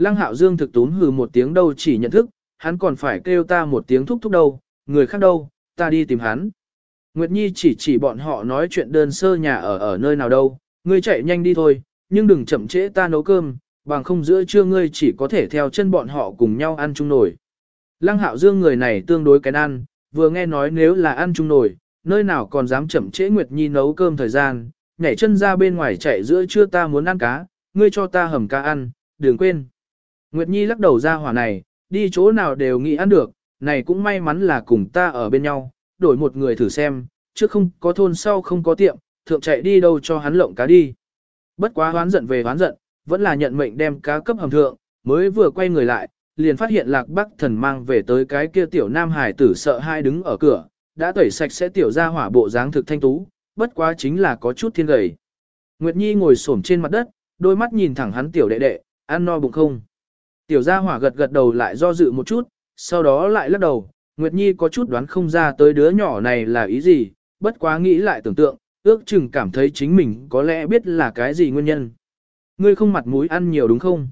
Lăng Hạo Dương thực tún hừ một tiếng đâu chỉ nhận thức, hắn còn phải kêu ta một tiếng thúc thúc đâu, người khác đâu, ta đi tìm hắn. Nguyệt Nhi chỉ chỉ bọn họ nói chuyện đơn sơ nhà ở ở nơi nào đâu, ngươi chạy nhanh đi thôi, nhưng đừng chậm trễ ta nấu cơm, bằng không giữa trưa ngươi chỉ có thể theo chân bọn họ cùng nhau ăn chung nổi. Lăng Hạo Dương người này tương đối cái ăn, vừa nghe nói nếu là ăn chung nổi, nơi nào còn dám chậm trễ Nguyệt Nhi nấu cơm thời gian, nhảy chân ra bên ngoài chạy giữa trưa ta muốn ăn cá, ngươi cho ta hầm cá ăn, đừng quên. Nguyệt Nhi lắc đầu ra hỏa này, đi chỗ nào đều nghĩ ăn được, này cũng may mắn là cùng ta ở bên nhau, đổi một người thử xem, chứ không có thôn sau không có tiệm, thượng chạy đi đâu cho hắn lộng cá đi. Bất quá hoán giận về hoán giận, vẫn là nhận mệnh đem cá cấp hầm thượng, mới vừa quay người lại, liền phát hiện lạc bắc thần mang về tới cái kia tiểu nam hải tử sợ hai đứng ở cửa, đã tẩy sạch sẽ tiểu ra hỏa bộ dáng thực thanh tú, bất quá chính là có chút thiên gầy. Nguyệt Nhi ngồi xổm trên mặt đất, đôi mắt nhìn thẳng hắn tiểu đệ đệ, ăn no bụng không. Tiểu gia hỏa gật gật đầu lại do dự một chút, sau đó lại lắc đầu, Nguyệt Nhi có chút đoán không ra tới đứa nhỏ này là ý gì, bất quá nghĩ lại tưởng tượng, ước chừng cảm thấy chính mình có lẽ biết là cái gì nguyên nhân. Ngươi không mặt mũi ăn nhiều đúng không?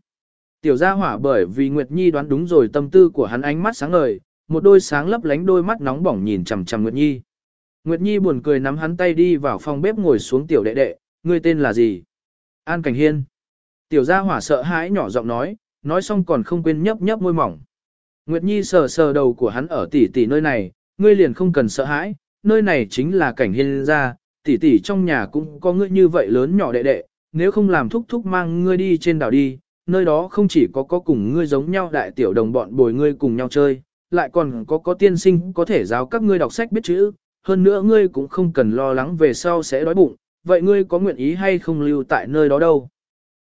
Tiểu gia hỏa bởi vì Nguyệt Nhi đoán đúng rồi tâm tư của hắn ánh mắt sáng ngời, một đôi sáng lấp lánh đôi mắt nóng bỏng nhìn chằm chằm Nguyệt Nhi. Nguyệt Nhi buồn cười nắm hắn tay đi vào phòng bếp ngồi xuống tiểu đệ đệ, ngươi tên là gì? An Cảnh Hiên. Tiểu gia hỏa sợ hãi nhỏ giọng nói, nói xong còn không quên nhấp nhấp môi mỏng. Nguyệt Nhi sờ sờ đầu của hắn ở tỷ tỷ nơi này, ngươi liền không cần sợ hãi, nơi này chính là cảnh hiên gia, tỷ tỷ trong nhà cũng có ngươi như vậy lớn nhỏ đệ đệ, nếu không làm thúc thúc mang ngươi đi trên đảo đi, nơi đó không chỉ có có cùng ngươi giống nhau đại tiểu đồng bọn bồi ngươi cùng nhau chơi, lại còn có có tiên sinh có thể giáo các ngươi đọc sách biết chữ, hơn nữa ngươi cũng không cần lo lắng về sau sẽ đói bụng, vậy ngươi có nguyện ý hay không lưu tại nơi đó đâu.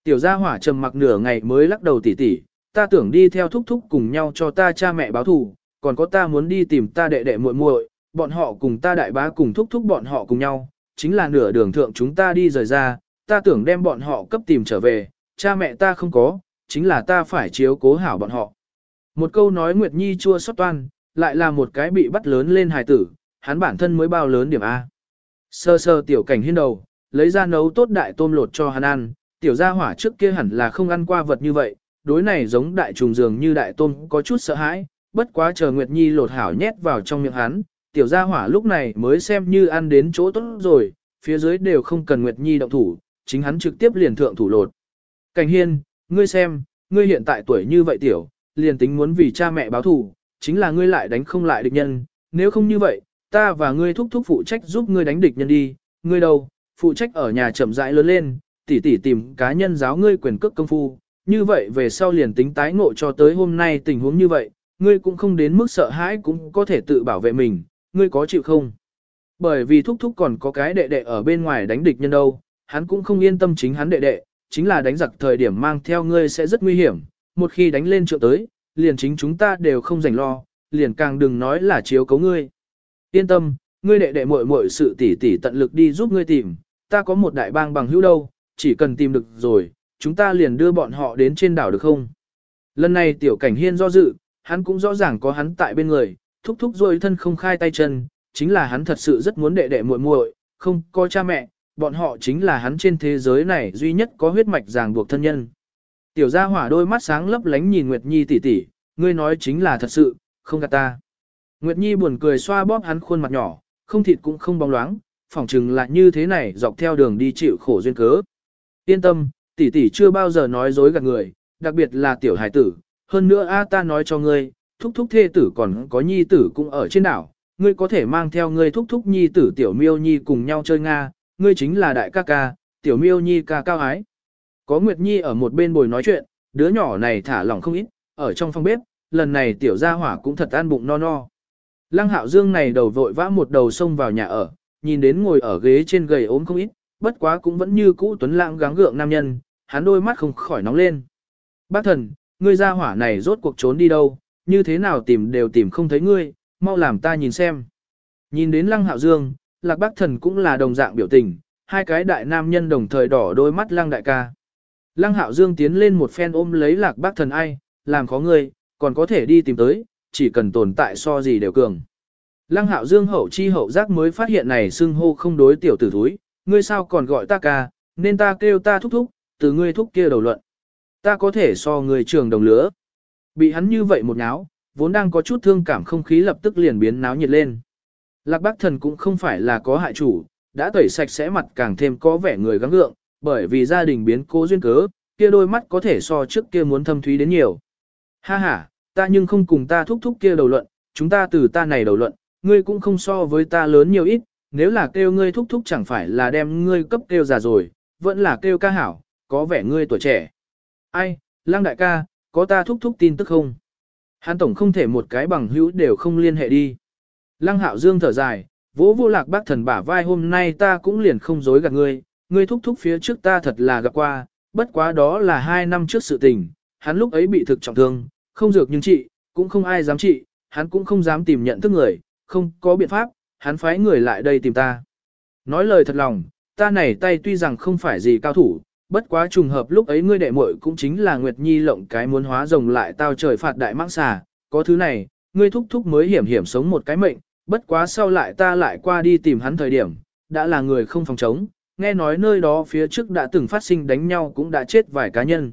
Tiểu gia hỏa trầm mặc nửa ngày mới lắc đầu tỉ tỉ, ta tưởng đi theo thúc thúc cùng nhau cho ta cha mẹ báo thù, còn có ta muốn đi tìm ta đệ đệ muội muội, bọn họ cùng ta đại bá cùng thúc thúc bọn họ cùng nhau, chính là nửa đường thượng chúng ta đi rời ra, ta tưởng đem bọn họ cấp tìm trở về, cha mẹ ta không có, chính là ta phải chiếu cố hảo bọn họ. Một câu nói Nguyệt Nhi chua xót toan, lại là một cái bị bắt lớn lên hài tử, hắn bản thân mới bao lớn điểm A. Sơ sơ tiểu cảnh hiên đầu, lấy ra nấu tốt đại tôm lột cho hắn ăn, tiểu gia hỏa trước kia hẳn là không ăn qua vật như vậy, đối này giống đại trùng dường như đại tôm có chút sợ hãi, bất quá chờ Nguyệt Nhi lột hảo nhét vào trong miệng hắn, tiểu gia hỏa lúc này mới xem như ăn đến chỗ tốt rồi, phía dưới đều không cần Nguyệt Nhi động thủ, chính hắn trực tiếp liền thượng thủ lột. Cảnh hiên, ngươi xem, ngươi hiện tại tuổi như vậy tiểu, liền tính muốn vì cha mẹ báo thù, chính là ngươi lại đánh không lại địch nhân, nếu không như vậy, ta và ngươi thúc thúc phụ trách giúp ngươi đánh địch nhân đi, ngươi đâu, phụ trách ở nhà chậm rãi lớn lên, tỉ tỉ tìm cá nhân giáo ngươi quyền cước công phu, như vậy về sau liền tính tái ngộ cho tới hôm nay tình huống như vậy, ngươi cũng không đến mức sợ hãi cũng có thể tự bảo vệ mình, ngươi có chịu không? Bởi vì thúc thúc còn có cái đệ đệ ở bên ngoài đánh địch nhân đâu, hắn cũng không yên tâm chính hắn đệ đệ, chính là đánh giặc thời điểm mang theo ngươi sẽ rất nguy hiểm, một khi đánh lên trượng tới, liền chính chúng ta đều không rảnh lo, liền càng đừng nói là chiếu cấu ngươi. Yên tâm, ngươi đệ đệ muội muội sự tỉ tỉ tận lực đi giúp ngươi tìm, ta có một đại bang bằng hữu đâu, chỉ cần tìm được rồi, chúng ta liền đưa bọn họ đến trên đảo được không? Lần này tiểu cảnh hiên do dự, hắn cũng rõ ràng có hắn tại bên người, thúc thúc rồi thân không khai tay chân, chính là hắn thật sự rất muốn đệ đệ muội muội, không có cha mẹ, bọn họ chính là hắn trên thế giới này duy nhất có huyết mạch ràng buộc thân nhân. Tiểu gia hỏa đôi mắt sáng lấp lánh nhìn Nguyệt Nhi tỷ tỷ, ngươi nói chính là thật sự, không gạt ta. Nguyệt Nhi buồn cười xoa bóp hắn khuôn mặt nhỏ, không thịt cũng không bóng loáng, phỏng chừng là như thế này dọc theo đường đi chịu khổ duyên cớ. Yên tâm, tỷ tỷ chưa bao giờ nói dối gạt người, đặc biệt là tiểu hải tử, hơn nữa a ta nói cho ngươi, thúc thúc thê tử còn có nhi tử cũng ở trên đảo, ngươi có thể mang theo ngươi thúc thúc nhi tử tiểu miêu nhi cùng nhau chơi Nga, ngươi chính là đại ca ca, tiểu miêu nhi ca cao ái. Có Nguyệt Nhi ở một bên bồi nói chuyện, đứa nhỏ này thả lỏng không ít, ở trong phòng bếp, lần này tiểu gia hỏa cũng thật ăn bụng no no. Lăng hạo dương này đầu vội vã một đầu xông vào nhà ở, nhìn đến ngồi ở ghế trên gầy ốm không ít, bất quá cũng vẫn như cũ tuấn lãng gắng gượng nam nhân, hắn đôi mắt không khỏi nóng lên. Bác thần, ngươi gia hỏa này rốt cuộc trốn đi đâu, như thế nào tìm đều tìm không thấy ngươi, mau làm ta nhìn xem. Nhìn đến lăng hạo dương, lạc bác thần cũng là đồng dạng biểu tình, hai cái đại nam nhân đồng thời đỏ đôi mắt lăng đại ca. Lăng hạo dương tiến lên một phen ôm lấy lạc bác thần ai, làm khó ngươi, còn có thể đi tìm tới, chỉ cần tồn tại so gì đều cường. Lăng hạo dương hậu chi hậu giác mới phát hiện này xưng hô không đối tiểu tử thúi, ngươi sao còn gọi ta ca, nên ta kêu ta thúc thúc, từ ngươi thúc kia đầu luận. ta có thể so người trường đồng lứa. Bị hắn như vậy một náo, vốn đang có chút thương cảm không khí lập tức liền biến náo nhiệt lên. Lạc bác thần cũng không phải là có hại chủ, đã tẩy sạch sẽ mặt càng thêm có vẻ người gắng gượng, bởi vì gia đình biến cố duyên cớ, kia đôi mắt có thể so trước kia muốn thâm thúy đến nhiều. Ha ha, ta nhưng không cùng ta thúc thúc kia đầu luận, chúng ta từ ta này đầu luận, ngươi cũng không so với ta lớn nhiều ít, nếu là kêu ngươi thúc thúc chẳng phải là đem ngươi cấp kêu già rồi, vẫn là kêu ca hảo, có vẻ ngươi tuổi trẻ. Ai, lang đại ca, có ta thúc thúc tin tức không? Hắn tổng không thể một cái bằng hữu đều không liên hệ đi. Lăng hạo dương thở dài, vỗ vô lạc bác thần bả vai hôm nay ta cũng liền không dối gạt ngươi, ngươi thúc thúc phía trước ta thật là gặp qua, bất quá đó là hai năm trước sự tình, hắn lúc ấy bị thực trọng thương, không dược nhưng trị, cũng không ai dám trị, hắn cũng không dám tìm nhận thức người, không có biện pháp, hắn phái người lại đây tìm ta. Nói lời thật lòng, ta này tay tuy rằng không phải gì cao thủ, bất quá trùng hợp lúc ấy ngươi đệ muội cũng chính là Nguyệt Nhi lộng cái muốn hóa rồng lại tao trời phạt đại mãng xà, có thứ này, ngươi thúc thúc mới hiểm hiểm sống một cái mệnh, bất quá sau lại ta lại qua đi tìm hắn thời điểm, đã là người không phòng chống, nghe nói nơi đó phía trước đã từng phát sinh đánh nhau cũng đã chết vài cá nhân.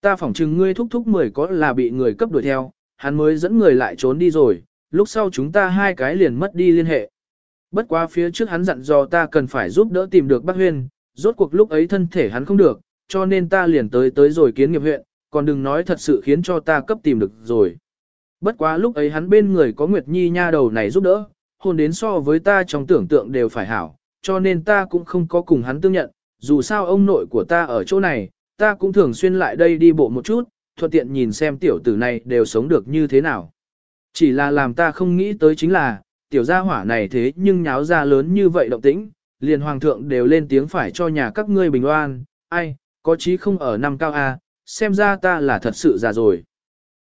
Ta phỏng chừng ngươi thúc thúc mười có là bị người cấp đuổi theo, hắn mới dẫn người lại trốn đi rồi, lúc sau chúng ta hai cái liền mất đi liên hệ. Bất quá phía trước hắn dặn dò ta cần phải giúp đỡ tìm được bác huyên, rốt cuộc lúc ấy thân thể hắn không được, cho nên ta liền tới tới rồi kiến nghiệp huyện, còn đừng nói thật sự khiến cho ta cấp tìm được rồi. Bất quá lúc ấy hắn bên người có Nguyệt Nhi nha đầu này giúp đỡ, hôn đến so với ta trong tưởng tượng đều phải hảo, cho nên ta cũng không có cùng hắn tương nhận, dù sao ông nội của ta ở chỗ này, ta cũng thường xuyên lại đây đi bộ một chút, thuận tiện nhìn xem tiểu tử này đều sống được như thế nào. Chỉ là làm ta không nghĩ tới chính là, tiểu gia hỏa này thế nhưng nháo ra lớn như vậy động tĩnh, liền hoàng thượng đều lên tiếng phải cho nhà các ngươi bình oan, ai, có chí không ở năm cao A, xem ra ta là thật sự già rồi.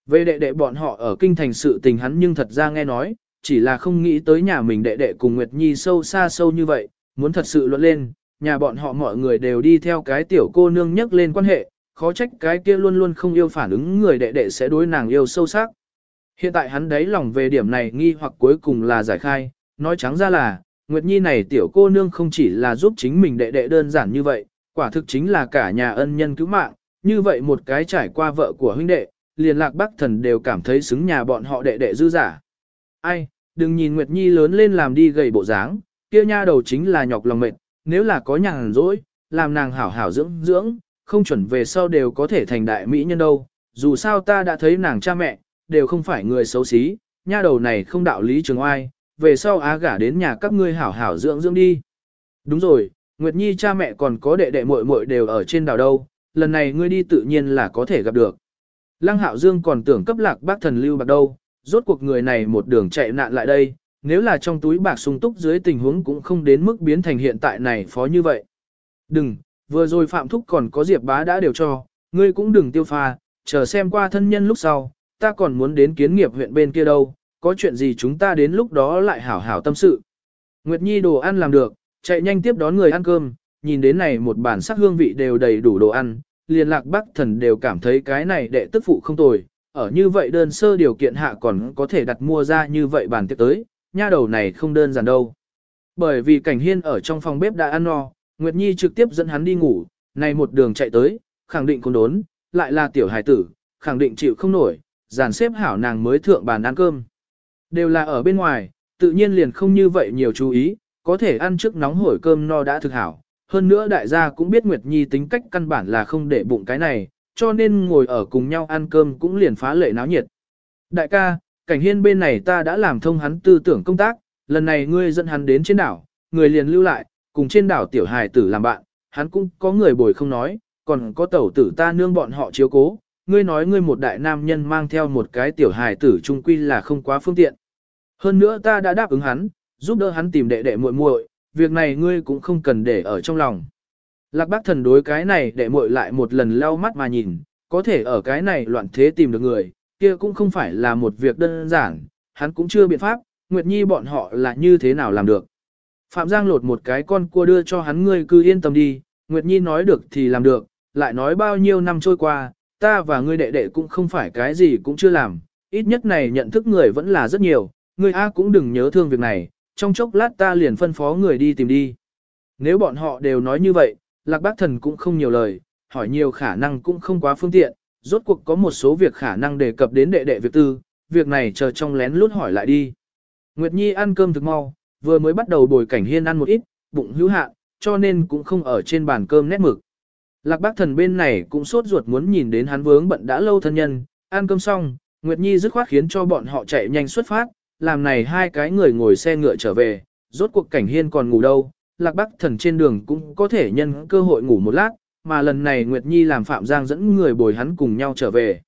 Về đệ đệ bọn họ ở kinh thành sự tình hắn nhưng thật ra nghe nói, chỉ là không nghĩ tới nhà mình đệ đệ cùng Nguyệt Nhi sâu xa sâu như vậy, muốn thật sự luận lên, nhà bọn họ mọi người đều đi theo cái tiểu cô nương nhắc lên quan hệ, khó trách cái kia luôn luôn không yêu phản ứng người đệ đệ sẽ đối nàng yêu sâu sắc. Hiện tại hắn đấy lòng về điểm này nghi hoặc cuối cùng là giải khai, nói trắng ra là, Nguyệt Nhi này tiểu cô nương không chỉ là giúp chính mình đệ đệ đơn giản như vậy, quả thực chính là cả nhà ân nhân cứu mạng, như vậy một cái trải qua vợ của huynh đệ, liền lạc bắc thần đều cảm thấy xứng nhà bọn họ đệ đệ dư giả. Ai, đừng nhìn Nguyệt Nhi lớn lên làm đi gầy bộ dáng, kia nha đầu chính là nhọc lòng mệt, nếu là có nhàn rỗi, làm nàng hảo hảo dưỡng dưỡng, không chuẩn về sau đều có thể thành đại mỹ nhân đâu, dù sao ta đã thấy nàng cha mẹ, đều không phải người xấu xí, nha đầu này không đạo lý trường oai, về sau á gả đến nhà các ngươi hảo hảo dưỡng dưỡng đi. Đúng rồi, Nguyệt Nhi cha mẹ còn có đệ đệ muội muội đều ở trên đảo đâu, lần này ngươi đi tự nhiên là có thể gặp được. Lăng Hạo Dương còn tưởng cấp lạc bác thần lưu bạc đâu, rốt cuộc người này một đường chạy nạn lại đây, nếu là trong túi bạc sung túc dưới tình huống cũng không đến mức biến thành hiện tại này phó như vậy. Đừng, vừa rồi Phạm Thúc còn có Diệp Bá đã đều cho, ngươi cũng đừng tiêu pha, chờ xem qua thân nhân lúc sau, ta còn muốn đến kiến nghiệp huyện bên kia đâu, có chuyện gì chúng ta đến lúc đó lại hảo hảo tâm sự. Nguyệt Nhi đồ ăn làm được, chạy nhanh tiếp đón người ăn cơm, nhìn đến này một bản sắc hương vị đều đầy đủ đồ ăn, liền lạc bắc thần đều cảm thấy cái này đệ tức phụ không tồi, ở như vậy đơn sơ điều kiện hạ còn có thể đặt mua ra như vậy bản tiệc tới, nha đầu này không đơn giản đâu. Bởi vì cảnh hiên ở trong phòng bếp đã ăn no, Nguyệt Nhi trực tiếp dẫn hắn đi ngủ, này một đường chạy tới, khẳng định con đốn, lại là tiểu hải tử, khẳng định chịu không nổi, dàn xếp hảo nàng mới thượng bàn ăn cơm. Đều là ở bên ngoài, tự nhiên liền không như vậy nhiều chú ý, có thể ăn trước nóng hổi cơm no đã thực hảo. Hơn nữa đại gia cũng biết Nguyệt Nhi tính cách căn bản là không để bụng cái này, cho nên ngồi ở cùng nhau ăn cơm cũng liền phá lệ náo nhiệt. Đại ca, cảnh hiên bên này ta đã làm thông hắn tư tưởng công tác, lần này ngươi dẫn hắn đến trên đảo, người liền lưu lại, cùng trên đảo tiểu hài tử làm bạn, hắn cũng có người bồi không nói, còn có tẩu tử ta nương bọn họ chiếu cố, ngươi nói ngươi một đại nam nhân mang theo một cái tiểu hài tử trung quy là không quá phương tiện. Hơn nữa ta đã đáp ứng hắn, giúp đỡ hắn tìm đệ đệ muội muội, việc này ngươi cũng không cần để ở trong lòng. Lạc bác thần đối cái này đệ muội lại một lần lau mắt mà nhìn, có thể ở cái này loạn thế tìm được người, kia cũng không phải là một việc đơn giản, hắn cũng chưa biện pháp, Nguyệt Nhi bọn họ là như thế nào làm được. Phạm Giang lột một cái con cua đưa cho hắn ngươi cứ yên tâm đi, Nguyệt Nhi nói được thì làm được, lại nói bao nhiêu năm trôi qua, ta và ngươi đệ đệ cũng không phải cái gì cũng chưa làm, ít nhất này nhận thức người vẫn là rất nhiều, ngươi A cũng đừng nhớ thương việc này, trong chốc lát ta liền phân phó người đi tìm đi. Nếu bọn họ đều nói như vậy, Lạc Bác Thần cũng không nhiều lời, hỏi nhiều khả năng cũng không quá phương tiện, rốt cuộc có một số việc khả năng đề cập đến đệ đệ việc tư, việc này chờ trong lén lút hỏi lại đi. Nguyệt Nhi ăn cơm thực mau, vừa mới bắt đầu bồi cảnh hiên ăn một ít, bụng hữu hạ, cho nên cũng không ở trên bàn cơm nét mực. Lạc bác thần bên này cũng sốt ruột muốn nhìn đến hắn vướng bận đã lâu thân nhân, ăn cơm xong, Nguyệt Nhi dứt khoát khiến cho bọn họ chạy nhanh xuất phát, làm này hai cái người ngồi xe ngựa trở về, rốt cuộc cảnh hiên còn ngủ đâu, lạc bác thần trên đường cũng có thể nhân cơ hội ngủ một lát, mà lần này Nguyệt Nhi làm Phạm Giang dẫn người bồi hắn cùng nhau trở về.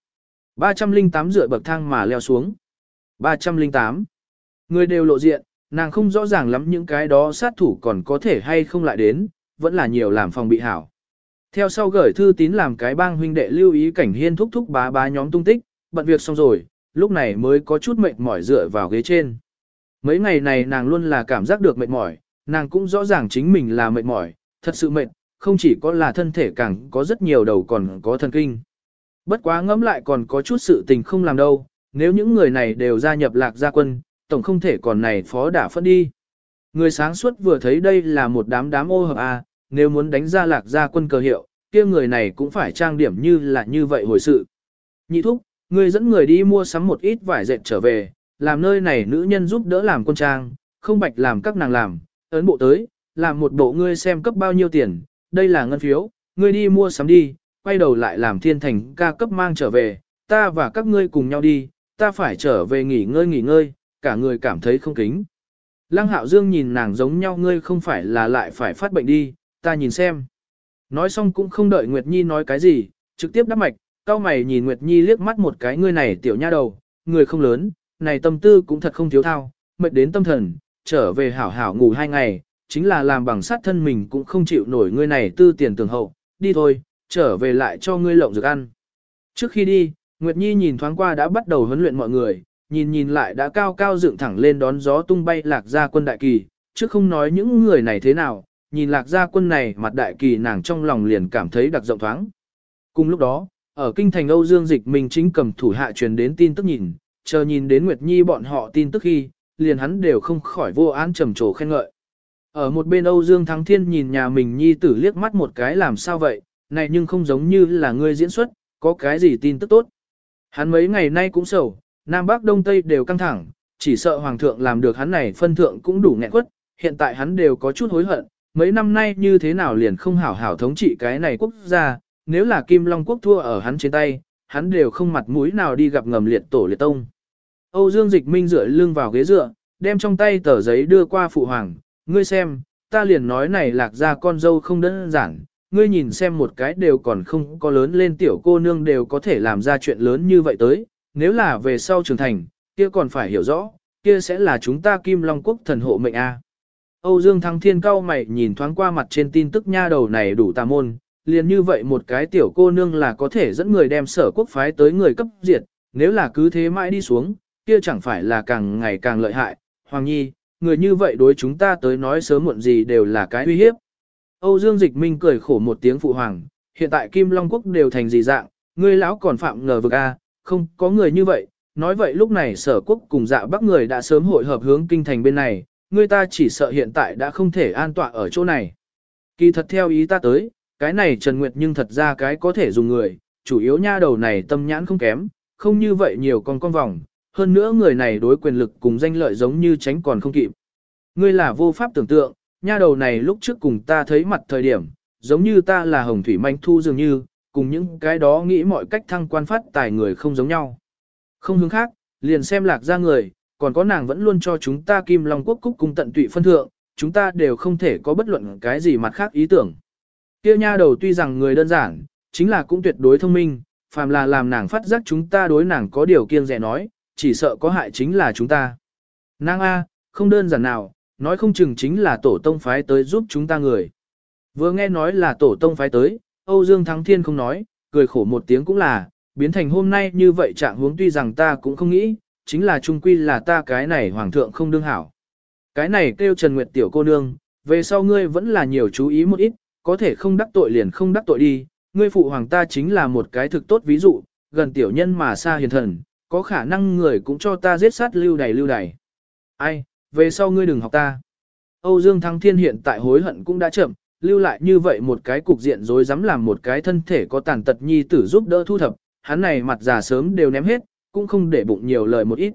308 dựa bậc thang mà leo xuống. 308. Người đều lộ diện, nàng không rõ ràng lắm những cái đó sát thủ còn có thể hay không lại đến, vẫn là nhiều làm phòng bị hảo. Theo sau gửi thư tín làm cái bang huynh đệ lưu ý cảnh hiên thúc thúc bá bá nhóm tung tích, bận việc xong rồi, lúc này mới có chút mệt mỏi dựa vào ghế trên. Mấy ngày này nàng luôn là cảm giác được mệt mỏi, nàng cũng rõ ràng chính mình là mệt mỏi, thật sự mệt, không chỉ có là thân thể càng có rất nhiều đầu còn có thần kinh. Bất quá ngẫm lại còn có chút sự tình không làm đâu, nếu những người này đều gia nhập lạc gia quân, tổng không thể còn này phó đả phân đi. Người sáng suốt vừa thấy đây là một đám đám ô hợp A, nếu muốn đánh ra lạc gia quân cờ hiệu, kia người này cũng phải trang điểm như là như vậy hồi sự. Nhị thúc, người dẫn người đi mua sắm một ít vải dệt trở về, làm nơi này nữ nhân giúp đỡ làm quân trang, không bạch làm các nàng làm, ấn bộ tới, làm một bộ ngươi xem cấp bao nhiêu tiền, đây là ngân phiếu, ngươi đi mua sắm đi, quay đầu lại làm thiên thành ca cấp mang trở về, ta và các ngươi cùng nhau đi, ta phải trở về nghỉ ngơi nghỉ ngơi, cả người cảm thấy không kính. Lăng hạo dương nhìn nàng giống nhau ngươi không phải là lại phải phát bệnh đi, ta nhìn xem. Nói xong cũng không đợi Nguyệt Nhi nói cái gì, trực tiếp đắp mạch, cao mày nhìn Nguyệt Nhi liếc mắt một cái ngươi này tiểu nha đầu, người không lớn, này tâm tư cũng thật không thiếu thao, mệt đến tâm thần, trở về hảo hảo ngủ hai ngày, chính là làm bằng sát thân mình cũng không chịu nổi ngươi này tư tiền tường hậu, đi thôi, trở về lại cho ngươi lộng dược ăn. Trước khi đi, Nguyệt Nhi nhìn thoáng qua đã bắt đầu huấn luyện mọi người, nhìn nhìn lại đã cao cao dựng thẳng lên đón gió tung bay lạc gia quân đại kỳ, chứ không nói những người này thế nào, nhìn lạc gia quân này mặt đại kỳ nàng trong lòng liền cảm thấy đặc rộng thoáng. Cùng lúc đó, ở kinh thành Âu Dương Dịch mình chính cầm thủ hạ truyền đến tin tức nhìn, chờ nhìn đến Nguyệt Nhi bọn họ tin tức khi, liền hắn đều không khỏi vô án trầm trồ khen ngợi. Ở một bên Âu Dương Thắng Thiên nhìn nhà mình Nhi tử liếc mắt một cái làm sao vậy, này nhưng không giống như là ngươi diễn xuất, có cái gì tin tức tốt. Hắn mấy ngày nay cũng sầu, Nam Bắc Đông Tây đều căng thẳng, chỉ sợ Hoàng thượng làm được hắn này phân thượng cũng đủ nghẹn quất, hiện tại hắn đều có chút hối hận, mấy năm nay như thế nào liền không hảo hảo thống trị cái này quốc gia, nếu là Kim Long quốc thua ở hắn trên tay, hắn đều không mặt mũi nào đi gặp ngầm liệt tổ liệt tông. Âu Dương Dịch Minh dựa lưng vào ghế dựa, đem trong tay tờ giấy đưa qua phụ hoàng, ngươi xem, ta liền nói này lạc ra con dâu không đơn giản, ngươi nhìn xem một cái đều còn không có lớn lên tiểu cô nương đều có thể làm ra chuyện lớn như vậy tới, nếu là về sau trưởng thành, kia còn phải hiểu rõ, kia sẽ là chúng ta Kim Long Quốc thần hộ mệnh A. Âu Dương Thăng Thiên cao mày nhìn thoáng qua mặt trên tin tức nha đầu này đủ tà môn, liền như vậy một cái tiểu cô nương là có thể dẫn người đem sở quốc phái tới người cấp diệt, nếu là cứ thế mãi đi xuống, kia chẳng phải là càng ngày càng lợi hại. Hoàng Nhi, người như vậy đối chúng ta tới nói sớm muộn gì đều là cái uy hiếp. Âu Dương Dịch Minh cười khổ một tiếng phụ hoàng, hiện tại Kim Long Quốc đều thành gì dạng, ngươi lão còn phạm ngờ vực a, không có người như vậy, nói vậy lúc này sở quốc cùng dạ bắc người đã sớm hội hợp hướng kinh thành bên này, người ta chỉ sợ hiện tại đã không thể an tọa ở chỗ này. Kỳ thật theo ý ta tới, cái này Trần Nguyệt nhưng thật ra cái có thể dùng người, chủ yếu nha đầu này tâm nhãn không kém, không như vậy nhiều con con vòng, hơn nữa người này đối quyền lực cùng danh lợi giống như tránh còn không kịp. Ngươi là vô pháp tưởng tượng, nha đầu này lúc trước cùng ta thấy mặt thời điểm, giống như ta là hồng thủy manh thu dường như, cùng những cái đó nghĩ mọi cách thăng quan phát tài người không giống nhau. Không hướng khác, liền xem lạc ra người, còn có nàng vẫn luôn cho chúng ta Kim Long Quốc Cúc cung tận tụy phân thượng, chúng ta đều không thể có bất luận cái gì mặt khác ý tưởng. tiêu nha đầu tuy rằng người đơn giản, chính là cũng tuyệt đối thông minh, phàm là làm nàng phát giác chúng ta đối nàng có điều kiêng dè nói, chỉ sợ có hại chính là chúng ta. Nàng A, không đơn giản nào, nói không chừng chính là tổ tông phái tới giúp chúng ta người. Vừa nghe nói là tổ tông phái tới, Âu Dương Thắng Thiên không nói, cười khổ một tiếng cũng là, biến thành hôm nay như vậy trạng huống tuy rằng ta cũng không nghĩ, chính là trung quy là ta cái này hoàng thượng không đương hảo. Cái này kêu Trần Nguyệt tiểu cô nương, về sau ngươi vẫn là nhiều chú ý một ít, có thể không đắc tội liền không đắc tội đi, ngươi phụ hoàng ta chính là một cái thực tốt ví dụ, gần tiểu nhân mà xa hiền thần, có khả năng người cũng cho ta giết sát lưu đầy lưu đầy. Ai, về sau ngươi đừng học ta. Âu Dương Thăng Thiên hiện tại hối hận cũng đã chậm, lưu lại như vậy một cái cục diện rối dám làm một cái thân thể có tàn tật nhi tử giúp đỡ thu thập, hắn này mặt già sớm đều ném hết, cũng không để bụng nhiều lời một ít.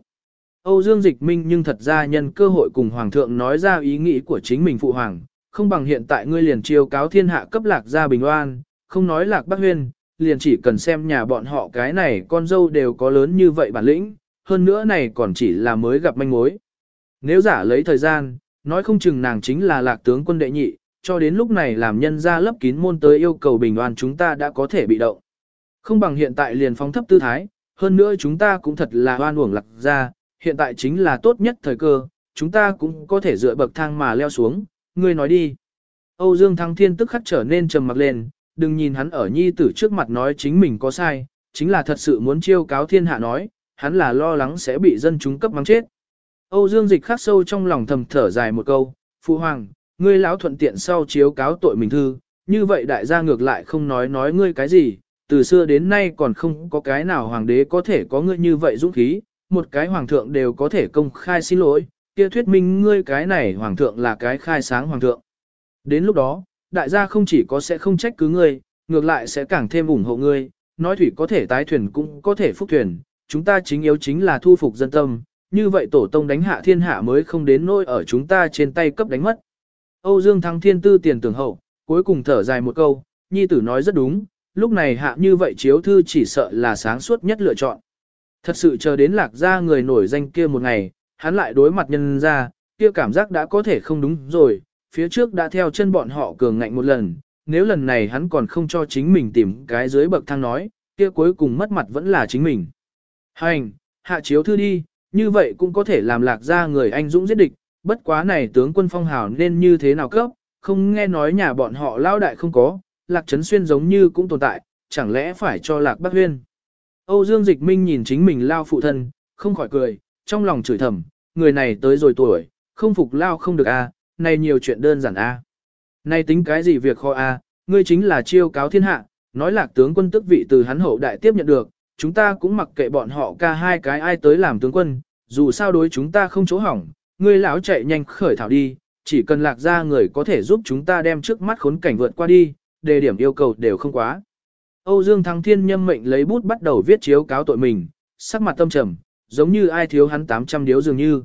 Âu Dương Dịch Minh nhưng thật ra nhân cơ hội cùng Hoàng thượng nói ra ý nghĩ của chính mình phụ hoàng, không bằng hiện tại ngươi liền chiêu cáo thiên hạ cấp lạc gia bình oan, không nói lạc bắc huyên, liền chỉ cần xem nhà bọn họ cái này con dâu đều có lớn như vậy bản lĩnh, hơn nữa này còn chỉ là mới gặp manh mối. Nếu giả lấy thời gian, nói không chừng nàng chính là lạc tướng quân đệ nhị, cho đến lúc này làm nhân ra lấp kín môn tới yêu cầu bình oan chúng ta đã có thể bị động. Không bằng hiện tại liền phóng thấp tư thái, hơn nữa chúng ta cũng thật là oan uổng lạc ra, hiện tại chính là tốt nhất thời cơ, chúng ta cũng có thể dựa bậc thang mà leo xuống, ngươi nói đi. Âu Dương Thăng Thiên tức khắc trở nên trầm mặc lên, đừng nhìn hắn ở nhi tử trước mặt nói chính mình có sai, chính là thật sự muốn chiêu cáo thiên hạ nói, hắn là lo lắng sẽ bị dân chúng cấp mắng chết. Âu Dương Dịch khắc sâu trong lòng thầm thở dài một câu, Phu Hoàng, ngươi lão thuận tiện sau chiếu cáo tội mình thư, như vậy đại gia ngược lại không nói nói ngươi cái gì, từ xưa đến nay còn không có cái nào hoàng đế có thể có ngươi như vậy dũng khí, một cái hoàng thượng đều có thể công khai xin lỗi, kia thuyết minh ngươi cái này hoàng thượng là cái khai sáng hoàng thượng. Đến lúc đó, đại gia không chỉ có sẽ không trách cứ ngươi, ngược lại sẽ càng thêm ủng hộ ngươi, nói thủy có thể tái thuyền cũng có thể phúc thuyền, chúng ta chính yếu chính là thu phục dân tâm, như vậy tổ tông đánh hạ thiên hạ mới không đến nỗi ở chúng ta trên tay cấp đánh mất. Âu Dương Thăng Thiên Tư tiền tưởng hậu, cuối cùng thở dài một câu, nhi tử nói rất đúng, lúc này hạ như vậy chiếu thư chỉ sợ là sáng suốt nhất lựa chọn. Thật sự chờ đến lạc ra người nổi danh kia một ngày, hắn lại đối mặt nhân ra, kia cảm giác đã có thể không đúng rồi, phía trước đã theo chân bọn họ cường ngạnh một lần, nếu lần này hắn còn không cho chính mình tìm cái dưới bậc thang nói, kia cuối cùng mất mặt vẫn là chính mình. Hành, hạ chiếu thư đi, như vậy cũng có thể làm lạc ra người anh dũng giết địch, bất quá này tướng quân phong hào nên như thế nào cấp, không nghe nói nhà bọn họ lao đại không có, lạc trấn xuyên giống như cũng tồn tại, chẳng lẽ phải cho lạc bắc huyên. Âu Dương Dịch Minh nhìn chính mình lao phụ thân, không khỏi cười, trong lòng chửi thầm, người này tới rồi tuổi, không phục lao không được a, à, này nhiều chuyện đơn giản a. À. Này tính cái gì việc khó a, à, ngươi chính là chiêu cáo thiên hạ, nói lạc tướng quân tức vị từ hắn hậu đại tiếp nhận được, chúng ta cũng mặc kệ bọn họ ca hai cái ai tới làm tướng quân, dù sao đối chúng ta không chỗ hỏng, ngươi lão chạy nhanh khởi thảo đi, chỉ cần lạc ra người có thể giúp chúng ta đem trước mắt khốn cảnh vượt qua đi, đề điểm yêu cầu đều không quá. Âu Dương Thăng Thiên nhâm mệnh lấy bút bắt đầu viết chiếu cáo tội mình, sắc mặt tâm trầm, giống như ai thiếu hắn 800 điếu dường như.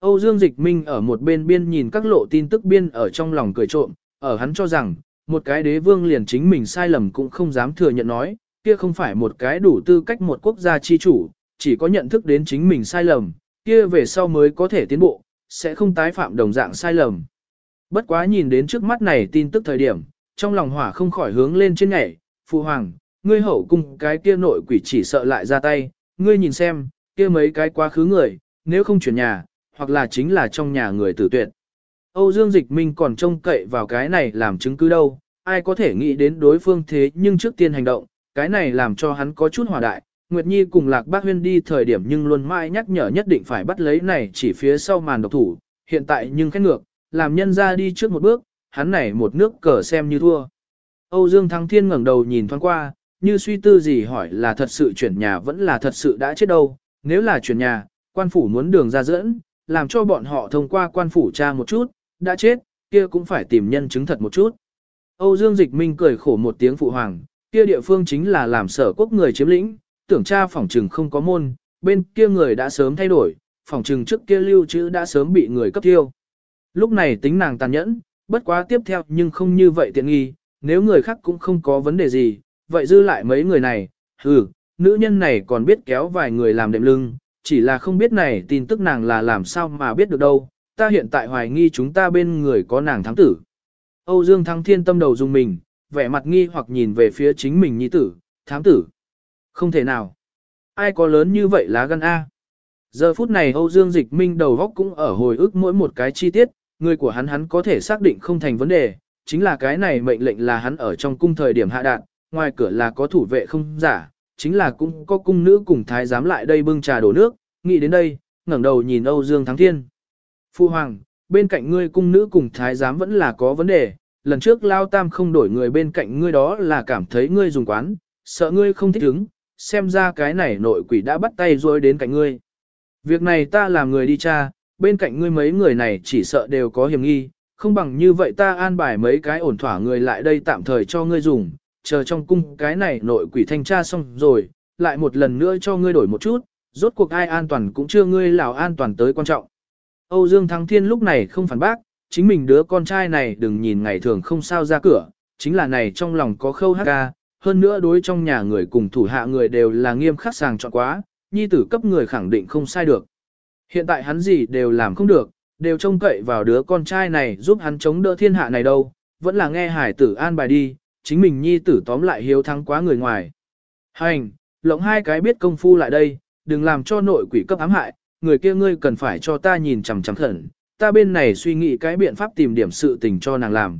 Âu Dương Dịch Minh ở một bên biên nhìn các lộ tin tức biên ở trong lòng cười trộm, ở hắn cho rằng, một cái đế vương liền chính mình sai lầm cũng không dám thừa nhận nói, kia không phải một cái đủ tư cách một quốc gia chi chủ, chỉ có nhận thức đến chính mình sai lầm, kia về sau mới có thể tiến bộ, sẽ không tái phạm đồng dạng sai lầm. Bất quá nhìn đến trước mắt này tin tức thời điểm, trong lòng hỏa không khỏi hướng lên trên nhảy, phụ hoàng, ngươi hậu cung cái kia nội quỷ chỉ sợ lại ra tay, ngươi nhìn xem, kia mấy cái quá khứ người, nếu không chuyển nhà, hoặc là chính là trong nhà người tử tuyệt. Âu Dương Dịch Minh còn trông cậy vào cái này làm chứng cứ đâu, ai có thể nghĩ đến đối phương thế nhưng trước tiên hành động, cái này làm cho hắn có chút hòa đại. Nguyệt Nhi cùng Lạc Bác Huyên đi thời điểm nhưng luôn mãi nhắc nhở nhất định phải bắt lấy này chỉ phía sau màn độc thủ, hiện tại nhưng khét ngược, làm nhân ra đi trước một bước, hắn này một nước cờ xem như thua. Âu Dương Thăng Thiên ngẩng đầu nhìn thoáng qua, như suy tư gì hỏi là thật sự chuyển nhà vẫn là thật sự đã chết đâu, nếu là chuyển nhà, quan phủ muốn đường ra dẫn, làm cho bọn họ thông qua quan phủ tra một chút, đã chết, kia cũng phải tìm nhân chứng thật một chút. Âu Dương Dịch Minh cười khổ một tiếng phụ hoàng, kia địa phương chính là làm sở quốc người chiếm lĩnh, tưởng tra phỏng trừng không có môn, bên kia người đã sớm thay đổi, phỏng trừng trước kia lưu trữ đã sớm bị người cấp tiêu. Lúc này tính nàng tàn nhẫn, bất quá tiếp theo nhưng không như vậy tiện nghi, nếu người khác cũng không có vấn đề gì, vậy dư lại mấy người này, hừ, nữ nhân này còn biết kéo vài người làm đệm lưng, chỉ là không biết này tin tức nàng là làm sao mà biết được đâu, ta hiện tại hoài nghi chúng ta bên người có nàng thắng tử. Âu Dương Thăng Thiên tâm đầu dùng mình, vẻ mặt nghi hoặc nhìn về phía chính mình nhi tử, thám tử. Không thể nào. Ai có lớn như vậy lá gan A. Giờ phút này Âu Dương Dịch Minh đầu góc cũng ở hồi ức mỗi một cái chi tiết, người của hắn hắn có thể xác định không thành vấn đề, chính là cái này mệnh lệnh là hắn ở trong cung thời điểm hạ đạn, ngoài cửa là có thủ vệ không giả, chính là cũng có cung nữ cùng thái giám lại đây bưng trà đổ nước, nghĩ đến đây, ngẩng đầu nhìn Âu Dương Thắng Thiên. Phu Hoàng, bên cạnh ngươi cung nữ cùng thái giám vẫn là có vấn đề, lần trước Lao Tam không đổi người bên cạnh ngươi đó là cảm thấy ngươi dùng quán, sợ ngươi không thích ứng, xem ra cái này nội quỷ đã bắt tay rồi đến cạnh ngươi. Việc này ta làm người đi tra, bên cạnh ngươi mấy người này chỉ sợ đều có hiểm nghi, không bằng như vậy ta an bài mấy cái ổn thỏa người lại đây tạm thời cho ngươi dùng, chờ trong cung cái này nội quỷ thanh tra xong rồi, lại một lần nữa cho ngươi đổi một chút, rốt cuộc ai an toàn cũng chưa ngươi lào an toàn tới quan trọng. Âu Dương Thắng Thiên lúc này không phản bác, chính mình đứa con trai này đừng nhìn ngày thường không sao ra cửa, chính là này trong lòng có khâu hát ca, hơn nữa đối trong nhà người cùng thủ hạ người đều là nghiêm khắc sàng chọn quá, nhi tử cấp người khẳng định không sai được. Hiện tại hắn gì đều làm không được, đều trông cậy vào đứa con trai này giúp hắn chống đỡ thiên hạ này đâu, vẫn là nghe hải tử an bài đi, chính mình nhi tử tóm lại hiếu thắng quá người ngoài. Hành, lộng hai cái biết công phu lại đây, đừng làm cho nội quỷ cấp ám hại, người kia ngươi cần phải cho ta nhìn chằm chằm khẩn, ta bên này suy nghĩ cái biện pháp tìm điểm sự tình cho nàng làm.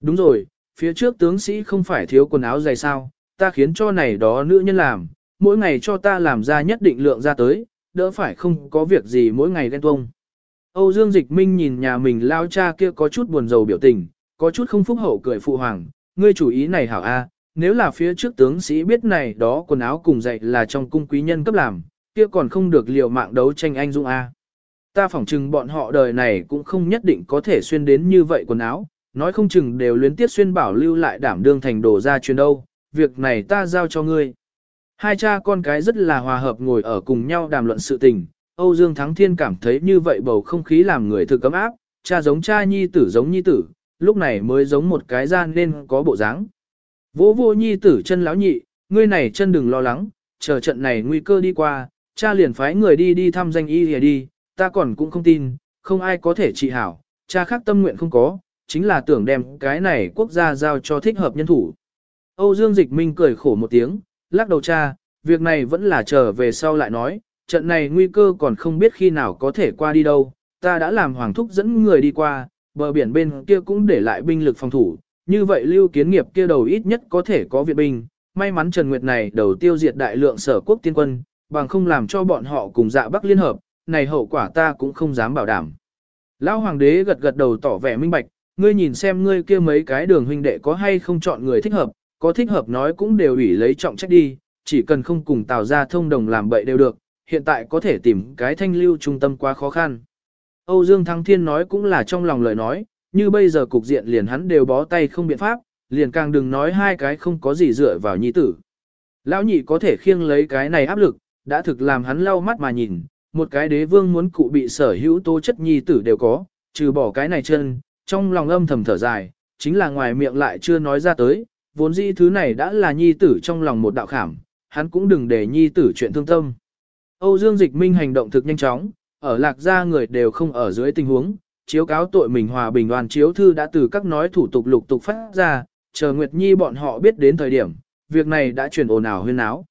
Đúng rồi, phía trước tướng sĩ không phải thiếu quần áo dày sao, ta khiến cho này đó nữ nhân làm, mỗi ngày cho ta làm ra nhất định lượng ra tới, đỡ phải không có việc gì mỗi ngày ghen tuông. Âu Dương Dịch Minh nhìn nhà mình lao cha kia có chút buồn rầu biểu tình, có chút không phúc hậu cười phụ hoàng, ngươi chủ ý này hảo a, nếu là phía trước tướng sĩ biết này đó quần áo cùng dạy là trong cung quý nhân cấp làm, kia còn không được liều mạng đấu tranh anh dung a. Ta phỏng chừng bọn họ đời này cũng không nhất định có thể xuyên đến như vậy quần áo, nói không chừng đều luyến tiết xuyên bảo lưu lại đảm đương thành đồ ra truyền đâu, việc này ta giao cho ngươi. Hai cha con cái rất là hòa hợp ngồi ở cùng nhau đàm luận sự tình, Âu Dương Thắng Thiên cảm thấy như vậy bầu không khí làm người thực cấm áp, cha giống cha nhi tử giống nhi tử, lúc này mới giống một cái gian nên có bộ dáng. Vô vô nhi tử chân lão nhị, ngươi này chân đừng lo lắng, chờ trận này nguy cơ đi qua, cha liền phái người đi đi thăm danh y đi, ta còn cũng không tin, không ai có thể trị hảo, cha khác tâm nguyện không có, chính là tưởng đem cái này quốc gia giao cho thích hợp nhân thủ. Âu Dương Dịch Minh cười khổ một tiếng, lắc đầu cha, việc này vẫn là chờ về sau lại nói, trận này nguy cơ còn không biết khi nào có thể qua đi đâu, ta đã làm hoàng thúc dẫn người đi qua, bờ biển bên kia cũng để lại binh lực phòng thủ, như vậy lưu kiến nghiệp kia đầu ít nhất có thể có viện binh, may mắn Trần Nguyệt này đầu tiêu diệt đại lượng sở quốc tiên quân, bằng không làm cho bọn họ cùng dạ bắc liên hợp, này hậu quả ta cũng không dám bảo đảm. Lão hoàng đế gật gật đầu tỏ vẻ minh bạch, ngươi nhìn xem ngươi kia mấy cái đường huynh đệ có hay không chọn người thích hợp, có thích hợp nói cũng đều ủy lấy trọng trách đi, chỉ cần không cùng tào ra thông đồng làm bậy đều được, hiện tại có thể tìm cái thanh lưu trung tâm quá khó khăn. Âu Dương Thăng Thiên nói cũng là trong lòng lời nói, như bây giờ cục diện liền hắn đều bó tay không biện pháp, liền càng đừng nói hai cái không có gì dựa vào nhi tử. Lão nhị có thể khiêng lấy cái này áp lực, đã thực làm hắn lau mắt mà nhìn, một cái đế vương muốn cụ bị sở hữu tố chất nhi tử đều có, trừ bỏ cái này chân, trong lòng âm thầm thở dài, chính là ngoài miệng lại chưa nói ra tới, vốn dĩ thứ này đã là nhi tử trong lòng một đạo khảm, hắn cũng đừng để nhi tử chuyện thương tâm. Âu Dương Dịch Minh hành động thực nhanh chóng, ở lạc gia người đều không ở dưới tình huống, chiếu cáo tội mình hòa bình đoàn chiếu thư đã từ các nói thủ tục lục tục phát ra, chờ Nguyệt Nhi bọn họ biết đến thời điểm, việc này đã chuyển ồn ào huyên áo.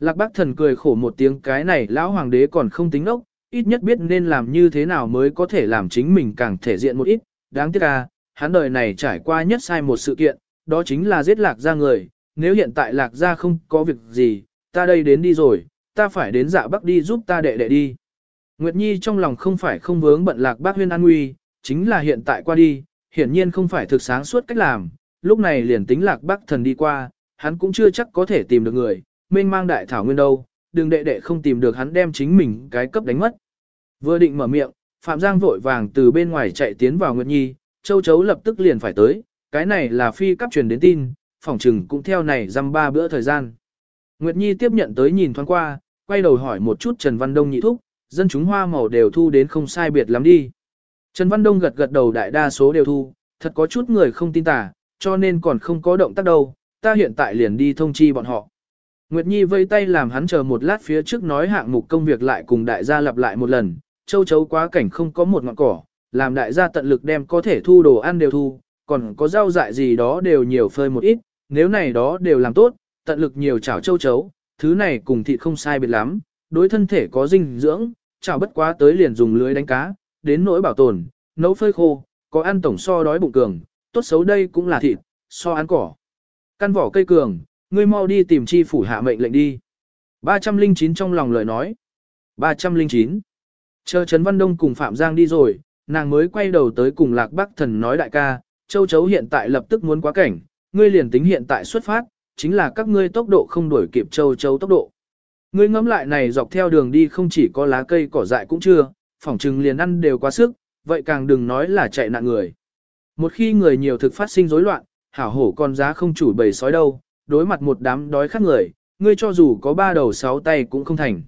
Lạc Bắc Thần cười khổ một tiếng cái này lão hoàng đế còn không tính ốc, ít nhất biết nên làm như thế nào mới có thể làm chính mình càng thể diện một ít, đáng tiếc à, hắn đời này trải qua nhất sai một sự kiện, đó chính là giết lạc gia người, nếu hiện tại lạc gia không có việc gì, ta đây đến đi rồi, ta phải đến dạ bắc đi giúp ta đệ đệ đi. Nguyệt Nhi trong lòng không phải không vướng bận lạc bác huyên an nguy, chính là hiện tại qua đi, hiển nhiên không phải thực sáng suốt cách làm, lúc này liền tính lạc bác thần đi qua, hắn cũng chưa chắc có thể tìm được người, mênh mang đại thảo nguyên đâu, đừng đệ đệ không tìm được hắn đem chính mình cái cấp đánh mất. Vừa định mở miệng, Phạm Giang vội vàng từ bên ngoài chạy tiến vào Nguyệt Nhi, châu chấu lập tức liền phải tới, cái này là phi cấp truyền đến tin, phỏng trừng cũng theo này dăm ba bữa thời gian. Nguyệt Nhi tiếp nhận tới nhìn thoáng qua, quay đầu hỏi một chút Trần Văn Đông nhị thúc, dân chúng hoa màu đều thu đến không sai biệt lắm đi. Trần Văn Đông gật gật đầu đại đa số đều thu, thật có chút người không tin tả, cho nên còn không có động tác đâu, ta hiện tại liền đi thông chi bọn họ. Nguyệt Nhi vây tay làm hắn chờ một lát phía trước nói hạng mục công việc lại cùng đại gia lặp lại một lần, châu chấu quá cảnh không có một ngọn cỏ, làm đại gia tận lực đem có thể thu đồ ăn đều thu, còn có rau dại gì đó đều nhiều phơi một ít, nếu này đó đều làm tốt, tận lực nhiều chảo châu chấu, thứ này cùng thịt không sai biệt lắm, đối thân thể có dinh dưỡng, chảo bất quá tới liền dùng lưới đánh cá, đến nỗi bảo tồn, nấu phơi khô, có ăn tổng so đói bụng cường, tốt xấu đây cũng là thịt, so ăn cỏ. Căn vỏ cây cường, ngươi mau đi tìm chi phủ hạ mệnh lệnh đi. 309 trong lòng lời nói. 309. Chờ Trấn Văn Đông cùng Phạm Giang đi rồi, nàng mới quay đầu tới cùng Lạc Bắc Thần nói đại ca, châu chấu hiện tại lập tức muốn quá cảnh, ngươi liền tính hiện tại xuất phát, chính là các ngươi tốc độ không đuổi kịp châu chấu tốc độ. Ngươi ngẫm lại này dọc theo đường đi không chỉ có lá cây cỏ dại cũng chưa, phỏng chừng liền ăn đều quá sức, vậy càng đừng nói là chạy nạn người. Một khi người nhiều thực phát sinh rối loạn, hảo hổ con giá không chủ bầy sói đâu, đối mặt một đám đói khát người, ngươi cho dù có ba đầu sáu tay cũng không thành.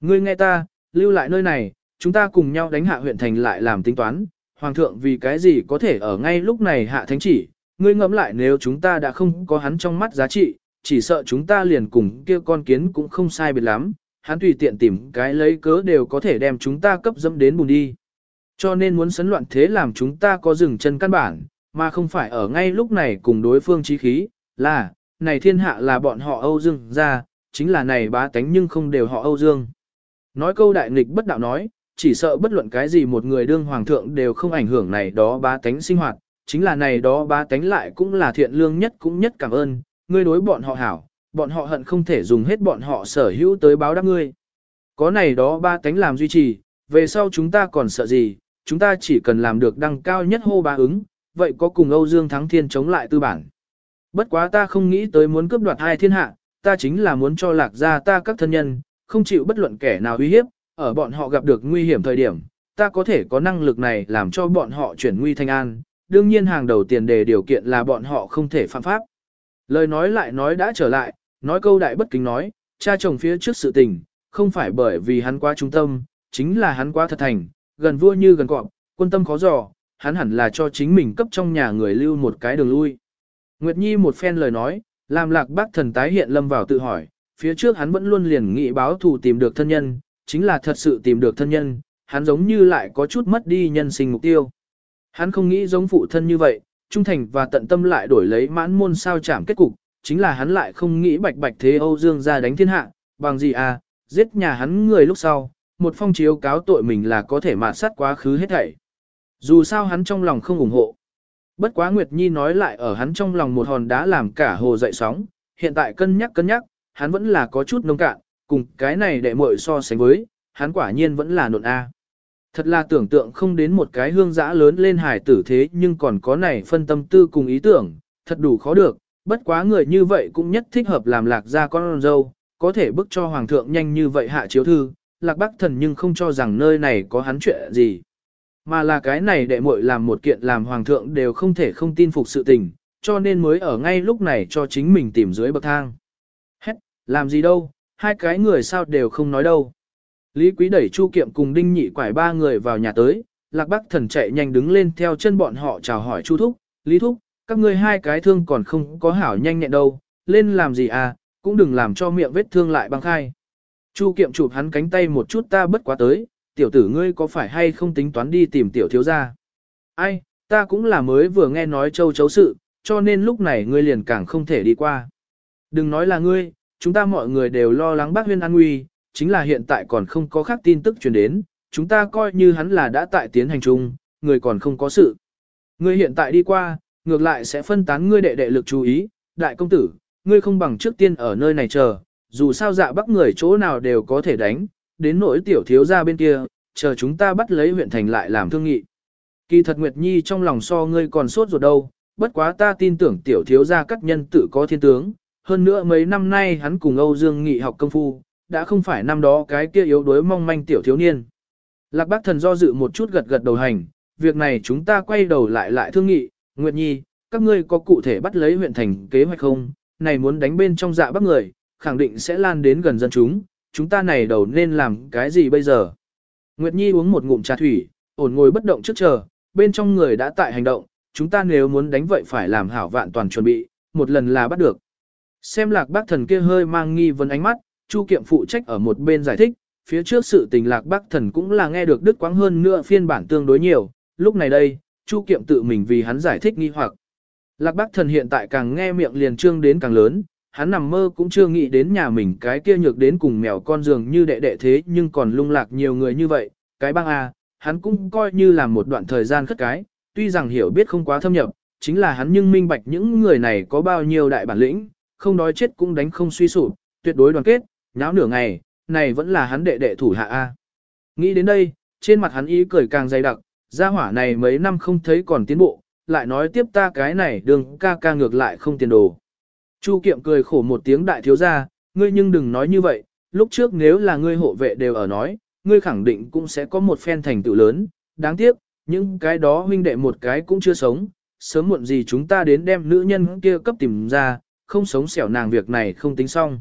Ngươi nghe ta, lưu lại nơi này, chúng ta cùng nhau đánh hạ huyện thành lại làm tính toán, hoàng thượng vì cái gì có thể ở ngay lúc này hạ thánh chỉ, ngươi ngẫm lại nếu chúng ta đã không có hắn trong mắt giá trị, chỉ sợ chúng ta liền cùng kia con kiến cũng không sai biệt lắm, hắn tùy tiện tìm cái lấy cớ đều có thể đem chúng ta cấp dẫm đến bùn đi. Cho nên muốn sấn loạn thế làm chúng ta có dừng chân căn bản, mà không phải ở ngay lúc này cùng đối phương chí khí, là, này thiên hạ là bọn họ Âu Dương ra, chính là này bá tánh nhưng không đều họ Âu Dương. Nói câu đại nghịch bất đạo nói, chỉ sợ bất luận cái gì một người đương hoàng thượng đều không ảnh hưởng này đó ba tánh sinh hoạt, chính là này đó ba tánh lại cũng là thiện lương nhất cũng nhất cảm ơn, ngươi đối bọn họ hảo, bọn họ hận không thể dùng hết bọn họ sở hữu tới báo đáp ngươi. Có này đó ba tánh làm duy trì, về sau chúng ta còn sợ gì, chúng ta chỉ cần làm được đăng cao nhất hô ba ứng, vậy có cùng Âu Dương Thắng Thiên chống lại tư bản. Bất quá ta không nghĩ tới muốn cướp đoạt hai thiên hạ, ta chính là muốn cho lạc ra ta các thân nhân, không chịu bất luận kẻ nào uy hiếp, ở bọn họ gặp được nguy hiểm thời điểm, ta có thể có năng lực này làm cho bọn họ chuyển nguy thành an, đương nhiên hàng đầu tiền đề điều kiện là bọn họ không thể phạm pháp. Lời nói lại nói đã trở lại, nói câu đại bất kính nói, cha chồng phía trước sự tình, không phải bởi vì hắn quá trung tâm, chính là hắn quá thật thành, gần vua như gần cọp, quân tâm khó dò, hắn hẳn là cho chính mình cấp trong nhà người lưu một cái đường lui. Nguyệt Nhi một phen lời nói, làm lạc bác thần tái hiện lâm vào tự hỏi, phía trước hắn vẫn luôn liền nghị báo thù tìm được thân nhân, chính là thật sự tìm được thân nhân, hắn giống như lại có chút mất đi nhân sinh mục tiêu. Hắn không nghĩ giống phụ thân như vậy, trung thành và tận tâm lại đổi lấy mãn môn sao chảm kết cục, chính là hắn lại không nghĩ bạch bạch thế Âu Dương ra đánh thiên hạ, bằng gì à, giết nhà hắn người lúc sau, một phong chiếu cáo tội mình là có thể mạt sát quá khứ hết thảy. Dù sao hắn trong lòng không ủng hộ. Bất quá Nguyệt Nhi nói lại ở hắn trong lòng một hòn đá làm cả hồ dậy sóng, hiện tại cân nhắc cân nhắc, hắn vẫn là có chút nông cạn, cùng cái này đệ muội so sánh với, hắn quả nhiên vẫn là nộn A. Thật là tưởng tượng không đến một cái hương giã lớn lên hải tử thế nhưng còn có này phân tâm tư cùng ý tưởng, thật đủ khó được, bất quá người như vậy cũng nhất thích hợp làm lạc ra con dâu, có thể bức cho hoàng thượng nhanh như vậy hạ chiếu thư, lạc bắc thần nhưng không cho rằng nơi này có hắn chuyện gì. Mà là cái này đệ muội làm một kiện làm hoàng thượng đều không thể không tin phục sự tình, cho nên mới ở ngay lúc này cho chính mình tìm dưới bậc thang. hết làm gì đâu, hai cái người sao đều không nói đâu. Lý Quý đẩy Chu Kiệm cùng Đinh Nhị quải ba người vào nhà tới, Lạc Bắc Thần chạy nhanh đứng lên theo chân bọn họ chào hỏi Chu Thúc, Lý Thúc, các ngươi hai cái thương còn không có hảo nhanh nhẹn đâu, lên làm gì à, cũng đừng làm cho miệng vết thương lại băng khai. Chu Kiệm chụp hắn cánh tay một chút ta bất quá tới, tiểu tử ngươi có phải hay không tính toán đi tìm tiểu thiếu gia? Ai, ta cũng là mới vừa nghe nói châu chấu sự, cho nên lúc này ngươi liền càng không thể đi qua. Đừng nói là ngươi, chúng ta mọi người đều lo lắng bác huyên an nguy, chính là hiện tại còn không có khác tin tức truyền đến, chúng ta coi như hắn là đã tại tiến hành chung, người còn không có sự. Ngươi hiện tại đi qua, ngược lại sẽ phân tán ngươi đệ đệ lực chú ý, đại công tử, ngươi không bằng trước tiên ở nơi này chờ, dù sao dạ bắc người chỗ nào đều có thể đánh, đến nỗi tiểu thiếu ra bên kia, chờ chúng ta bắt lấy huyện thành lại làm thương nghị. Kỳ thật Nguyệt Nhi trong lòng so ngươi còn sốt ruột đâu, bất quá ta tin tưởng tiểu thiếu gia các nhân tự có thiên tướng, hơn nữa mấy năm nay hắn cùng Âu Dương Nghị học công phu, đã không phải năm đó cái kia yếu đuối mong manh tiểu thiếu niên. Lạc bác thần do dự một chút gật gật đầu hành, việc này chúng ta quay đầu lại lại thương nghị, Nguyệt Nhi, các ngươi có cụ thể bắt lấy huyện thành kế hoạch không, này muốn đánh bên trong dạ bắc người, khẳng định sẽ lan đến gần dân chúng, chúng ta này đầu nên làm cái gì bây giờ? Nguyệt Nhi uống một ngụm trà thủy, ổn ngồi bất động trước chờ, bên trong người đã tại hành động, chúng ta nếu muốn đánh vậy phải làm hảo vạn toàn chuẩn bị, một lần là bắt được. Xem lạc bác thần kia hơi mang nghi vấn ánh mắt, Chu Kiệm phụ trách ở một bên giải thích, phía trước sự tình lạc bác thần cũng là nghe được đức quáng hơn nữa phiên bản tương đối nhiều, lúc này đây, Chu Kiệm tự mình vì hắn giải thích nghi hoặc. Lạc bác thần hiện tại càng nghe miệng liền trương đến càng lớn, hắn nằm mơ cũng chưa nghĩ đến nhà mình cái kia nhược đến cùng mèo con giường như đệ đệ thế nhưng còn lung lạc nhiều người như vậy, cái băng a, hắn cũng coi như là một đoạn thời gian khất cái, tuy rằng hiểu biết không quá thâm nhập, chính là hắn nhưng minh bạch những người này có bao nhiêu đại bản lĩnh, không đói chết cũng đánh không suy sụp, tuyệt đối đoàn kết, nháo nửa ngày, này vẫn là hắn đệ đệ thủ hạ A. Nghĩ đến đây, trên mặt hắn ý cười càng dày đặc, gia hỏa này mấy năm không thấy còn tiến bộ, lại nói tiếp ta cái này đường ca ca ngược lại không tiền đồ. Chu kiệm cười khổ một tiếng đại thiếu gia, ngươi nhưng đừng nói như vậy, lúc trước nếu là ngươi hộ vệ đều ở nói, ngươi khẳng định cũng sẽ có một phen thành tựu lớn, đáng tiếc, những cái đó huynh đệ một cái cũng chưa sống, sớm muộn gì chúng ta đến đem nữ nhân kia cấp tìm ra, không sống xẻo nàng việc này không tính xong.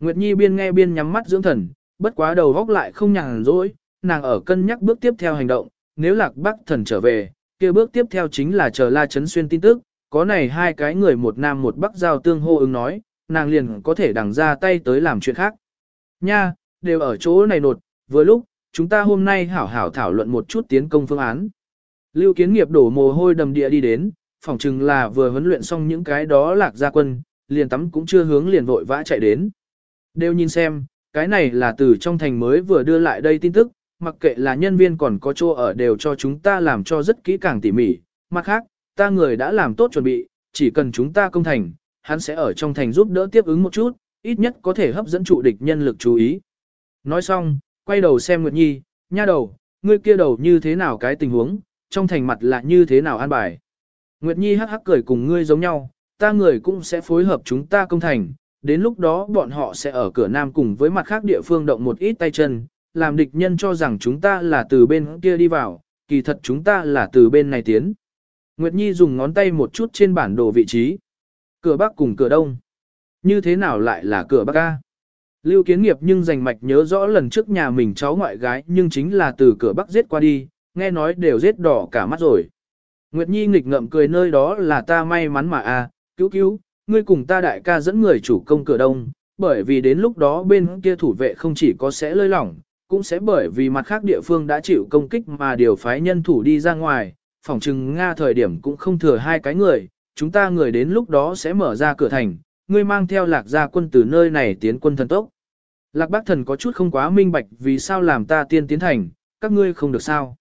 Nguyệt Nhi biên nghe biên nhắm mắt dưỡng thần, bất quá đầu góc lại không nhàn rỗi, nàng ở cân nhắc bước tiếp theo hành động, nếu lạc bắc thần trở về, kia bước tiếp theo chính là chờ la chấn xuyên tin tức, có này hai cái người một nam một bắc giao tương hô ứng nói, nàng liền có thể đằng ra tay tới làm chuyện khác. Nha, đều ở chỗ này nột, vừa lúc, chúng ta hôm nay hảo hảo thảo luận một chút tiến công phương án. Lưu kiến nghiệp đổ mồ hôi đầm địa đi đến, phỏng chừng là vừa huấn luyện xong những cái đó lạc gia quân, liền tắm cũng chưa hướng liền vội vã chạy đến. Đều nhìn xem, cái này là từ trong thành mới vừa đưa lại đây tin tức, mặc kệ là nhân viên còn có chỗ ở đều cho chúng ta làm cho rất kỹ càng tỉ mỉ. Mặt khác, ta người đã làm tốt chuẩn bị, chỉ cần chúng ta công thành, hắn sẽ ở trong thành giúp đỡ tiếp ứng một chút, ít nhất có thể hấp dẫn trụ địch nhân lực chú ý. Nói xong, quay đầu xem Nguyệt Nhi, nha đầu, ngươi kia đầu như thế nào cái tình huống, trong thành mặt là như thế nào an bài. Nguyệt Nhi hắc hắc cười cùng ngươi giống nhau, ta người cũng sẽ phối hợp chúng ta công thành, đến lúc đó bọn họ sẽ ở cửa nam cùng với mặt khác địa phương động một ít tay chân, làm địch nhân cho rằng chúng ta là từ bên kia đi vào, kỳ thật chúng ta là từ bên này tiến. Nguyệt Nhi dùng ngón tay một chút trên bản đồ vị trí. Cửa bắc cùng cửa đông. Như thế nào lại là cửa bắc A? Lưu kiến nghiệp nhưng dành mạch nhớ rõ lần trước nhà mình cháu ngoại gái nhưng chính là từ cửa bắc giết qua đi, nghe nói đều giết đỏ cả mắt rồi. Nguyệt Nhi nghịch ngậm cười nơi đó là ta may mắn mà a, cứu cứu, ngươi cùng ta đại ca dẫn người chủ công cửa đông, bởi vì đến lúc đó bên kia thủ vệ không chỉ có sẽ lơi lỏng, cũng sẽ bởi vì mặt khác địa phương đã chịu công kích mà điều phái nhân thủ đi ra ngoài, phòng trừng Nga thời điểm cũng không thừa hai cái người, chúng ta người đến lúc đó sẽ mở ra cửa thành, ngươi mang theo lạc gia quân từ nơi này tiến quân thần tốc. Lạc bác thần có chút không quá minh bạch vì sao làm ta tiên tiến thành, các ngươi không được sao.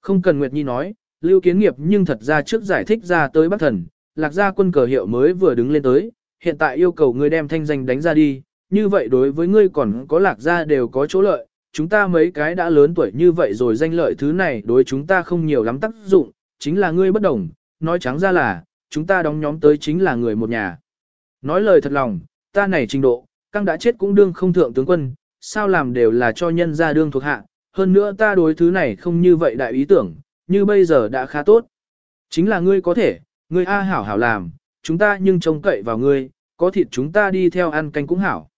Không cần Nguyệt Nhi nói, lưu kiến nghiệp nhưng thật ra trước giải thích ra tới bác thần, lạc gia quân cờ hiệu mới vừa đứng lên tới, hiện tại yêu cầu ngươi đem thanh danh đánh ra đi, như vậy đối với ngươi còn có lạc gia đều có chỗ lợi, chúng ta mấy cái đã lớn tuổi như vậy rồi danh lợi thứ này đối chúng ta không nhiều lắm tác dụng, chính là ngươi bất đồng, nói trắng ra là, chúng ta đóng nhóm tới chính là người một nhà. Nói lời thật lòng, ta này trình độ, căng đã chết cũng đương không thượng tướng quân, sao làm đều là cho nhân ra đương thuộc hạ, hơn nữa ta đối thứ này không như vậy đại ý tưởng, như bây giờ đã khá tốt. Chính là ngươi có thể, ngươi A hảo hảo làm, chúng ta nhưng trông cậy vào ngươi, có thịt chúng ta đi theo ăn canh cũng hảo.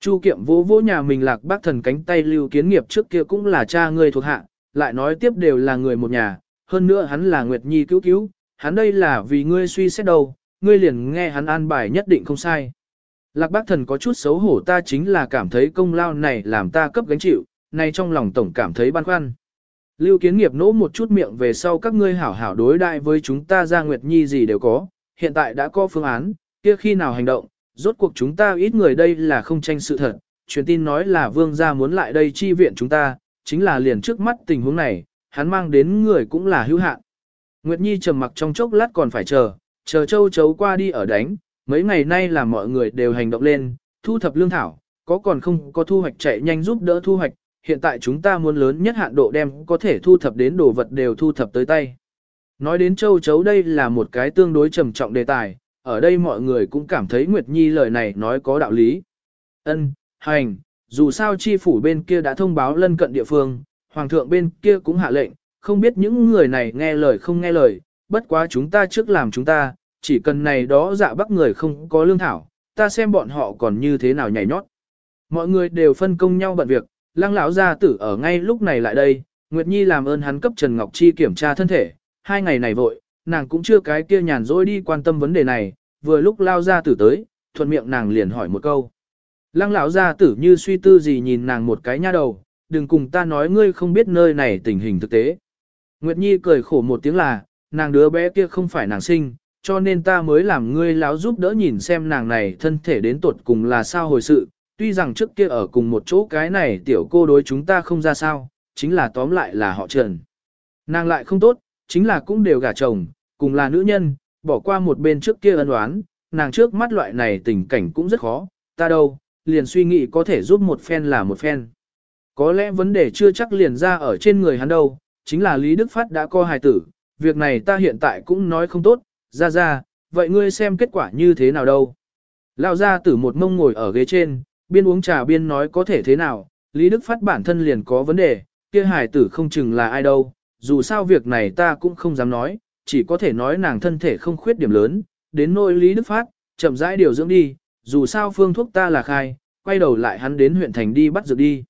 Chu kiệm vỗ vỗ nhà mình lạc bác thần cánh tay lưu kiến nghiệp trước kia cũng là cha ngươi thuộc hạ, lại nói tiếp đều là người một nhà, hơn nữa hắn là Nguyệt Nhi cứu cứu, hắn đây là vì ngươi suy xét đâu, ngươi liền nghe hắn an bài nhất định không sai. Lạc bác thần có chút xấu hổ ta chính là cảm thấy công lao này làm ta cấp gánh chịu, nay trong lòng tổng cảm thấy băn khoăn. Lưu kiến nghiệp nỗ một chút miệng về sau các ngươi hảo hảo đối đại với chúng ta ra Nguyệt Nhi gì đều có, hiện tại đã có phương án, kia khi nào hành động, rốt cuộc chúng ta ít người đây là không tranh sự thật, truyền tin nói là vương gia muốn lại đây chi viện chúng ta, chính là liền trước mắt tình huống này, hắn mang đến người cũng là hữu hạn. Nguyệt Nhi trầm mặc trong chốc lát còn phải chờ, chờ châu chấu qua đi ở đánh, mấy ngày nay là mọi người đều hành động lên, thu thập lương thảo, có còn không có thu hoạch chạy nhanh giúp đỡ thu hoạch, hiện tại chúng ta muốn lớn nhất hạn độ đem có thể thu thập đến đồ vật đều thu thập tới tay. Nói đến châu chấu đây là một cái tương đối trầm trọng đề tài, ở đây mọi người cũng cảm thấy Nguyệt Nhi lời này nói có đạo lý. Ân, hành, dù sao chi phủ bên kia đã thông báo lân cận địa phương, hoàng thượng bên kia cũng hạ lệnh, không biết những người này nghe lời không nghe lời, bất quá chúng ta trước làm chúng ta, chỉ cần này đó dạ bắt người không có lương thảo, ta xem bọn họ còn như thế nào nhảy nhót. Mọi người đều phân công nhau bận việc, lăng lão gia tử ở ngay lúc này lại đây, Nguyệt Nhi làm ơn hắn cấp Trần Ngọc Chi kiểm tra thân thể, hai ngày này vội, nàng cũng chưa cái kia nhàn rỗi đi quan tâm vấn đề này, vừa lúc lao gia tử tới, thuận miệng nàng liền hỏi một câu. Lăng lão gia tử như suy tư gì nhìn nàng một cái nha đầu, đừng cùng ta nói ngươi không biết nơi này tình hình thực tế. Nguyệt Nhi cười khổ một tiếng là, nàng đứa bé kia không phải nàng sinh, cho nên ta mới làm ngươi láo giúp đỡ nhìn xem nàng này thân thể đến tuột cùng là sao hồi sự, tuy rằng trước kia ở cùng một chỗ cái này tiểu cô đối chúng ta không ra sao, chính là tóm lại là họ trần. Nàng lại không tốt, chính là cũng đều gả chồng, cùng là nữ nhân, bỏ qua một bên trước kia ân oán, nàng trước mắt loại này tình cảnh cũng rất khó, ta đâu, liền suy nghĩ có thể giúp một phen là một phen. Có lẽ vấn đề chưa chắc liền ra ở trên người hắn đâu, chính là Lý Đức Phát đã co hài tử, việc này ta hiện tại cũng nói không tốt, ra ra, vậy ngươi xem kết quả như thế nào đâu. Lão gia tử một mông ngồi ở ghế trên, biên uống trà biên nói có thể thế nào, Lý Đức Phát bản thân liền có vấn đề, kia hài tử không chừng là ai đâu, dù sao việc này ta cũng không dám nói, chỉ có thể nói nàng thân thể không khuyết điểm lớn, đến nỗi Lý Đức Phát, chậm rãi điều dưỡng đi, dù sao phương thuốc ta là khai, quay đầu lại hắn đến huyện thành đi bắt dược đi.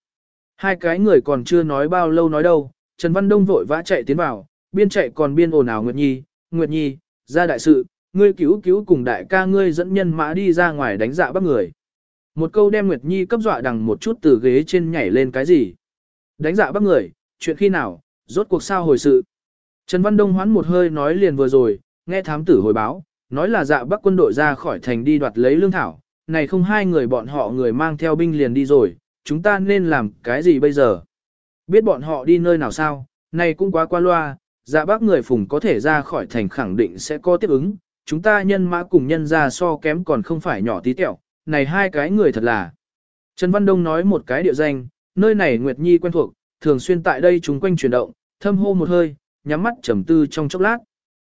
Hai cái người còn chưa nói bao lâu nói đâu, Trần Văn Đông vội vã chạy tiến vào, biên chạy còn biên ồn ào Nguyệt Nhi, Nguyệt Nhi, ra đại sự, ngươi cứu cứu cùng đại ca ngươi dẫn nhân mã đi ra ngoài đánh dạ bắt người. Một câu đem Nguyệt Nhi cấp dọa đằng một chút từ ghế trên nhảy lên cái gì. Đánh dạ bắt người, chuyện khi nào, rốt cuộc sao hồi sự. Trần Văn Đông hoán một hơi nói liền vừa rồi, nghe thám tử hồi báo, nói là dạ bắc quân đội ra khỏi thành đi đoạt lấy lương thảo, này không hai người bọn họ người mang theo binh liền đi rồi, chúng ta nên làm cái gì bây giờ? Biết bọn họ đi nơi nào sao, này cũng quá qua loa, dạ bác người phùng có thể ra khỏi thành khẳng định sẽ có tiếp ứng, chúng ta nhân mã cùng nhân ra so kém còn không phải nhỏ tí tẹo, này hai cái người thật là. Trần Văn Đông nói một cái địa danh, nơi này Nguyệt Nhi quen thuộc, thường xuyên tại đây chúng quanh chuyển động, thâm hô một hơi, nhắm mắt trầm tư trong chốc lát.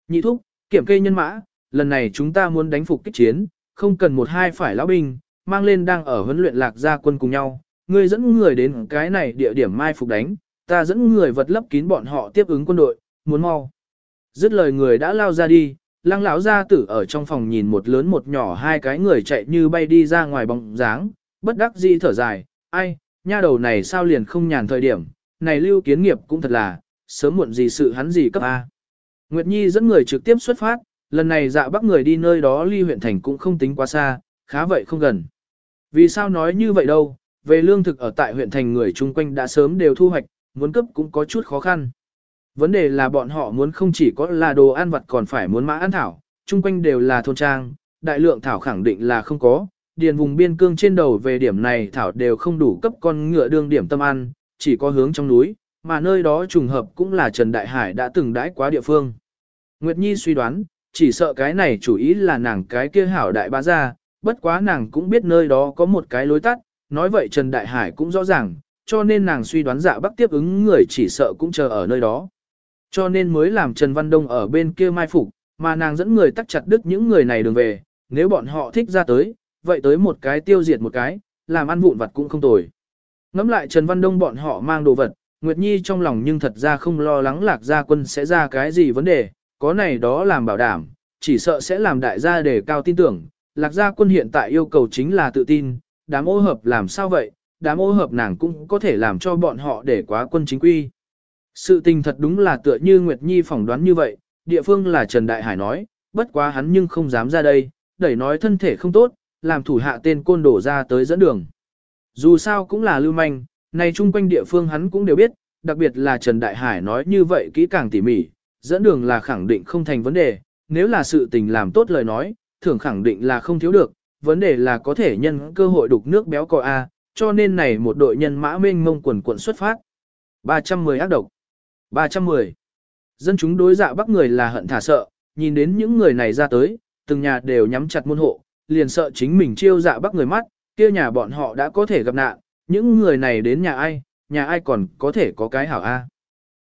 Nhị thúc, kiểm kê nhân mã, lần này chúng ta muốn đánh phục kích chiến, không cần một hai phải lão binh, mang lên đang ở huấn luyện lạc gia quân cùng nhau, ngươi dẫn người đến cái này địa điểm mai phục đánh, ta dẫn người vật lấp kín bọn họ tiếp ứng quân đội, muốn mau. Dứt lời người đã lao ra đi, lăng lão gia tử ở trong phòng nhìn một lớn một nhỏ hai cái người chạy như bay đi ra ngoài bóng dáng, bất đắc dĩ thở dài, ai, nha đầu này sao liền không nhàn thời điểm, này lưu kiến nghiệp cũng thật là, sớm muộn gì sự hắn gì cấp A. Nguyệt Nhi dẫn người trực tiếp xuất phát, lần này dạ bắc người đi nơi đó ly huyện thành cũng không tính quá xa, khá vậy không gần. Vì sao nói như vậy đâu, về lương thực ở tại huyện thành người chung quanh đã sớm đều thu hoạch, muốn cấp cũng có chút khó khăn. Vấn đề là bọn họ muốn không chỉ có là đồ ăn vặt còn phải muốn mã ăn thảo, chung quanh đều là thôn trang, đại lượng thảo khẳng định là không có, điền vùng biên cương trên đầu về điểm này thảo đều không đủ cấp con ngựa đương điểm tâm ăn, chỉ có hướng trong núi, mà nơi đó trùng hợp cũng là Trần Đại Hải đã từng đãi quá địa phương. Nguyệt Nhi suy đoán, chỉ sợ cái này chủ ý là nàng cái kia hảo đại bá ra, bất quá nàng cũng biết nơi đó có một cái lối tắt, nói vậy Trần Đại Hải cũng rõ ràng, cho nên nàng suy đoán dạ bắc tiếp ứng người chỉ sợ cũng chờ ở nơi đó. Cho nên mới làm Trần Văn Đông ở bên kia mai phục, mà nàng dẫn người tắt chặt đứt những người này đường về, nếu bọn họ thích ra tới, vậy tới một cái tiêu diệt một cái, làm ăn vụn vặt cũng không tồi. Ngắm lại Trần Văn Đông bọn họ mang đồ vật, Nguyệt Nhi trong lòng nhưng thật ra không lo lắng lạc gia quân sẽ ra cái gì vấn đề, có này đó làm bảo đảm, chỉ sợ sẽ làm đại gia để cao tin tưởng. Lạc gia quân hiện tại yêu cầu chính là tự tin, đám ô hợp làm sao vậy, đám ô hợp nàng cũng có thể làm cho bọn họ để quá quân chính quy. Sự tình thật đúng là tựa như Nguyệt Nhi phỏng đoán như vậy, địa phương là Trần Đại Hải nói, bất quá hắn nhưng không dám ra đây, đẩy nói thân thể không tốt, làm thủ hạ tên côn đổ ra tới dẫn đường. Dù sao cũng là lưu manh, này chung quanh địa phương hắn cũng đều biết, đặc biệt là Trần Đại Hải nói như vậy kỹ càng tỉ mỉ, dẫn đường là khẳng định không thành vấn đề, nếu là sự tình làm tốt lời nói, thường khẳng định là không thiếu được, vấn đề là có thể nhân cơ hội đục nước béo cò A, cho nên này một đội nhân mã mênh mông quần quận xuất phát. 310 ác độc. 310. Dân chúng đối dạ bắc người là hận thả sợ, nhìn đến những người này ra tới, từng nhà đều nhắm chặt môn hộ, liền sợ chính mình chiêu dạ bắc người mắt, kia nhà bọn họ đã có thể gặp nạn, những người này đến nhà ai, nhà ai còn có thể có cái hảo A.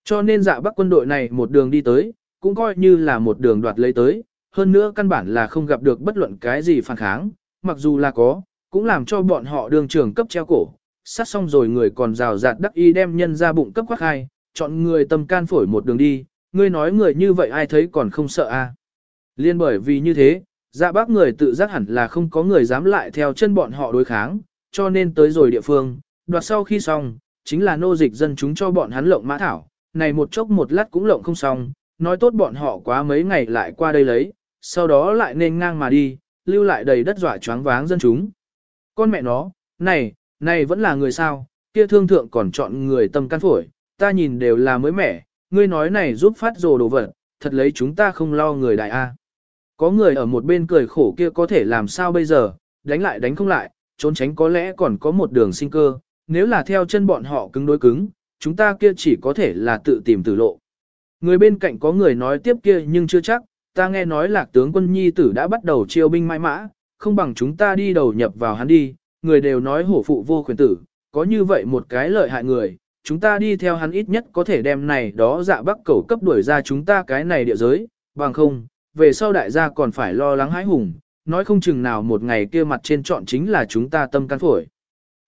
Cho nên dạ bắc quân đội này một đường đi tới, cũng coi như là một đường đoạt lấy tới, hơn nữa căn bản là không gặp được bất luận cái gì phản kháng, mặc dù là có, cũng làm cho bọn họ đường trường cấp treo cổ, sát xong rồi người còn rào rạt đắc y đem nhân ra bụng cấp quắc hai, chọn người tâm can phổi một đường đi, ngươi nói người như vậy ai thấy còn không sợ a? Liên bởi vì như thế, dạ bác người tự giác hẳn là không có người dám lại theo chân bọn họ đối kháng, cho nên tới rồi địa phương, đoạt sau khi xong, chính là nô dịch dân chúng cho bọn hắn lộng mã thảo, này một chốc một lát cũng lộng không xong, nói tốt bọn họ quá mấy ngày lại qua đây lấy, sau đó lại nên ngang mà đi, lưu lại đầy đất dọa choáng váng dân chúng. Con mẹ nó, này, này vẫn là người sao, kia thương thượng còn chọn người tâm can phổi, ta nhìn đều là mới mẻ, ngươi nói này giúp phát rồ đồ vật, thật lấy chúng ta không lo người đại A. Có người ở một bên cười khổ kia có thể làm sao bây giờ, đánh lại đánh không lại, trốn tránh có lẽ còn có một đường sinh cơ, nếu là theo chân bọn họ cứng đối cứng, chúng ta kia chỉ có thể là tự tìm tử lộ. Người bên cạnh có người nói tiếp kia nhưng chưa chắc, ta nghe nói lạc tướng quân nhi tử đã bắt đầu chiêu binh mãi mã, không bằng chúng ta đi đầu nhập vào hắn đi, người đều nói hổ phụ vô quyền tử, có như vậy một cái lợi hại người, chúng ta đi theo hắn ít nhất có thể đem này đó dạ bắc cầu cấp đuổi ra chúng ta cái này địa giới, bằng không, về sau đại gia còn phải lo lắng hãi hùng, nói không chừng nào một ngày kia mặt trên chọn chính là chúng ta tâm can phổi.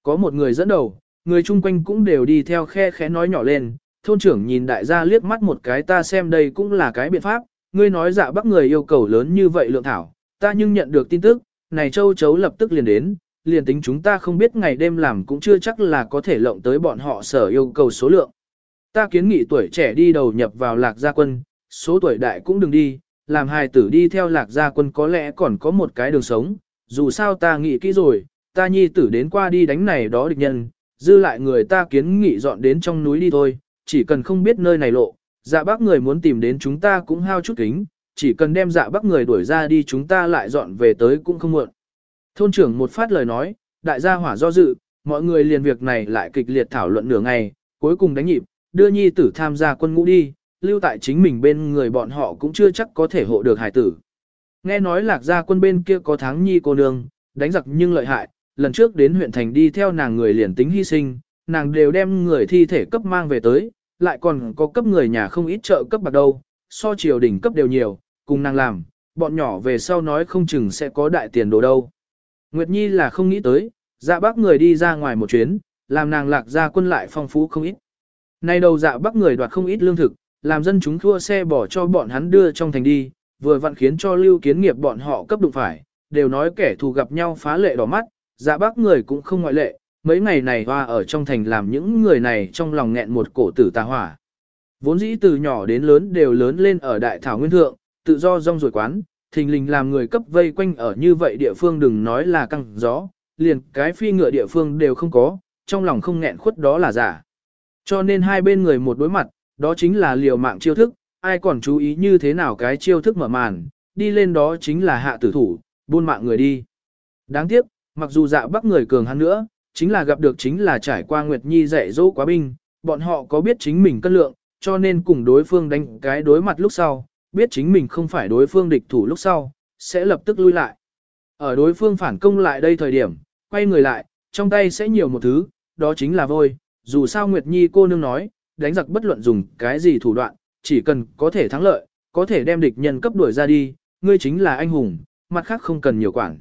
Có một người dẫn đầu, người chung quanh cũng đều đi theo khe khẽ nói nhỏ lên, thôn trưởng nhìn đại gia liếc mắt một cái ta xem đây cũng là cái biện pháp, ngươi nói dạ bắc người yêu cầu lớn như vậy lượng thảo, ta nhưng nhận được tin tức, này châu chấu lập tức liền đến, liền tính chúng ta không biết ngày đêm làm cũng chưa chắc là có thể lộng tới bọn họ sở yêu cầu số lượng. Ta kiến nghị tuổi trẻ đi đầu nhập vào lạc gia quân, số tuổi đại cũng đừng đi, làm hài tử đi theo lạc gia quân có lẽ còn có một cái đường sống, dù sao ta nghĩ kỹ rồi, ta nhi tử đến qua đi đánh này đó địch nhân, dư lại người ta kiến nghị dọn đến trong núi đi thôi, chỉ cần không biết nơi này lộ, dạ bác người muốn tìm đến chúng ta cũng hao chút kính, chỉ cần đem dạ bác người đuổi ra đi chúng ta lại dọn về tới cũng không muộn. Thôn trưởng một phát lời nói, đại gia hỏa do dự, mọi người liền việc này lại kịch liệt thảo luận nửa ngày, cuối cùng đánh nhịp, đưa nhi tử tham gia quân ngũ đi, lưu tại chính mình bên người bọn họ cũng chưa chắc có thể hộ được hải tử. Nghe nói lạc gia quân bên kia có tháng nhi cô nương, đánh giặc nhưng lợi hại, lần trước đến huyện thành đi theo nàng người liền tính hy sinh, nàng đều đem người thi thể cấp mang về tới, lại còn có cấp người nhà không ít trợ cấp bạc đâu, so triều đỉnh cấp đều nhiều, cùng nàng làm, bọn nhỏ về sau nói không chừng sẽ có đại tiền đồ đâu. Nguyệt Nhi là không nghĩ tới, dạ bác người đi ra ngoài một chuyến, làm nàng lạc gia quân lại phong phú không ít. Nay đầu dạ bác người đoạt không ít lương thực, làm dân chúng thua xe bỏ cho bọn hắn đưa trong thành đi, vừa vặn khiến cho lưu kiến nghiệp bọn họ cấp đụng phải, đều nói kẻ thù gặp nhau phá lệ đỏ mắt, dạ bác người cũng không ngoại lệ, mấy ngày này hoa ở trong thành làm những người này trong lòng nghẹn một cổ tử tà hỏa. Vốn dĩ từ nhỏ đến lớn đều lớn lên ở đại thảo nguyên thượng, tự do rong ruổi quán, thình lình làm người cấp vây quanh ở như vậy địa phương đừng nói là căng gió, liền cái phi ngựa địa phương đều không có, trong lòng không nghẹn khuất đó là giả. Cho nên hai bên người một đối mặt, đó chính là liều mạng chiêu thức, ai còn chú ý như thế nào cái chiêu thức mở màn, đi lên đó chính là hạ tử thủ, buôn mạng người đi. Đáng tiếc, mặc dù dạ bắc người cường hắn nữa, chính là gặp được chính là trải qua Nguyệt Nhi dạy dỗ quá binh, bọn họ có biết chính mình cân lượng, cho nên cùng đối phương đánh cái đối mặt lúc sau, biết chính mình không phải đối phương địch thủ lúc sau, sẽ lập tức lui lại. Ở đối phương phản công lại đây thời điểm, quay người lại, trong tay sẽ nhiều một thứ, đó chính là vôi, dù sao Nguyệt Nhi cô nương nói, đánh giặc bất luận dùng cái gì thủ đoạn, chỉ cần có thể thắng lợi, có thể đem địch nhân cấp đuổi ra đi, ngươi chính là anh hùng, mặt khác không cần nhiều quản.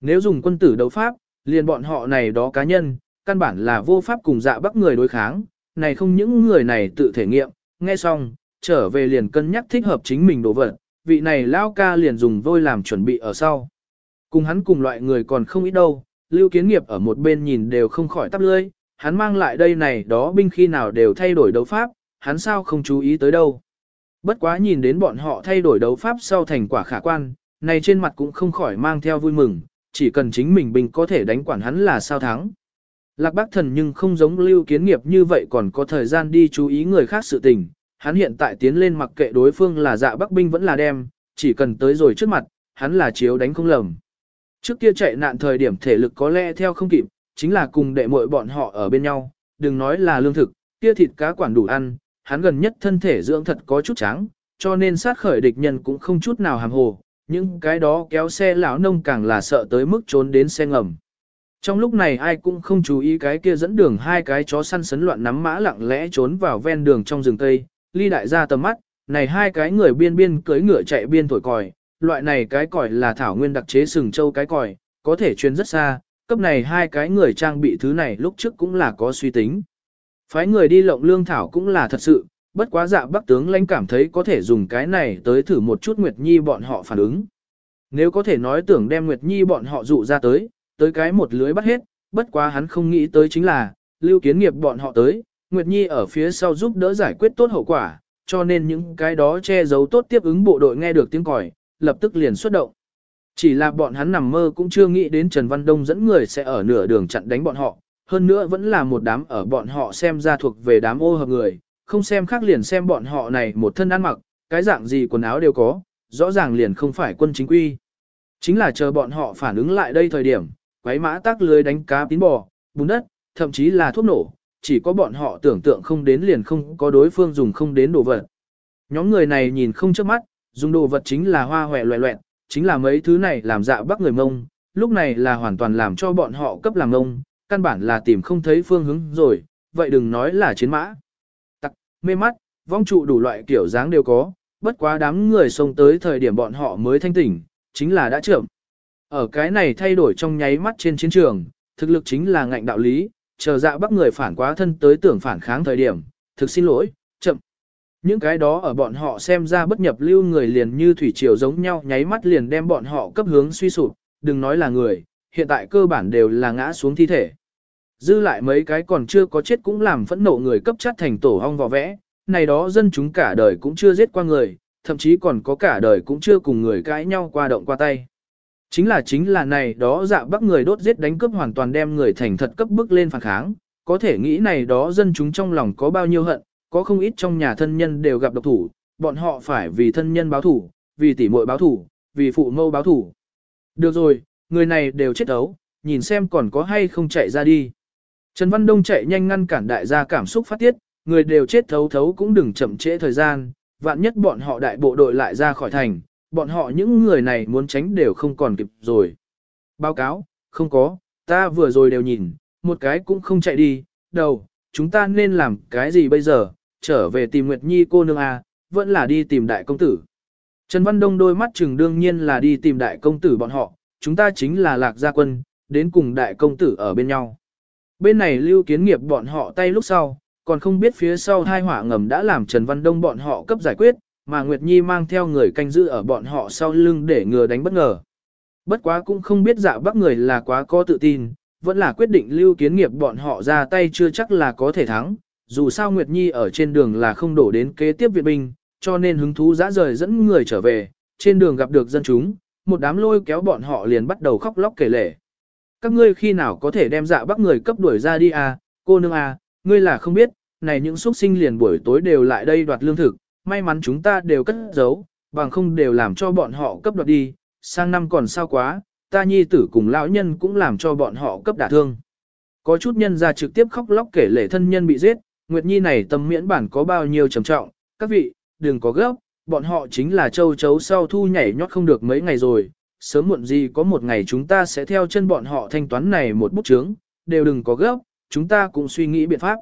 Nếu dùng quân tử đấu pháp, liền bọn họ này đó cá nhân, căn bản là vô pháp cùng dạ bắc người đối kháng, này không những người này tự thể nghiệm, nghe xong, trở về liền cân nhắc thích hợp chính mình đồ vật, vị này lao ca liền dùng vôi làm chuẩn bị ở sau. Cùng hắn cùng loại người còn không ít đâu, lưu kiến nghiệp ở một bên nhìn đều không khỏi tắp lưỡi, hắn mang lại đây này đó binh khi nào đều thay đổi đấu pháp, hắn sao không chú ý tới đâu. Bất quá nhìn đến bọn họ thay đổi đấu pháp sau thành quả khả quan, này trên mặt cũng không khỏi mang theo vui mừng, chỉ cần chính mình binh có thể đánh quản hắn là sao thắng. Lạc bác thần nhưng không giống lưu kiến nghiệp như vậy còn có thời gian đi chú ý người khác sự tình, hắn hiện tại tiến lên mặc kệ đối phương là dạ bắc binh vẫn là đem, chỉ cần tới rồi trước mặt, hắn là chiếu đánh không lầm. Trước kia chạy nạn thời điểm thể lực có lẽ theo không kịp, chính là cùng đệ muội bọn họ ở bên nhau, đừng nói là lương thực, kia thịt cá quản đủ ăn, hắn gần nhất thân thể dưỡng thật có chút trắng, cho nên sát khởi địch nhân cũng không chút nào hàm hồ, những cái đó kéo xe lão nông càng là sợ tới mức trốn đến xe ngầm. Trong lúc này ai cũng không chú ý cái kia dẫn đường hai cái chó săn sấn loạn nắm mã lặng lẽ trốn vào ven đường trong rừng cây, ly đại ra tầm mắt, này hai cái người biên biên cưỡi ngựa chạy biên thổi còi, loại này cái còi là thảo nguyên đặc chế sừng châu cái còi, có thể truyền rất xa, cấp này hai cái người trang bị thứ này lúc trước cũng là có suy tính. Phái người đi lộng lương thảo cũng là thật sự, bất quá dạ bắc tướng lãnh cảm thấy có thể dùng cái này tới thử một chút Nguyệt Nhi bọn họ phản ứng. Nếu có thể nói tưởng đem Nguyệt Nhi bọn họ dụ ra tới, tới cái một lưới bắt hết, bất quá hắn không nghĩ tới chính là, lưu kiến nghiệp bọn họ tới, Nguyệt Nhi ở phía sau giúp đỡ giải quyết tốt hậu quả, cho nên những cái đó che giấu tốt tiếp ứng bộ đội nghe được tiếng còi, lập tức liền xuất động. Chỉ là bọn hắn nằm mơ cũng chưa nghĩ đến Trần Văn Đông dẫn người sẽ ở nửa đường chặn đánh bọn họ, hơn nữa vẫn là một đám ở bọn họ xem ra thuộc về đám ô hợp người, không xem khác liền xem bọn họ này một thân ăn mặc, cái dạng gì quần áo đều có, rõ ràng liền không phải quân chính quy. Chính là chờ bọn họ phản ứng lại đây thời điểm, quái mã tác lưới đánh cá tín bò, bùn đất, thậm chí là thuốc nổ, chỉ có bọn họ tưởng tượng không đến liền không có đối phương dùng không đến đồ vật. Nhóm người này nhìn không chớp mắt, dùng đồ vật chính là hoa hòe loẹ loẹn, chính là mấy thứ này làm dạ bắt người mông, lúc này là hoàn toàn làm cho bọn họ cấp làm mông, căn bản là tìm không thấy phương hướng rồi, vậy đừng nói là chiến mã. Tặc, mê mắt, vong trụ đủ loại kiểu dáng đều có, bất quá đám người xông tới thời điểm bọn họ mới thanh tỉnh, chính là đã trưởng. Ở cái này thay đổi trong nháy mắt trên chiến trường, thực lực chính là ngạnh đạo lý, chờ dạ bắt người phản quá thân tới tưởng phản kháng thời điểm, thực xin lỗi, chậm. Những cái đó ở bọn họ xem ra bất nhập lưu người liền như thủy triều giống nhau nháy mắt liền đem bọn họ cấp hướng suy sụp, đừng nói là người, hiện tại cơ bản đều là ngã xuống thi thể. Dư lại mấy cái còn chưa có chết cũng làm phẫn nộ người cấp chát thành tổ hong vò vẽ, này đó dân chúng cả đời cũng chưa giết qua người, thậm chí còn có cả đời cũng chưa cùng người cãi nhau qua động qua tay. Chính là chính là này đó dạ bắt người đốt giết đánh cướp hoàn toàn đem người thành thật cấp bức lên phản kháng, có thể nghĩ này đó dân chúng trong lòng có bao nhiêu hận, có không ít trong nhà thân nhân đều gặp độc thủ, bọn họ phải vì thân nhân báo thủ, vì tỉ muội báo thủ, vì phụ mâu báo thủ. Được rồi, người này đều chết ấu, nhìn xem còn có hay không chạy ra đi. Trần Văn Đông chạy nhanh ngăn cản đại gia cảm xúc phát tiết, người đều chết thấu thấu cũng đừng chậm trễ thời gian, vạn nhất bọn họ đại bộ đội lại ra khỏi thành, bọn họ những người này muốn tránh đều không còn kịp rồi. Báo cáo, không có, ta vừa rồi đều nhìn, một cái cũng không chạy đi, đâu chúng ta nên làm cái gì bây giờ, trở về tìm Nguyệt Nhi cô nương à, vẫn là đi tìm đại công tử. Trần Văn Đông đôi mắt chừng đương nhiên là đi tìm đại công tử bọn họ, chúng ta chính là lạc gia quân, đến cùng đại công tử ở bên nhau. Bên này lưu kiến nghiệp bọn họ tay lúc sau, còn không biết phía sau hai hỏa ngầm đã làm Trần Văn Đông bọn họ cấp giải quyết, mà Nguyệt Nhi mang theo người canh giữ ở bọn họ sau lưng để ngừa đánh bất ngờ. Bất quá cũng không biết dạ bắc người là quá có tự tin, vẫn là quyết định lưu kiến nghiệp bọn họ ra tay chưa chắc là có thể thắng, dù sao Nguyệt Nhi ở trên đường là không đổ đến kế tiếp viện binh, cho nên hứng thú dã rời dẫn người trở về, trên đường gặp được dân chúng, một đám lôi kéo bọn họ liền bắt đầu khóc lóc kể lể. Các ngươi khi nào có thể đem dạ bắc người cấp đuổi ra đi à, cô nương à, ngươi là không biết, này những xuất sinh liền buổi tối đều lại đây đoạt lương thực, may mắn chúng ta đều cất giấu, bằng không đều làm cho bọn họ cấp đoạt đi, sang năm còn sao quá, ta nhi tử cùng lão nhân cũng làm cho bọn họ cấp đả thương. Có chút nhân ra trực tiếp khóc lóc kể lể thân nhân bị giết, Nguyệt Nhi này tâm miễn bản có bao nhiêu trầm trọng, các vị, đừng có gấp, bọn họ chính là châu chấu sau thu nhảy nhót không được mấy ngày rồi, sớm muộn gì có một ngày chúng ta sẽ theo chân bọn họ thanh toán này một bút chướng, đều đừng có gấp, chúng ta cũng suy nghĩ biện pháp.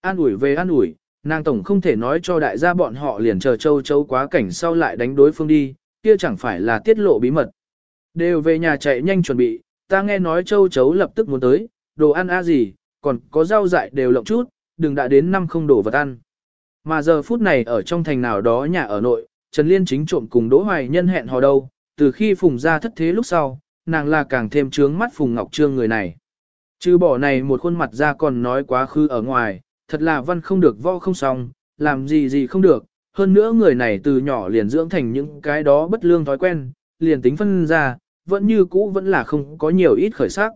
An ủi về an ủi, nàng tổng không thể nói cho đại gia bọn họ liền chờ châu chấu quá cảnh sau lại đánh đối phương đi, kia chẳng phải là tiết lộ bí mật. Đều về nhà chạy nhanh chuẩn bị, ta nghe nói châu chấu lập tức muốn tới, đồ ăn a gì, còn có rau dại đều lộng chút, đừng đã đến năm không đổ vật ăn. Mà giờ phút này ở trong thành nào đó nhà ở nội, Trần Liên chính trộm cùng Đỗ Hoài Nhân hẹn hò đâu, từ khi Phùng ra thất thế lúc sau, nàng là càng thêm trướng mắt Phùng Ngọc Trương người này. Chứ bỏ này một khuôn mặt ra còn nói quá khứ ở ngoài, thật là văn không được võ không xong, làm gì gì không được, hơn nữa người này từ nhỏ liền dưỡng thành những cái đó bất lương thói quen, liền tính phân ra, vẫn như cũ vẫn là không có nhiều ít khởi sắc.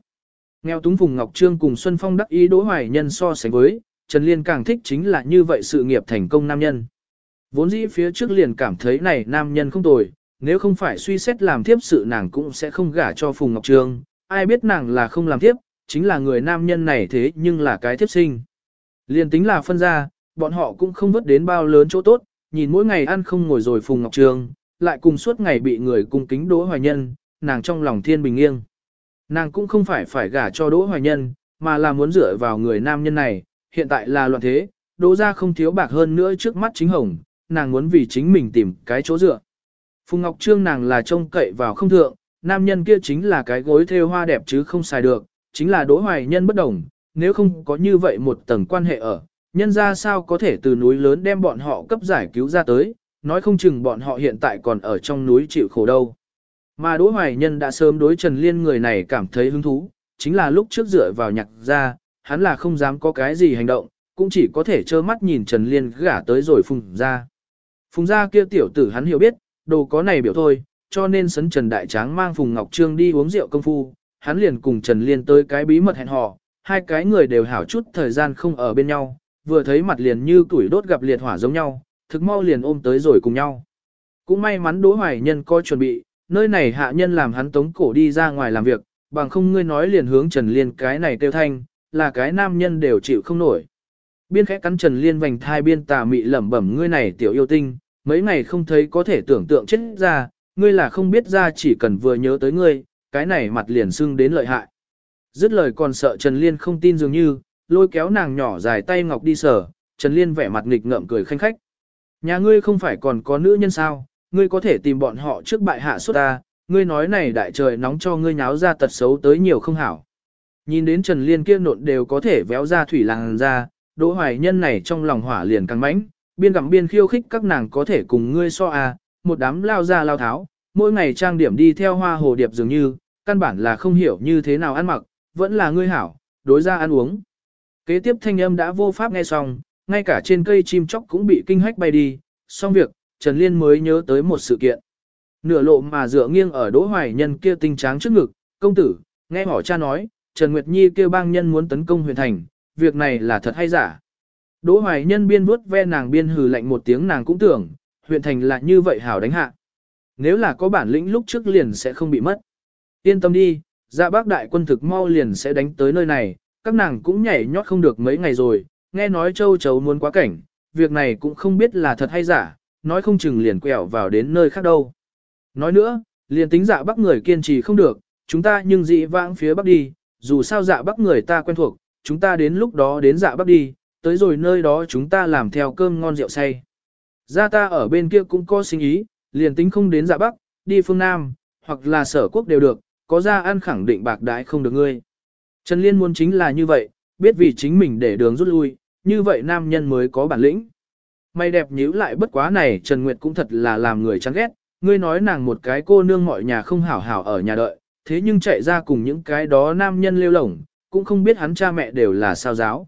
Nghèo túng Phùng Ngọc Trương cùng Xuân Phong đắc ý đối Hoài Nhân so sánh với, Trần Liên càng thích chính là như vậy sự nghiệp thành công nam nhân. Vốn dĩ phía trước liền cảm thấy này nam nhân không tồi, nếu không phải suy xét làm thiếp sự nàng cũng sẽ không gả cho Phùng Ngọc Trương, ai biết nàng là không làm thiếp, chính là người nam nhân này thế nhưng là cái thiếp sinh. Liền tính là phân ra, bọn họ cũng không vớt đến bao lớn chỗ tốt, nhìn mỗi ngày ăn không ngồi rồi Phùng Ngọc Trường lại cùng suốt ngày bị người cung kính Đỗ Hoài Nhân, nàng trong lòng thiên bình nghiêng, Nàng cũng không phải phải gả cho Đỗ Hoài Nhân, mà là muốn dựa vào người nam nhân này, hiện tại là loạn thế, Đỗ ra không thiếu bạc hơn nữa trước mắt chính hồng, nàng muốn vì chính mình tìm cái chỗ dựa. Phùng Ngọc Trương nàng là trông cậy vào không thượng, nam nhân kia chính là cái gối thêu hoa đẹp chứ không xài được, chính là Đỗ Hoài Nhân bất đồng, nếu không có như vậy một tầng quan hệ ở, nhân ra sao có thể từ núi lớn đem bọn họ cấp giải cứu ra tới, nói không chừng bọn họ hiện tại còn ở trong núi chịu khổ đâu. Mà Đỗ Hoài Nhân đã sớm đối Trần Liên người này cảm thấy hứng thú, chính là lúc trước dựa vào nhạc ra, hắn là không dám có cái gì hành động, cũng chỉ có thể trơ mắt nhìn Trần Liên gả tới rồi phùng ra. Phùng ra kia tiểu tử hắn hiểu biết, đồ có này biểu thôi, cho nên sấn Trần Đại Tráng mang Phùng Ngọc Trương đi uống rượu công phu, hắn liền cùng Trần Liên tới cái bí mật hẹn hò, hai cái người đều hảo chút thời gian không ở bên nhau, vừa thấy mặt liền như tuổi đốt gặp liệt hỏa giống nhau, thực mau liền ôm tới rồi cùng nhau. Cũng may mắn Đỗ Hoài Nhân coi chuẩn bị, nơi này hạ nhân làm hắn tống cổ đi ra ngoài làm việc, bằng không ngươi nói liền hướng Trần Liên cái này tiêu thanh, là cái nam nhân đều chịu không nổi. Biên khẽ cắn Trần Liên vành thai biên tà mị lẩm bẩm ngươi này tiểu yêu tinh, mấy ngày không thấy có thể tưởng tượng chết ra, ngươi là không biết ra chỉ cần vừa nhớ tới ngươi, cái này mặt liền sưng đến lợi hại. Dứt lời còn sợ Trần Liên không tin dường như, lôi kéo nàng nhỏ dài tay ngọc đi sở, Trần Liên vẻ mặt nghịch ngợm cười khanh khách. Nhà ngươi không phải còn có nữ nhân sao, ngươi có thể tìm bọn họ trước bại hạ suốt ta, ngươi nói này đại trời nóng cho ngươi nháo ra tật xấu tới nhiều không hảo. Nhìn đến Trần Liên kia nộn đều có thể véo ra thủy làng ra, đỗ hoài nhân này trong lòng hỏa liền căng mãnh, biên gặm biên khiêu khích các nàng có thể cùng ngươi so à, một đám lao ra lao tháo, mỗi ngày trang điểm đi theo hoa hồ điệp dường như, căn bản là không hiểu như thế nào ăn mặc, vẫn là ngươi hảo, đối ra ăn uống. Kế tiếp thanh âm đã vô pháp nghe xong, ngay cả trên cây chim chóc cũng bị kinh hách bay đi, xong việc, Trần Liên mới nhớ tới một sự kiện. Nửa lộ mà dựa nghiêng ở đỗ hoài nhân kia tinh tráng trước ngực, công tử, nghe hỏi cha nói, Trần Nguyệt Nhi kêu bang nhân muốn tấn công huyền thành, việc này là thật hay giả. Đỗ hoài nhân biên vuốt ve nàng biên hừ lạnh một tiếng nàng cũng tưởng, huyện thành là như vậy hảo đánh hạ. Nếu là có bản lĩnh lúc trước liền sẽ không bị mất. Yên tâm đi, dạ bác đại quân thực mau liền sẽ đánh tới nơi này, các nàng cũng nhảy nhót không được mấy ngày rồi, nghe nói châu chấu muốn quá cảnh, việc này cũng không biết là thật hay giả, nói không chừng liền quẹo vào đến nơi khác đâu. Nói nữa, liền tính dạ bắc người kiên trì không được, chúng ta nhưng dị vãng phía bắc đi, dù sao dạ bắc người ta quen thuộc, chúng ta đến lúc đó đến dạ bắc đi, tới rồi nơi đó chúng ta làm theo cơm ngon rượu say. Gia ta ở bên kia cũng có sinh ý, liền tính không đến dạ bắc, đi phương Nam, hoặc là sở quốc đều được, có ra ăn khẳng định bạc đãi không được ngươi. Trần Liên muốn chính là như vậy, biết vì chính mình để đường rút lui, như vậy nam nhân mới có bản lĩnh. Mày đẹp nhíu lại bất quá này Trần Nguyệt cũng thật là làm người chán ghét, ngươi nói nàng một cái cô nương mọi nhà không hảo hảo ở nhà đợi, thế nhưng chạy ra cùng những cái đó nam nhân lêu lổng, cũng không biết hắn cha mẹ đều là sao giáo.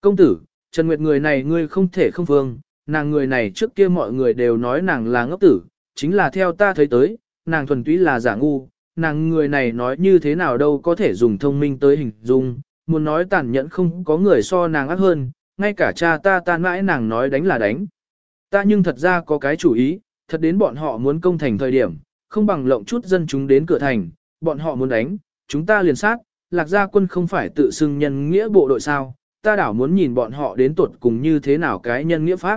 Công tử, Trần Nguyệt người này ngươi không thể không vương, nàng người này trước kia mọi người đều nói nàng là ngốc tử, chính là theo ta thấy tới, nàng thuần túy là giả ngu, nàng người này nói như thế nào đâu có thể dùng thông minh tới hình dung, muốn nói tàn nhẫn không có người so nàng ác hơn, ngay cả cha ta tan mãi nàng nói đánh là đánh. Ta nhưng thật ra có cái chủ ý, thật đến bọn họ muốn công thành thời điểm, không bằng lộng chút dân chúng đến cửa thành, bọn họ muốn đánh, chúng ta liền sát, lạc gia quân không phải tự xưng nhân nghĩa bộ đội sao, ta đảo muốn nhìn bọn họ đến tuột cùng như thế nào cái nhân nghĩa pháp.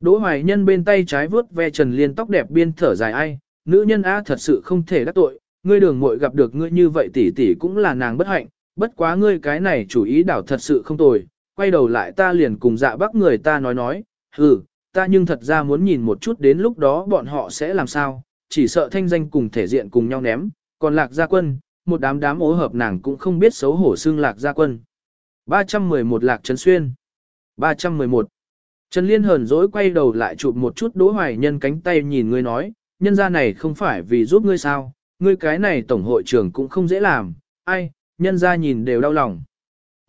Đỗ hoài nhân bên tay trái vướt ve trần liên tóc đẹp biên thở dài ai, nữ nhân á thật sự không thể đắc tội, ngươi đường muội gặp được ngươi như vậy tỷ tỷ cũng là nàng bất hạnh, bất quá ngươi cái này chủ ý đảo thật sự không tồi, quay đầu lại ta liền cùng dạ bắc người ta nói nói, hừ, ta nhưng thật ra muốn nhìn một chút đến lúc đó bọn họ sẽ làm sao, chỉ sợ thanh danh cùng thể diện cùng nhau ném, còn lạc gia quân, một đám đám ố hợp nàng cũng không biết xấu hổ xương lạc gia quân. 311 lạc trấn xuyên 311 Trần Liên hờn dỗi quay đầu lại chụp một chút đỗ hoài nhân cánh tay nhìn ngươi nói, nhân gia này không phải vì giúp ngươi sao, ngươi cái này tổng hội trưởng cũng không dễ làm, ai, nhân gia nhìn đều đau lòng.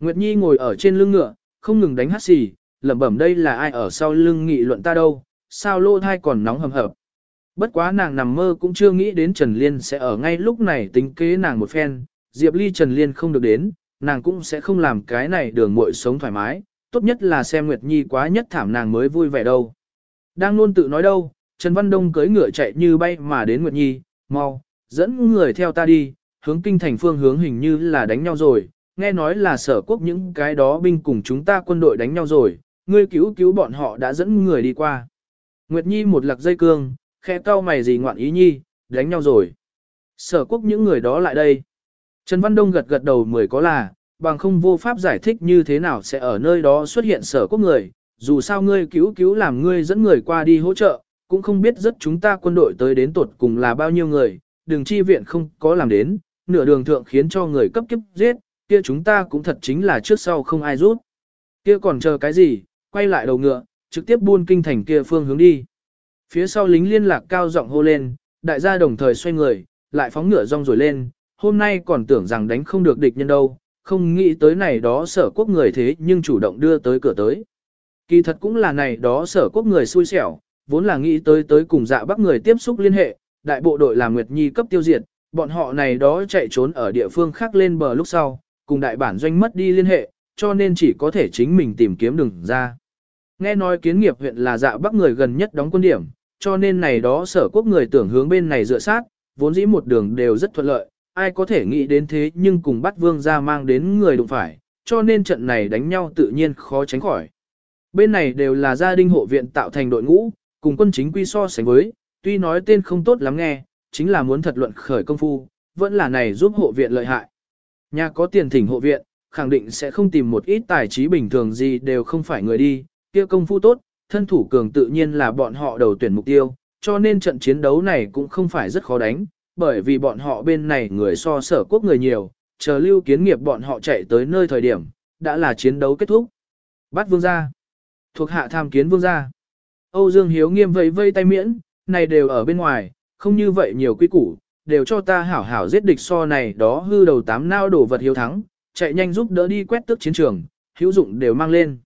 Nguyệt Nhi ngồi ở trên lưng ngựa, không ngừng đánh hát xì, lẩm bẩm đây là ai ở sau lưng nghị luận ta đâu, sao lô thai còn nóng hầm hập. Bất quá nàng nằm mơ cũng chưa nghĩ đến Trần Liên sẽ ở ngay lúc này tính kế nàng một phen, Diệp Ly Trần Liên không được đến, nàng cũng sẽ không làm cái này đường muội sống thoải mái, tốt nhất là xem Nguyệt Nhi quá nhất thảm nàng mới vui vẻ đâu. Đang luôn tự nói đâu, Trần Văn Đông cưỡi ngựa chạy như bay mà đến Nguyệt Nhi, mau, dẫn người theo ta đi, hướng kinh thành phương hướng hình như là đánh nhau rồi, nghe nói là sở quốc những cái đó binh cùng chúng ta quân đội đánh nhau rồi, ngươi cứu cứu bọn họ đã dẫn người đi qua. Nguyệt Nhi một lạc dây cương, khe cau mày gì ngoạn ý nhi, đánh nhau rồi. Sở quốc những người đó lại đây. Trần Văn Đông gật gật đầu mười có là, bằng không vô pháp giải thích như thế nào sẽ ở nơi đó xuất hiện sở quốc người, dù sao ngươi cứu cứu làm ngươi dẫn người qua đi hỗ trợ, cũng không biết rất chúng ta quân đội tới đến tuột cùng là bao nhiêu người, đừng chi viện không có làm đến, nửa đường thượng khiến cho người cấp kiếp giết, kia chúng ta cũng thật chính là trước sau không ai rút. Kia còn chờ cái gì, quay lại đầu ngựa, trực tiếp buôn kinh thành kia phương hướng đi. Phía sau lính liên lạc cao giọng hô lên, đại gia đồng thời xoay người, lại phóng ngựa rong rồi lên, hôm nay còn tưởng rằng đánh không được địch nhân đâu, không nghĩ tới này đó sở quốc người thế nhưng chủ động đưa tới cửa tới. Kỳ thật cũng là này đó sở quốc người xui xẻo, vốn là nghĩ tới tới cùng dạ bắc người tiếp xúc liên hệ, đại bộ đội làm Nguyệt Nhi cấp tiêu diệt, bọn họ này đó chạy trốn ở địa phương khác lên bờ lúc sau, cùng đại bản doanh mất đi liên hệ, cho nên chỉ có thể chính mình tìm kiếm đường ra. Nghe nói kiến nghiệp huyện là dạ bắc người gần nhất đóng quân điểm, cho nên này đó sở quốc người tưởng hướng bên này dựa sát, vốn dĩ một đường đều rất thuận lợi, ai có thể nghĩ đến thế nhưng cùng bắt vương ra mang đến người đụng phải, cho nên trận này đánh nhau tự nhiên khó tránh khỏi. Bên này đều là gia đình hộ viện tạo thành đội ngũ, cùng quân chính quy so sánh với, tuy nói tên không tốt lắm nghe, chính là muốn thật luận khởi công phu, vẫn là này giúp hộ viện lợi hại. Nhà có tiền thỉnh hộ viện, khẳng định sẽ không tìm một ít tài trí bình thường gì đều không phải người đi, kia công phu tốt, thân thủ cường tự nhiên là bọn họ đầu tuyển mục tiêu, cho nên trận chiến đấu này cũng không phải rất khó đánh, bởi vì bọn họ bên này người so sở quốc người nhiều, chờ lưu kiến nghiệp bọn họ chạy tới nơi thời điểm, đã là chiến đấu kết thúc. Bắt vương gia, thuộc hạ tham kiến vương gia. Âu Dương Hiếu nghiêm vẫy vây tay miễn, này đều ở bên ngoài, không như vậy nhiều quy củ, đều cho ta hảo hảo giết địch so này đó hư đầu tám nao đổ vật hiếu thắng, chạy nhanh giúp đỡ đi quét tước chiến trường, hữu dụng đều mang lên.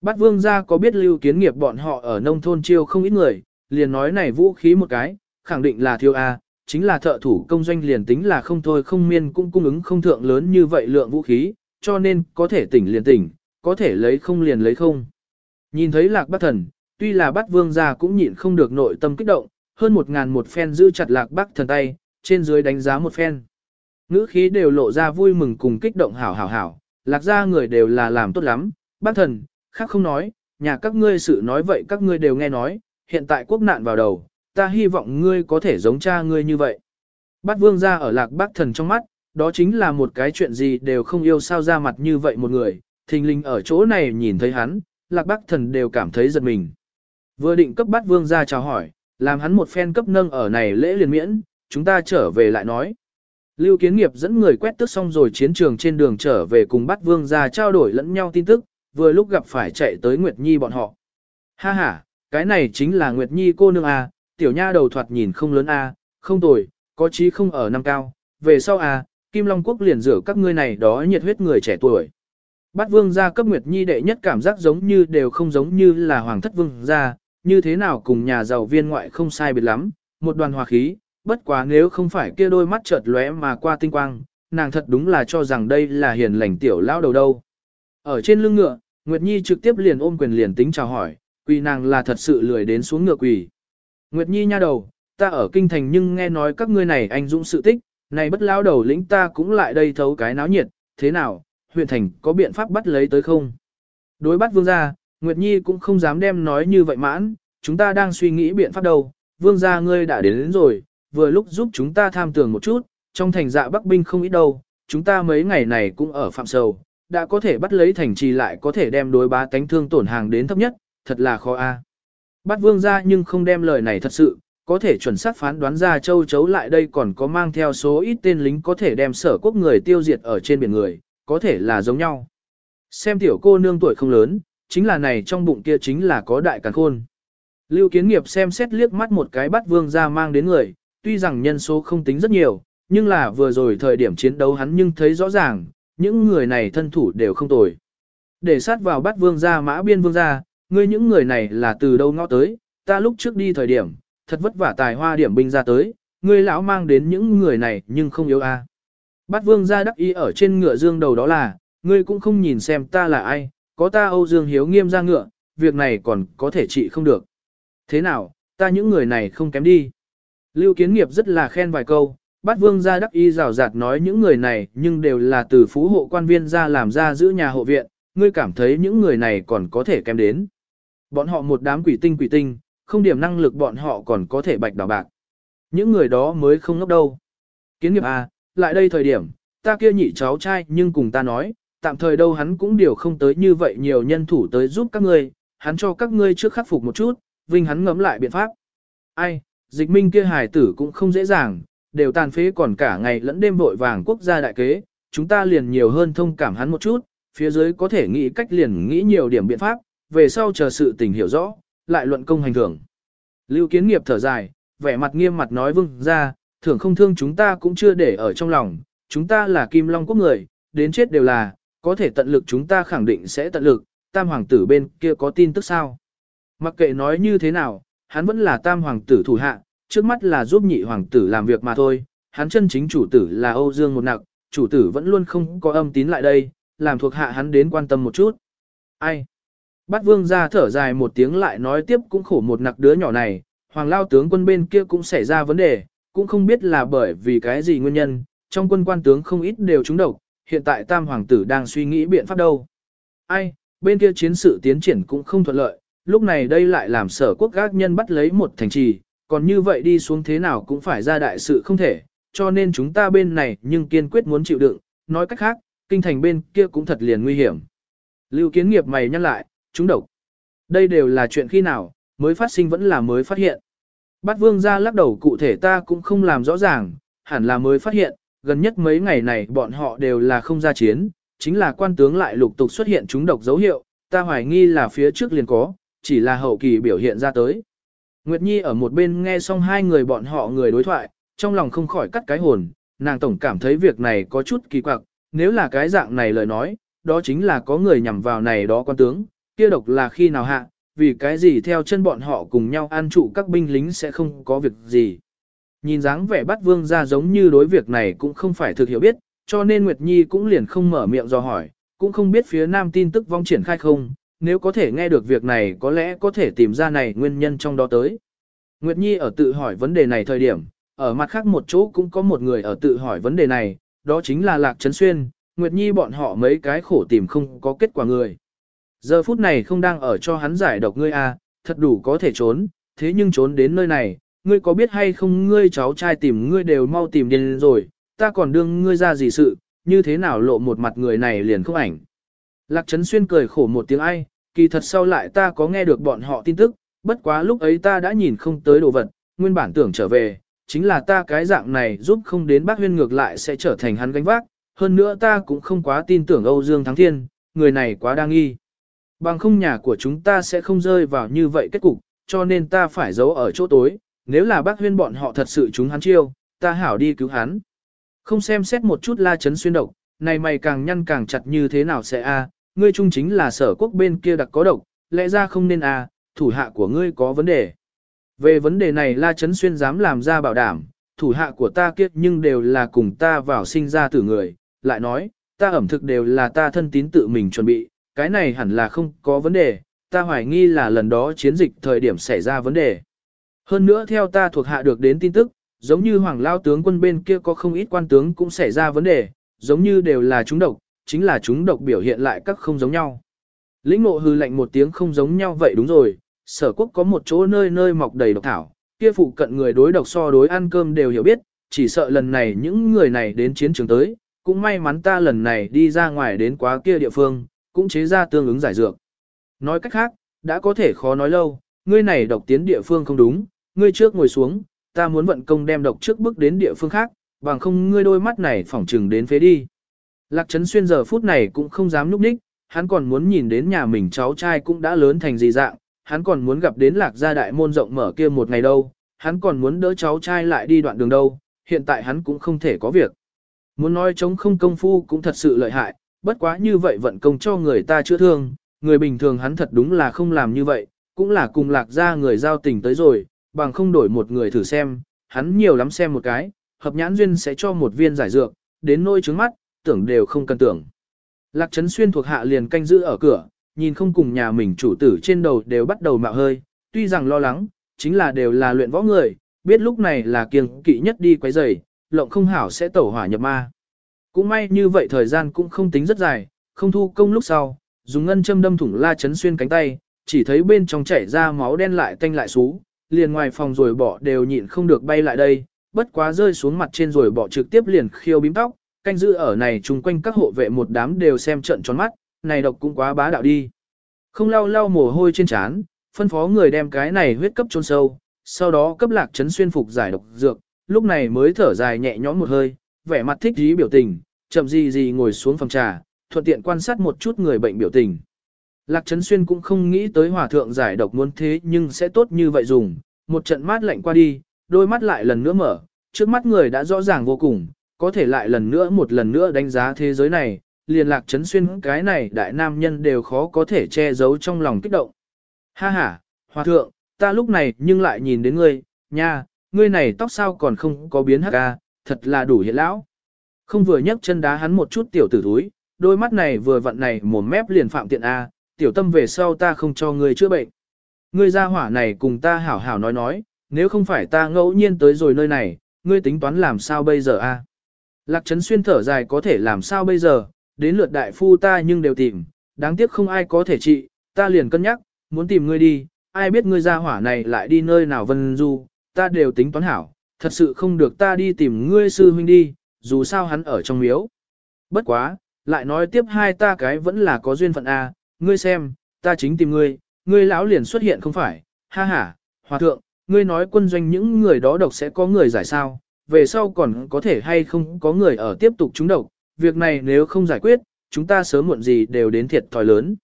Bát vương gia có biết lưu kiến nghiệp bọn họ ở nông thôn chiêu không ít người, liền nói này vũ khí một cái, khẳng định là thiếu A, chính là thợ thủ công doanh liền tính là không thôi không miên cũng cung ứng không thượng lớn như vậy lượng vũ khí, cho nên có thể tỉnh liền tỉnh, có thể lấy không liền lấy không. Nhìn thấy lạc bác thần, tuy là bắt vương gia cũng nhịn không được nội tâm kích động, hơn một ngàn một phen giữ chặt lạc bắc thần tay, trên dưới đánh giá một phen. Ngữ khí đều lộ ra vui mừng cùng kích động hảo hảo hảo, lạc gia người đều là làm tốt lắm, bác thần, khác không nói, nhà các ngươi sự nói vậy các ngươi đều nghe nói, hiện tại quốc nạn vào đầu, ta hy vọng ngươi có thể giống cha ngươi như vậy. Bát vương gia ở lạc bác thần trong mắt, đó chính là một cái chuyện gì đều không yêu sao ra mặt như vậy một người, thình linh ở chỗ này nhìn thấy hắn, lạc bác thần đều cảm thấy giật mình. Vừa định cấp bát vương ra chào hỏi, làm hắn một phen cấp nâng ở này lễ liền miễn, chúng ta trở về lại nói. Lưu Kiến Nghiệp dẫn người quét tức xong rồi chiến trường trên đường trở về cùng bắt vương ra trao đổi lẫn nhau tin tức, vừa lúc gặp phải chạy tới Nguyệt Nhi bọn họ. Ha ha, cái này chính là Nguyệt Nhi cô nương A, tiểu nha đầu thoạt nhìn không lớn A, không tồi, có chí không ở năm cao, về sau A, Kim Long Quốc liền rửa các ngươi này đó nhiệt huyết người trẻ tuổi. Bát vương gia cấp Nguyệt Nhi đệ nhất cảm giác giống như đều không giống như là hoàng thất vương gia, như thế nào cùng nhà giàu viên ngoại không sai biệt lắm, một đoàn hòa khí, bất quá nếu không phải kia đôi mắt chợt lóe mà qua tinh quang, nàng thật đúng là cho rằng đây là hiền lành tiểu lão đầu đâu. Ở trên lưng ngựa, Nguyệt Nhi trực tiếp liền ôm quyền liền tính chào hỏi, quỳ nàng là thật sự lười đến xuống ngựa quỳ. Nguyệt Nhi nha đầu, ta ở kinh thành nhưng nghe nói các ngươi này anh dũng sự tích, này bất lão đầu lĩnh ta cũng lại đây thấu cái náo nhiệt, thế nào, huyện thành có biện pháp bắt lấy tới không? Đối bắt vương gia, Nguyệt Nhi cũng không dám đem nói như vậy mãn, chúng ta đang suy nghĩ biện pháp đâu, vương gia ngươi đã đến, đến rồi, vừa lúc giúp chúng ta tham tưởng một chút, trong thành dạ Bắc binh không ít đâu, chúng ta mấy ngày này cũng ở phạm sầu, đã có thể bắt lấy thành trì lại có thể đem đối bá tánh thương tổn hàng đến thấp nhất, thật là khó a. Bắt vương ra nhưng không đem lời này thật sự, có thể chuẩn xác phán đoán ra châu chấu lại đây còn có mang theo số ít tên lính có thể đem sở quốc người tiêu diệt ở trên biển người, có thể là giống nhau. Xem tiểu cô nương tuổi không lớn, chính là này trong bụng kia chính là có đại càn khôn. Lưu kiến nghiệp xem xét liếc mắt một cái bắt vương ra mang đến người, tuy rằng nhân số không tính rất nhiều, nhưng là vừa rồi thời điểm chiến đấu hắn nhưng thấy rõ ràng, những người này thân thủ đều không tồi. Để sát vào bắt vương gia mã biên vương gia, ngươi những người này là từ đâu ngõ tới, ta lúc trước đi thời điểm, thật vất vả tài hoa điểm binh ra tới, ngươi lão mang đến những người này nhưng không yếu a. À. Bát vương gia đắc ý ở trên ngựa dương đầu đó là, ngươi cũng không nhìn xem ta là ai, có ta Âu Dương Hiếu nghiêm ra ngựa, việc này còn có thể trị không được. Thế nào, ta những người này không kém đi. Lưu Kiến Nghiệp rất là khen vài câu, bát vương gia đắc y rào rạt nói những người này nhưng đều là từ phú hộ quan viên ra làm ra giữ nhà hộ viện, ngươi cảm thấy những người này còn có thể kém đến. Bọn họ một đám quỷ tinh quỷ tinh, không điểm năng lực bọn họ còn có thể bạch đảo bạc. Những người đó mới không ngốc đâu. Kiến nghiệp à, lại đây thời điểm, ta kia nhị cháu trai nhưng cùng ta nói, tạm thời đâu hắn cũng điều không tới như vậy nhiều nhân thủ tới giúp các ngươi, hắn cho các ngươi trước khắc phục một chút, vinh hắn ngẫm lại biện pháp. Ai, dịch minh kia hài tử cũng không dễ dàng, đều tàn phế còn cả ngày lẫn đêm vội vàng quốc gia đại kế, chúng ta liền nhiều hơn thông cảm hắn một chút, phía dưới có thể nghĩ cách liền nghĩ nhiều điểm biện pháp, về sau chờ sự tình hiểu rõ, lại luận công hành thưởng. Lưu kiến nghiệp thở dài, vẻ mặt nghiêm mặt nói vương ra, thưởng không thương chúng ta cũng chưa để ở trong lòng, chúng ta là kim long quốc người, đến chết đều là, có thể tận lực chúng ta khẳng định sẽ tận lực, tam hoàng tử bên kia có tin tức sao. Mặc kệ nói như thế nào, hắn vẫn là tam hoàng tử thủ hạ, trước mắt là giúp nhị hoàng tử làm việc mà thôi, hắn chân chính chủ tử là Âu Dương một nặc, chủ tử vẫn luôn không có âm tín lại đây, làm thuộc hạ hắn đến quan tâm một chút. Ai? Bát vương ra thở dài một tiếng lại nói tiếp cũng khổ một nặc đứa nhỏ này, hoàng lao tướng quân bên kia cũng xảy ra vấn đề, cũng không biết là bởi vì cái gì nguyên nhân, trong quân quan tướng không ít đều trúng độc, hiện tại tam hoàng tử đang suy nghĩ biện pháp đâu. Ai, bên kia chiến sự tiến triển cũng không thuận lợi, lúc này đây lại làm sở quốc gác nhân bắt lấy một thành trì, còn như vậy đi xuống thế nào cũng phải ra đại sự không thể, cho nên chúng ta bên này nhưng kiên quyết muốn chịu đựng, nói cách khác, kinh thành bên kia cũng thật liền nguy hiểm. Lưu kiến nghiệp mày nhắc lại, chúng độc. Đây đều là chuyện khi nào, mới phát sinh vẫn là mới phát hiện. Bát vương ra lắc đầu cụ thể ta cũng không làm rõ ràng, hẳn là mới phát hiện, gần nhất mấy ngày này bọn họ đều là không ra chiến, chính là quan tướng lại lục tục xuất hiện chúng độc dấu hiệu, ta hoài nghi là phía trước liền có, chỉ là hậu kỳ biểu hiện ra tới. Nguyệt Nhi ở một bên nghe xong hai người bọn họ người đối thoại, trong lòng không khỏi cắt cái hồn, nàng tổng cảm thấy việc này có chút kỳ quặc, nếu là cái dạng này lời nói, đó chính là có người nhằm vào này đó quan tướng, kia độc là khi nào hạ, vì cái gì theo chân bọn họ cùng nhau an trụ các binh lính sẽ không có việc gì. Nhìn dáng vẻ bắt vương ra giống như đối việc này cũng không phải thực hiểu biết, cho nên Nguyệt Nhi cũng liền không mở miệng do hỏi, cũng không biết phía nam tin tức vong triển khai không, nếu có thể nghe được việc này có lẽ có thể tìm ra này nguyên nhân trong đó tới. Nguyệt Nhi ở tự hỏi vấn đề này thời điểm, ở mặt khác một chỗ cũng có một người ở tự hỏi vấn đề này, đó chính là Lạc Trấn Xuyên, Nguyệt Nhi bọn họ mấy cái khổ tìm không có kết quả người. Giờ phút này không đang ở cho hắn giải độc ngươi à, thật đủ có thể trốn, thế nhưng trốn đến nơi này, ngươi có biết hay không ngươi cháu trai tìm ngươi đều mau tìm điên rồi, ta còn đương ngươi ra gì sự, như thế nào lộ một mặt người này liền không ảnh. Lạc Trấn Xuyên cười khổ một tiếng ai, kỳ thật sau lại ta có nghe được bọn họ tin tức, bất quá lúc ấy ta đã nhìn không tới đồ vật, nguyên bản tưởng trở về, chính là ta cái dạng này giúp không đến bác huyên ngược lại sẽ trở thành hắn gánh vác, hơn nữa ta cũng không quá tin tưởng Âu Dương Thắng Thiên, người này quá đa nghi. Bằng không nhà của chúng ta sẽ không rơi vào như vậy kết cục, cho nên ta phải giấu ở chỗ tối, nếu là bác huyên bọn họ thật sự chúng hắn chiêu, ta hảo đi cứu hắn. Không xem xét một chút la chấn xuyên độc, này mày càng nhăn càng chặt như thế nào sẽ a? ngươi trung chính là sở quốc bên kia đặc có độc, lẽ ra không nên a, thủ hạ của ngươi có vấn đề. Về vấn đề này la chấn xuyên dám làm ra bảo đảm, thủ hạ của ta kiếp nhưng đều là cùng ta vào sinh ra tử người, lại nói, ta ẩm thực đều là ta thân tín tự mình chuẩn bị, cái này hẳn là không có vấn đề, ta hoài nghi là lần đó chiến dịch thời điểm xảy ra vấn đề. Hơn nữa theo ta thuộc hạ được đến tin tức, giống như hoàng lao tướng quân bên kia có không ít quan tướng cũng xảy ra vấn đề, giống như đều là chúng độc, chính là chúng độc biểu hiện lại các không giống nhau. Lĩnh ngộ hư lạnh một tiếng không giống nhau vậy đúng rồi, sở quốc có một chỗ nơi nơi mọc đầy độc thảo, kia phụ cận người đối độc so đối ăn cơm đều hiểu biết, chỉ sợ lần này những người này đến chiến trường tới, cũng may mắn ta lần này đi ra ngoài đến quá kia địa phương, cũng chế ra tương ứng giải dược. Nói cách khác, đã có thể khó nói lâu, ngươi này độc tiến địa phương không đúng, ngươi trước ngồi xuống, ta muốn vận công đem độc trước bước đến địa phương khác, bằng không ngươi đôi mắt này phỏng trừng đến phế đi. Lạc Trấn Xuyên giờ phút này cũng không dám núp đích, hắn còn muốn nhìn đến nhà mình cháu trai cũng đã lớn thành gì dạng, hắn còn muốn gặp đến Lạc gia đại môn rộng mở kia một ngày đâu, hắn còn muốn đỡ cháu trai lại đi đoạn đường đâu, hiện tại hắn cũng không thể có việc. Muốn nói chống không công phu cũng thật sự lợi hại, bất quá như vậy vận công cho người ta chữa thương, người bình thường hắn thật đúng là không làm như vậy, cũng là cùng lạc gia người giao tình tới rồi, bằng không đổi một người thử xem, hắn nhiều lắm xem một cái, hợp nhãn duyên sẽ cho một viên giải dược, đến nôi trứng mắt, tưởng đều không cần tưởng. Lạc Trấn Xuyên thuộc hạ liền canh giữ ở cửa, nhìn không cùng nhà mình chủ tử trên đầu đều bắt đầu mạo hơi, tuy rằng lo lắng, chính là đều là luyện võ người, biết lúc này là kiêng kỵ nhất đi quấy rầy, lộng không hảo sẽ tẩu hỏa nhập ma. Cũng may như vậy thời gian cũng không tính rất dài, không thu công lúc sau, dùng ngân châm đâm thủng la trấn xuyên cánh tay, chỉ thấy bên trong chảy ra máu đen lại tanh lại xú, liền ngoài phòng rồi bỏ đều nhịn không được bay lại đây, bất quá rơi xuống mặt trên rồi bỏ trực tiếp liền khiêu bím tóc, canh giữ ở này chung quanh các hộ vệ một đám đều xem trận tròn mắt, này độc cũng quá bá đạo đi. Không lau lau mồ hôi trên trán, phân phó người đem cái này huyết cấp chôn sâu, sau đó cấp lạc chấn xuyên phục giải độc dược, lúc này mới thở dài nhẹ nhõm một hơi, vẻ mặt thích ý biểu tình, chậm gì gì ngồi xuống phòng trà, thuận tiện quan sát một chút người bệnh biểu tình. Lạc Trấn Xuyên cũng không nghĩ tới hòa thượng giải độc muốn thế nhưng sẽ tốt như vậy dùng, một trận mát lạnh qua đi, đôi mắt lại lần nữa mở, trước mắt người đã rõ ràng vô cùng, có thể lại lần nữa một lần nữa đánh giá thế giới này, liền Lạc Trấn Xuyên cái này đại nam nhân đều khó có thể che giấu trong lòng kích động. Ha ha, hòa thượng, ta lúc này nhưng lại nhìn đến ngươi, nha, ngươi này tóc sao còn không có biến hắc ca, thật là đủ hiện lão. Không vừa nhấc chân đá hắn một chút tiểu tử thúi, đôi mắt này vừa vặn này mồm mép liền phạm tiện A, tiểu tâm về sau ta không cho ngươi chữa bệnh. Ngươi ra hỏa này cùng ta hảo hảo nói nói, nếu không phải ta ngẫu nhiên tới rồi nơi này, ngươi tính toán làm sao bây giờ a? Lạc Trấn Xuyên thở dài có thể làm sao bây giờ, đến lượt đại phu ta nhưng đều tìm, đáng tiếc không ai có thể trị, ta liền cân nhắc, muốn tìm ngươi đi, ai biết ngươi ra hỏa này lại đi nơi nào vân du, ta đều tính toán hảo, thật sự không được ta đi tìm ngươi sư huynh đi, dù sao hắn ở trong miếu. Bất quá, lại nói tiếp hai ta cái vẫn là có duyên phận A, ngươi xem, ta chính tìm ngươi, ngươi lão liền xuất hiện không phải, ha ha, hòa thượng, ngươi nói quân doanh những người đó độc sẽ có người giải sao, về sau còn có thể hay không có người ở tiếp tục trúng độc, việc này nếu không giải quyết, chúng ta sớm muộn gì đều đến thiệt thòi lớn.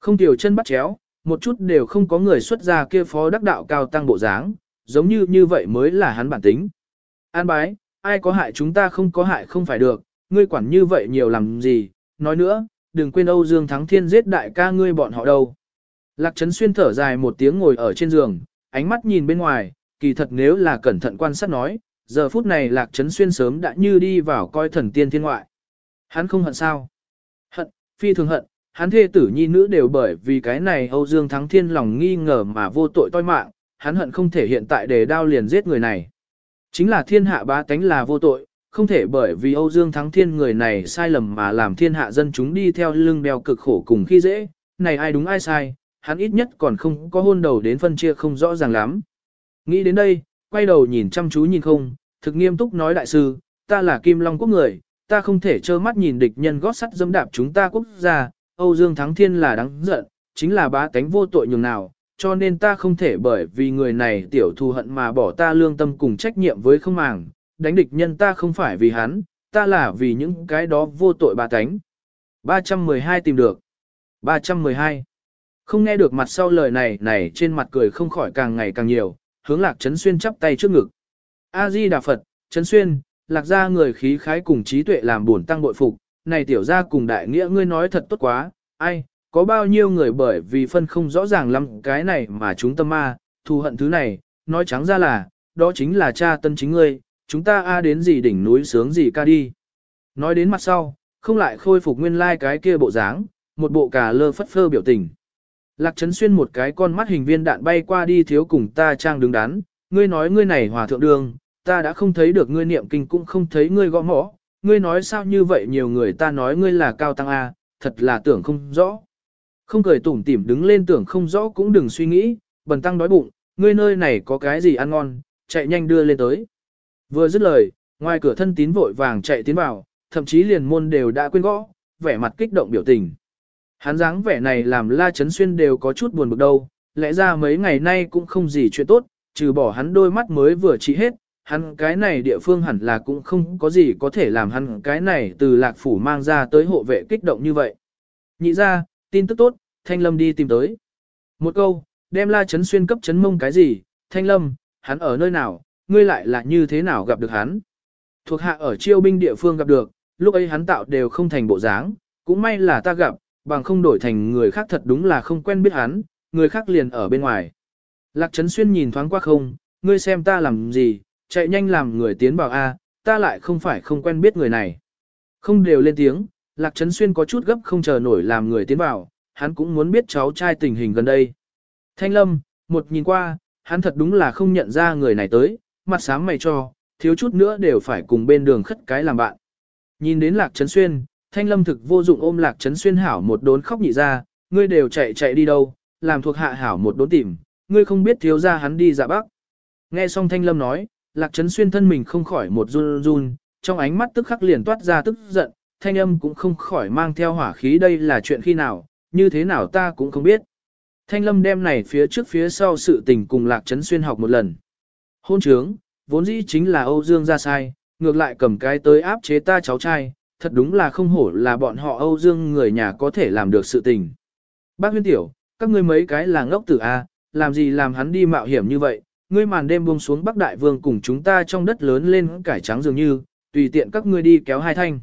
Không tiểu chân bắt chéo, một chút đều không có người xuất ra kia phó đắc đạo cao tăng bộ dáng, giống như như vậy mới là hắn bản tính. An bái, ai có hại chúng ta không có hại không phải được, ngươi quản như vậy nhiều làm gì, nói nữa, đừng quên Âu Dương Thắng Thiên giết đại ca ngươi bọn họ đâu. Lạc Trấn Xuyên thở dài một tiếng ngồi ở trên giường, ánh mắt nhìn bên ngoài, kỳ thật nếu là cẩn thận quan sát nói, giờ phút này Lạc Trấn Xuyên sớm đã như đi vào coi thần tiên thiên ngoại. Hắn không hận sao? Hận, phi thường hận, hắn thê tử nhi nữ đều bởi vì cái này Âu Dương Thắng Thiên lòng nghi ngờ mà vô tội toi mạng, hắn hận không thể hiện tại để đao liền giết người này. Chính là thiên hạ bá tánh là vô tội, không thể bởi vì Âu Dương Thắng Thiên người này sai lầm mà làm thiên hạ dân chúng đi theo lưng đeo cực khổ cùng khi dễ, này ai đúng ai sai, hắn ít nhất còn không có hôn đầu đến phân chia không rõ ràng lắm. Nghĩ đến đây, quay đầu nhìn chăm chú nhìn không, thực nghiêm túc nói đại sư, ta là Kim Long quốc người, ta không thể trơ mắt nhìn địch nhân gót sắt dâm đạp chúng ta quốc gia, Âu Dương Thắng Thiên là đáng giận, chính là bá tánh vô tội nhường nào, cho nên ta không thể bởi vì người này tiểu thù hận mà bỏ ta lương tâm cùng trách nhiệm với không màng, đánh địch nhân ta không phải vì hắn, ta là vì những cái đó vô tội bà tánh. 312 tìm được. 312. Không nghe được mặt sau lời này này trên mặt cười không khỏi càng ngày càng nhiều, hướng lạc trấn xuyên chắp tay trước ngực. A-di Đà Phật, trấn xuyên, lạc ra người khí khái cùng trí tuệ làm buồn tăng bội phục, này tiểu ra cùng đại nghĩa ngươi nói thật tốt quá, ai, có bao nhiêu người bởi vì phân không rõ ràng lắm cái này mà chúng tâm ma, thù hận thứ này, nói trắng ra là, đó chính là cha tân chính ngươi, chúng ta a đến gì đỉnh núi sướng gì ca đi. Nói đến mặt sau, không lại khôi phục nguyên lai like cái kia bộ dáng, một bộ cà lơ phất phơ biểu tình. Lạc Trấn Xuyên một cái con mắt hình viên đạn bay qua đi thiếu cùng ta trang đứng đắn, ngươi nói ngươi này hòa thượng đường, ta đã không thấy được ngươi niệm kinh cũng không thấy ngươi gõ mõ, ngươi nói sao như vậy nhiều người ta nói ngươi là cao tăng A, thật là tưởng không rõ. Không cười tủm tỉm đứng lên tưởng không rõ cũng đừng suy nghĩ, bần tăng đói bụng, ngươi nơi này có cái gì ăn ngon, chạy nhanh đưa lên tới. Vừa dứt lời, ngoài cửa thân tín vội vàng chạy tiến vào, thậm chí liền môn đều đã quên gõ, vẻ mặt kích động biểu tình. Hắn dáng vẻ này làm La Trấn Xuyên đều có chút buồn bực đâu, lẽ ra mấy ngày nay cũng không gì chuyện tốt, trừ bỏ hắn đôi mắt mới vừa trị hết, hắn cái này địa phương hẳn là cũng không có gì có thể làm hắn cái này từ lạc phủ mang ra tới hộ vệ kích động như vậy. Nhị ra, tin tức tốt, Thanh Lâm đi tìm tới. Một câu, đem La Trấn Xuyên cấp chấn mông cái gì, Thanh Lâm, hắn ở nơi nào, ngươi lại là như thế nào gặp được hắn. Thuộc hạ ở chiêu binh địa phương gặp được, lúc ấy hắn tạo đều không thành bộ dáng, cũng may là ta gặp, bằng không đổi thành người khác thật đúng là không quen biết hắn, người khác liền ở bên ngoài. Lạc Trấn Xuyên nhìn thoáng qua không, ngươi xem ta làm gì, chạy nhanh làm người tiến vào A, ta lại không phải không quen biết người này. Không đều lên tiếng, Lạc Trấn Xuyên có chút gấp không chờ nổi làm người tiến vào, hắn cũng muốn biết cháu trai tình hình gần đây. Thanh Lâm, một nhìn qua, hắn thật đúng là không nhận ra người này tới, mặt sáng mày cho, thiếu chút nữa đều phải cùng bên đường khất cái làm bạn. Nhìn đến Lạc Trấn Xuyên, Thanh Lâm thực vô dụng ôm Lạc Trấn Xuyên hảo một đốn khóc nhị ra, ngươi đều chạy chạy đi đâu, làm thuộc hạ hảo một đốn tìm, ngươi không biết thiếu ra hắn đi dạ bắc. Nghe xong Thanh Lâm nói, Lạc Trấn Xuyên thân mình không khỏi một run run, trong ánh mắt tức khắc liền toát ra tức giận, thanh âm cũng không khỏi mang theo hỏa khí đây là chuyện khi nào, như thế nào ta cũng không biết. Thanh Lâm đem này phía trước phía sau sự tình cùng Lạc Trấn Xuyên học một lần. Hôn trướng, vốn dĩ chính là Âu Dương ra sai, ngược lại cầm cái tới áp chế ta cháu trai, thật đúng là không hổ là bọn họ Âu Dương người nhà có thể làm được sự tình. Bác huyên tiểu, các ngươi mấy cái là ngốc tử A, làm gì làm hắn đi mạo hiểm như vậy, ngươi màn đêm buông xuống Bắc Đại Vương cùng chúng ta trong đất lớn lên cải trắng dường như, tùy tiện các ngươi đi kéo hai thanh.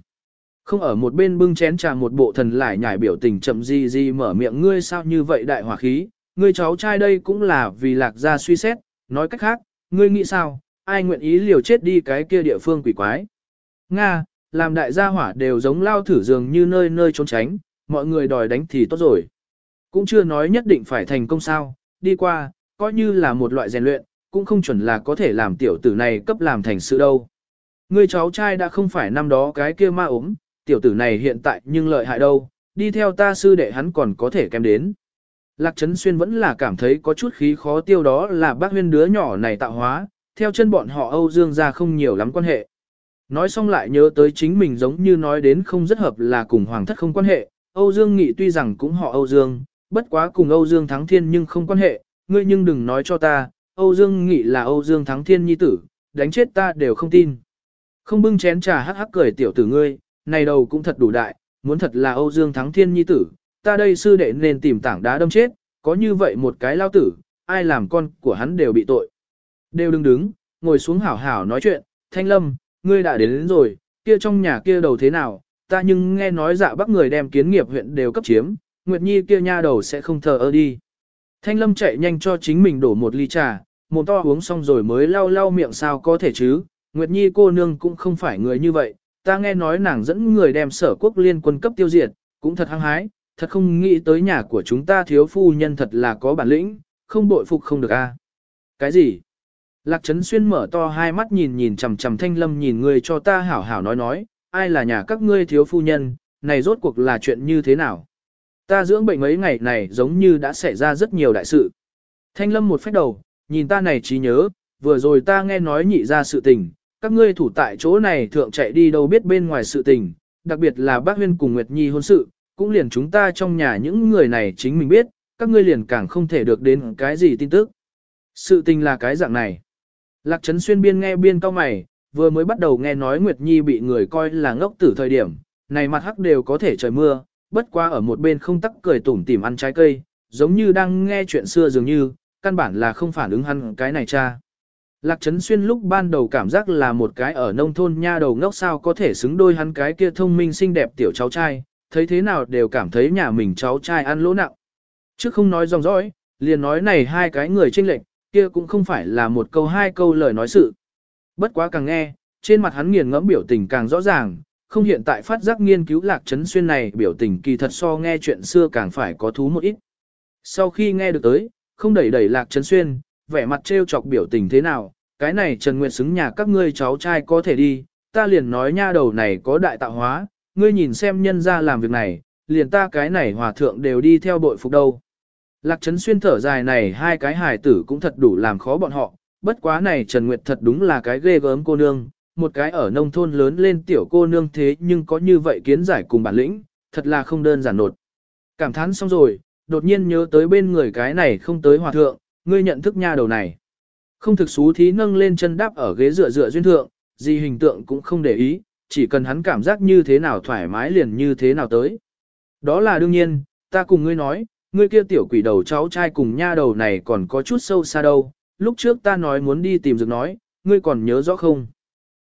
Không ở một bên bưng chén trà một bộ thần lại nhảy biểu tình chậm gì gì mở miệng ngươi sao như vậy đại hỏa khí, ngươi cháu trai đây cũng là vì lạc gia suy xét, nói cách khác, ngươi nghĩ sao, ai nguyện ý liều chết đi cái kia địa phương quỷ quái. Nga, làm đại gia hỏa đều giống lao thử dường như nơi nơi trốn tránh, mọi người đòi đánh thì tốt rồi. Cũng chưa nói nhất định phải thành công sao, đi qua, coi như là một loại rèn luyện, cũng không chuẩn là có thể làm tiểu tử này cấp làm thành sự đâu. Ngươi cháu trai đã không phải năm đó cái kia ma ốm, tiểu tử này hiện tại nhưng lợi hại đâu, đi theo ta sư đệ hắn còn có thể kém đến. Lạc Trấn Xuyên vẫn là cảm thấy có chút khí khó tiêu đó là bác huyên đứa nhỏ này tạo hóa, theo chân bọn họ Âu Dương ra không nhiều lắm quan hệ. Nói xong lại nhớ tới chính mình giống như nói đến không rất hợp là cùng Hoàng thất không quan hệ, Âu Dương Nghị tuy rằng cũng họ Âu Dương, bất quá cùng Âu Dương Thắng Thiên nhưng không quan hệ, ngươi nhưng đừng nói cho ta, Âu Dương Nghị là Âu Dương Thắng Thiên nhi tử, đánh chết ta đều không tin. Không bưng chén trà hắc hắc cười tiểu tử ngươi, này đầu cũng thật đủ đại, muốn thật là Âu Dương Thắng Thiên nhi tử, ta đây sư đệ nên tìm tảng đá đâm chết, có như vậy một cái lao tử, ai làm con của hắn đều bị tội. Đều đừng đứng, ngồi xuống hảo hảo nói chuyện, Thanh Lâm, ngươi đã đến, đến rồi, kia trong nhà kia đầu thế nào, ta nhưng nghe nói dạ bắc người đem kiến nghiệp huyện đều cấp chiếm, Nguyệt Nhi kia nha đầu sẽ không thờ ơ đi. Thanh Lâm chạy nhanh cho chính mình đổ một ly trà, mồm to uống xong rồi mới lau lau miệng sao có thể chứ, Nguyệt Nhi cô nương cũng không phải người như vậy, ta nghe nói nàng dẫn người đem sở quốc liên quân cấp tiêu diệt, cũng thật hăng hái, thật không nghĩ tới nhà của chúng ta thiếu phu nhân thật là có bản lĩnh, không bội phục không được a. Cái gì? Lạc Trấn Xuyên mở to hai mắt nhìn nhìn chằm chằm Thanh Lâm nhìn người cho ta hảo hảo nói nói, ai là nhà các ngươi thiếu phu nhân, này rốt cuộc là chuyện như thế nào? Ta dưỡng bệnh mấy ngày này giống như đã xảy ra rất nhiều đại sự. Thanh Lâm một phép đầu, nhìn ta này trí nhớ, vừa rồi ta nghe nói nhị ra sự tình, các ngươi thủ tại chỗ này thượng chạy đi đâu biết bên ngoài sự tình, đặc biệt là bác huyên cùng Nguyệt Nhi hôn sự, cũng liền chúng ta trong nhà những người này chính mình biết, các ngươi liền càng không thể được đến cái gì tin tức. Sự tình là cái dạng này. Lạc Trấn Xuyên biên nghe biên cao mày, vừa mới bắt đầu nghe nói Nguyệt Nhi bị người coi là ngốc tử thời điểm, này mặt hắc đều có thể trời mưa, bất qua ở một bên không tắc cười tủm tỉm ăn trái cây, giống như đang nghe chuyện xưa dường như, căn bản là không phản ứng hắn cái này cha. Lạc Trấn Xuyên lúc ban đầu cảm giác là một cái ở nông thôn nha đầu ngốc sao có thể xứng đôi hắn cái kia thông minh xinh đẹp tiểu cháu trai, thấy thế nào đều cảm thấy nhà mình cháu trai ăn lỗ nặng. Trước không nói dòng dõi, liền nói này hai cái người tranh lệch, kia cũng không phải là một câu hai câu lời nói sự. Bất quá càng nghe, trên mặt hắn nghiền ngẫm biểu tình càng rõ ràng, không hiện tại phát giác nghiên cứu lạc trấn xuyên này biểu tình kỳ thật so nghe chuyện xưa càng phải có thú một ít. Sau khi nghe được tới, không đẩy đẩy lạc trấn xuyên, vẻ mặt trêu chọc biểu tình thế nào, cái này Trần Nguyệt xứng nhà các ngươi cháu trai có thể đi, ta liền nói nha đầu này có đại tạo hóa, ngươi nhìn xem nhân ra làm việc này, liền ta cái này hòa thượng đều đi theo bội phục đâu. Lạc Trấn Xuyên thở dài này hai cái hài tử cũng thật đủ làm khó bọn họ, bất quá này Trần Nguyệt thật đúng là cái ghê gớm cô nương, một cái ở nông thôn lớn lên tiểu cô nương thế nhưng có như vậy kiến giải cùng bản lĩnh, thật là không đơn giản nột. Cảm thán xong rồi, đột nhiên nhớ tới bên người cái này không tới hòa thượng, ngươi nhận thức nha đầu này. Không thực xú thí nâng lên chân đáp ở ghế dựa dựa duyên thượng, gì hình tượng cũng không để ý, chỉ cần hắn cảm giác như thế nào thoải mái liền như thế nào tới. Đó là đương nhiên, ta cùng ngươi nói, ngươi kia tiểu quỷ đầu cháu trai cùng nha đầu này còn có chút sâu xa đâu, lúc trước ta nói muốn đi tìm dược nói, ngươi còn nhớ rõ không?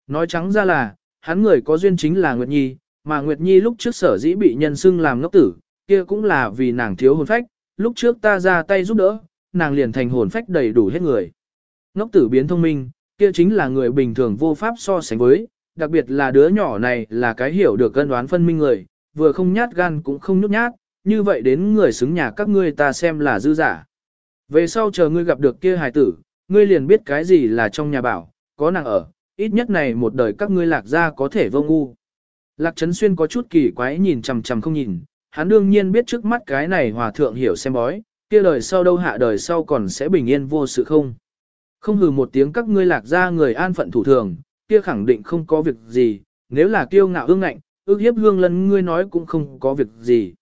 Nói trắng ra là, hắn người có duyên chính là Nguyệt Nhi, mà Nguyệt Nhi lúc trước sở dĩ bị nhân xưng làm ngốc tử, kia cũng là vì nàng thiếu hồn phách, lúc trước ta ra tay giúp đỡ, nàng liền thành hồn phách đầy đủ hết người. Ngốc tử biến thông minh, kia chính là người bình thường vô pháp so sánh với, đặc biệt là đứa nhỏ này là cái hiểu được cân đoán phân minh người, vừa không nhát gan cũng không nhút nhát, như vậy đến người xứng nhà các ngươi ta xem là dư giả. Về sau chờ ngươi gặp được kia hài tử, ngươi liền biết cái gì là trong nhà bảo, có nàng ở, ít nhất này một đời các ngươi lạc ra có thể vô ngu. Lạc Trấn Xuyên có chút kỳ quái nhìn chằm chằm không nhìn, hắn đương nhiên biết trước mắt cái này hòa thượng hiểu xem bói, kia đời sau đâu hạ đời sau còn sẽ bình yên vô sự không. Không hừ một tiếng các ngươi lạc ra người an phận thủ thường, kia khẳng định không có việc gì, nếu là kiêu ngạo ương ngạnh, ước hiếp hương lân ngươi nói cũng không có việc gì.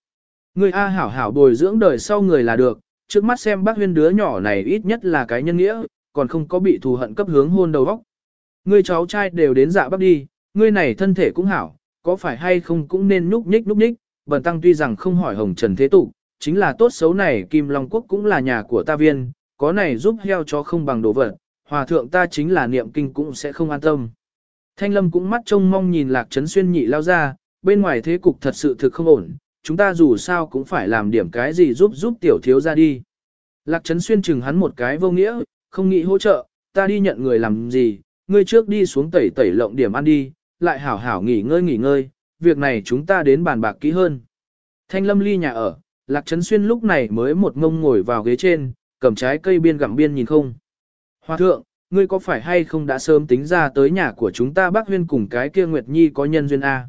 Ngươi A hảo hảo bồi dưỡng đời sau người là được, trước mắt xem bác huyên đứa nhỏ này ít nhất là cái nhân nghĩa, còn không có bị thù hận cấp hướng hôn đầu vóc. Ngươi cháu trai đều đến dạ bác đi, ngươi này thân thể cũng hảo, có phải hay không cũng nên núp nhích núp nhích, bần tăng tuy rằng không hỏi hồng trần thế tục, chính là tốt xấu này Kim Long Quốc cũng là nhà của ta viên, có này giúp heo cho không bằng đồ vật, hòa thượng ta chính là niệm kinh cũng sẽ không an tâm. Thanh lâm cũng mắt trông mong nhìn lạc trấn xuyên nhị lao ra, bên ngoài thế cục thật sự thực không ổn, chúng ta dù sao cũng phải làm điểm cái gì giúp giúp tiểu thiếu ra đi. Lạc trấn xuyên chừng hắn một cái vô nghĩa, không nghĩ hỗ trợ, ta đi nhận người làm gì, ngươi trước đi xuống tẩy tẩy lộng điểm ăn đi, lại hảo hảo nghỉ ngơi nghỉ ngơi, việc này chúng ta đến bàn bạc kỹ hơn. Thanh lâm ly nhà ở, lạc trấn xuyên lúc này mới một ngông ngồi vào ghế trên, cầm trái cây biên gặm biên nhìn không. Hoa thượng, ngươi có phải hay không đã sớm tính ra tới nhà của chúng ta bác huyên cùng cái kia Nguyệt Nhi có nhân duyên A.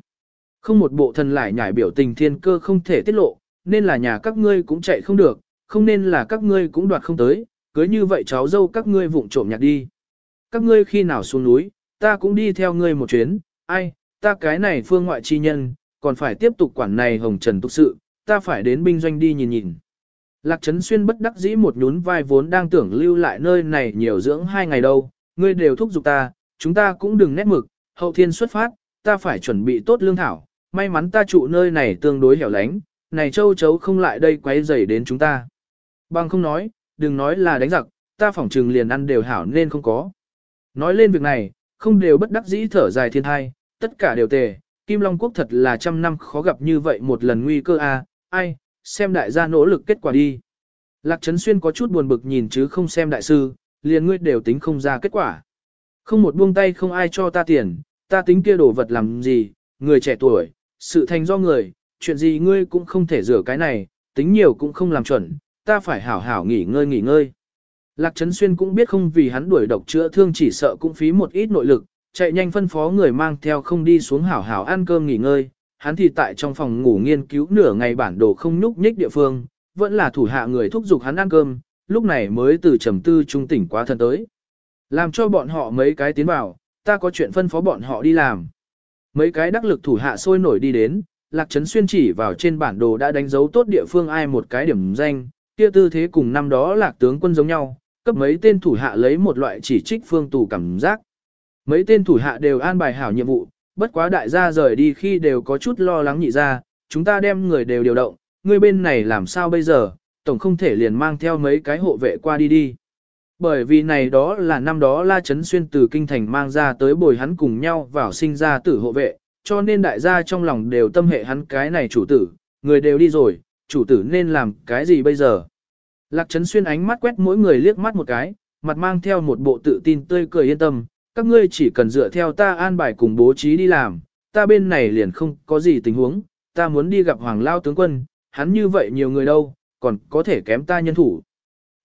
Không một bộ thần lại nhảy biểu tình thiên cơ không thể tiết lộ, nên là nhà các ngươi cũng chạy không được, không nên là các ngươi cũng đoạt không tới, cưới như vậy cháu dâu các ngươi vụng trộm nhặt đi. Các ngươi khi nào xuống núi, ta cũng đi theo ngươi một chuyến, ai, ta cái này phương ngoại chi nhân, còn phải tiếp tục quản này hồng trần tục sự, ta phải đến binh doanh đi nhìn nhìn. Lạc Trấn Xuyên bất đắc dĩ một nhún vai vốn đang tưởng lưu lại nơi này nhiều dưỡng hai ngày đâu, ngươi đều thúc giục ta, chúng ta cũng đừng nét mực, hậu thiên xuất phát, ta phải chuẩn bị tốt lương thảo, may mắn ta trụ nơi này tương đối hẻo lánh, này châu chấu không lại đây quấy rầy đến chúng ta. Bằng không nói, đừng nói là đánh giặc, ta phỏng trừng liền ăn đều hảo nên không có. Nói lên việc này, không đều bất đắc dĩ thở dài thiên thai, tất cả đều tề, Kim Long Quốc thật là trăm năm khó gặp như vậy một lần nguy cơ a, ai, xem đại gia nỗ lực kết quả đi. Lạc Trấn Xuyên có chút buồn bực nhìn chứ không xem đại sư, liền ngươi đều tính không ra kết quả. Không một buông tay không ai cho ta tiền, ta tính kia đồ vật làm gì, người trẻ tuổi, sự thành do người, chuyện gì ngươi cũng không thể rửa cái này, tính nhiều cũng không làm chuẩn, ta phải hảo hảo nghỉ ngơi nghỉ ngơi. Lạc Trấn Xuyên cũng biết không vì hắn đuổi độc chữa thương chỉ sợ cũng phí một ít nội lực, chạy nhanh phân phó người mang theo không đi xuống hảo hảo ăn cơm nghỉ ngơi, hắn thì tại trong phòng ngủ nghiên cứu nửa ngày bản đồ không nhúc nhích địa phương, vẫn là thủ hạ người thúc giục hắn ăn cơm, lúc này mới từ trầm tư trung tỉnh quá thân tới. Làm cho bọn họ mấy cái tiến vào, ta có chuyện phân phó bọn họ đi làm. Mấy cái đắc lực thủ hạ sôi nổi đi đến, Lạc Trấn Xuyên chỉ vào trên bản đồ đã đánh dấu tốt địa phương ai một cái điểm danh, kia tư thế cùng năm đó Lạc tướng quân giống nhau, cấp mấy tên thủ hạ lấy một loại chỉ trích phương tù cảm giác. Mấy tên thủ hạ đều an bài hảo nhiệm vụ, bất quá đại gia rời đi khi đều có chút lo lắng nhị ra, chúng ta đem người đều điều động, người bên này làm sao bây giờ, tổng không thể liền mang theo mấy cái hộ vệ qua đi đi. Bởi vì này đó là năm đó La Trấn Xuyên từ kinh thành mang ra tới bồi hắn cùng nhau vào sinh ra tử hộ vệ, cho nên đại gia trong lòng đều tâm hệ hắn cái này chủ tử, người đều đi rồi, chủ tử nên làm cái gì bây giờ. Lạc Trấn Xuyên ánh mắt quét mỗi người liếc mắt một cái, mặt mang theo một bộ tự tin tươi cười yên tâm, các ngươi chỉ cần dựa theo ta an bài cùng bố trí đi làm, ta bên này liền không có gì tình huống, ta muốn đi gặp Hoàng Lao tướng quân, hắn như vậy nhiều người đâu, còn có thể kém ta nhân thủ.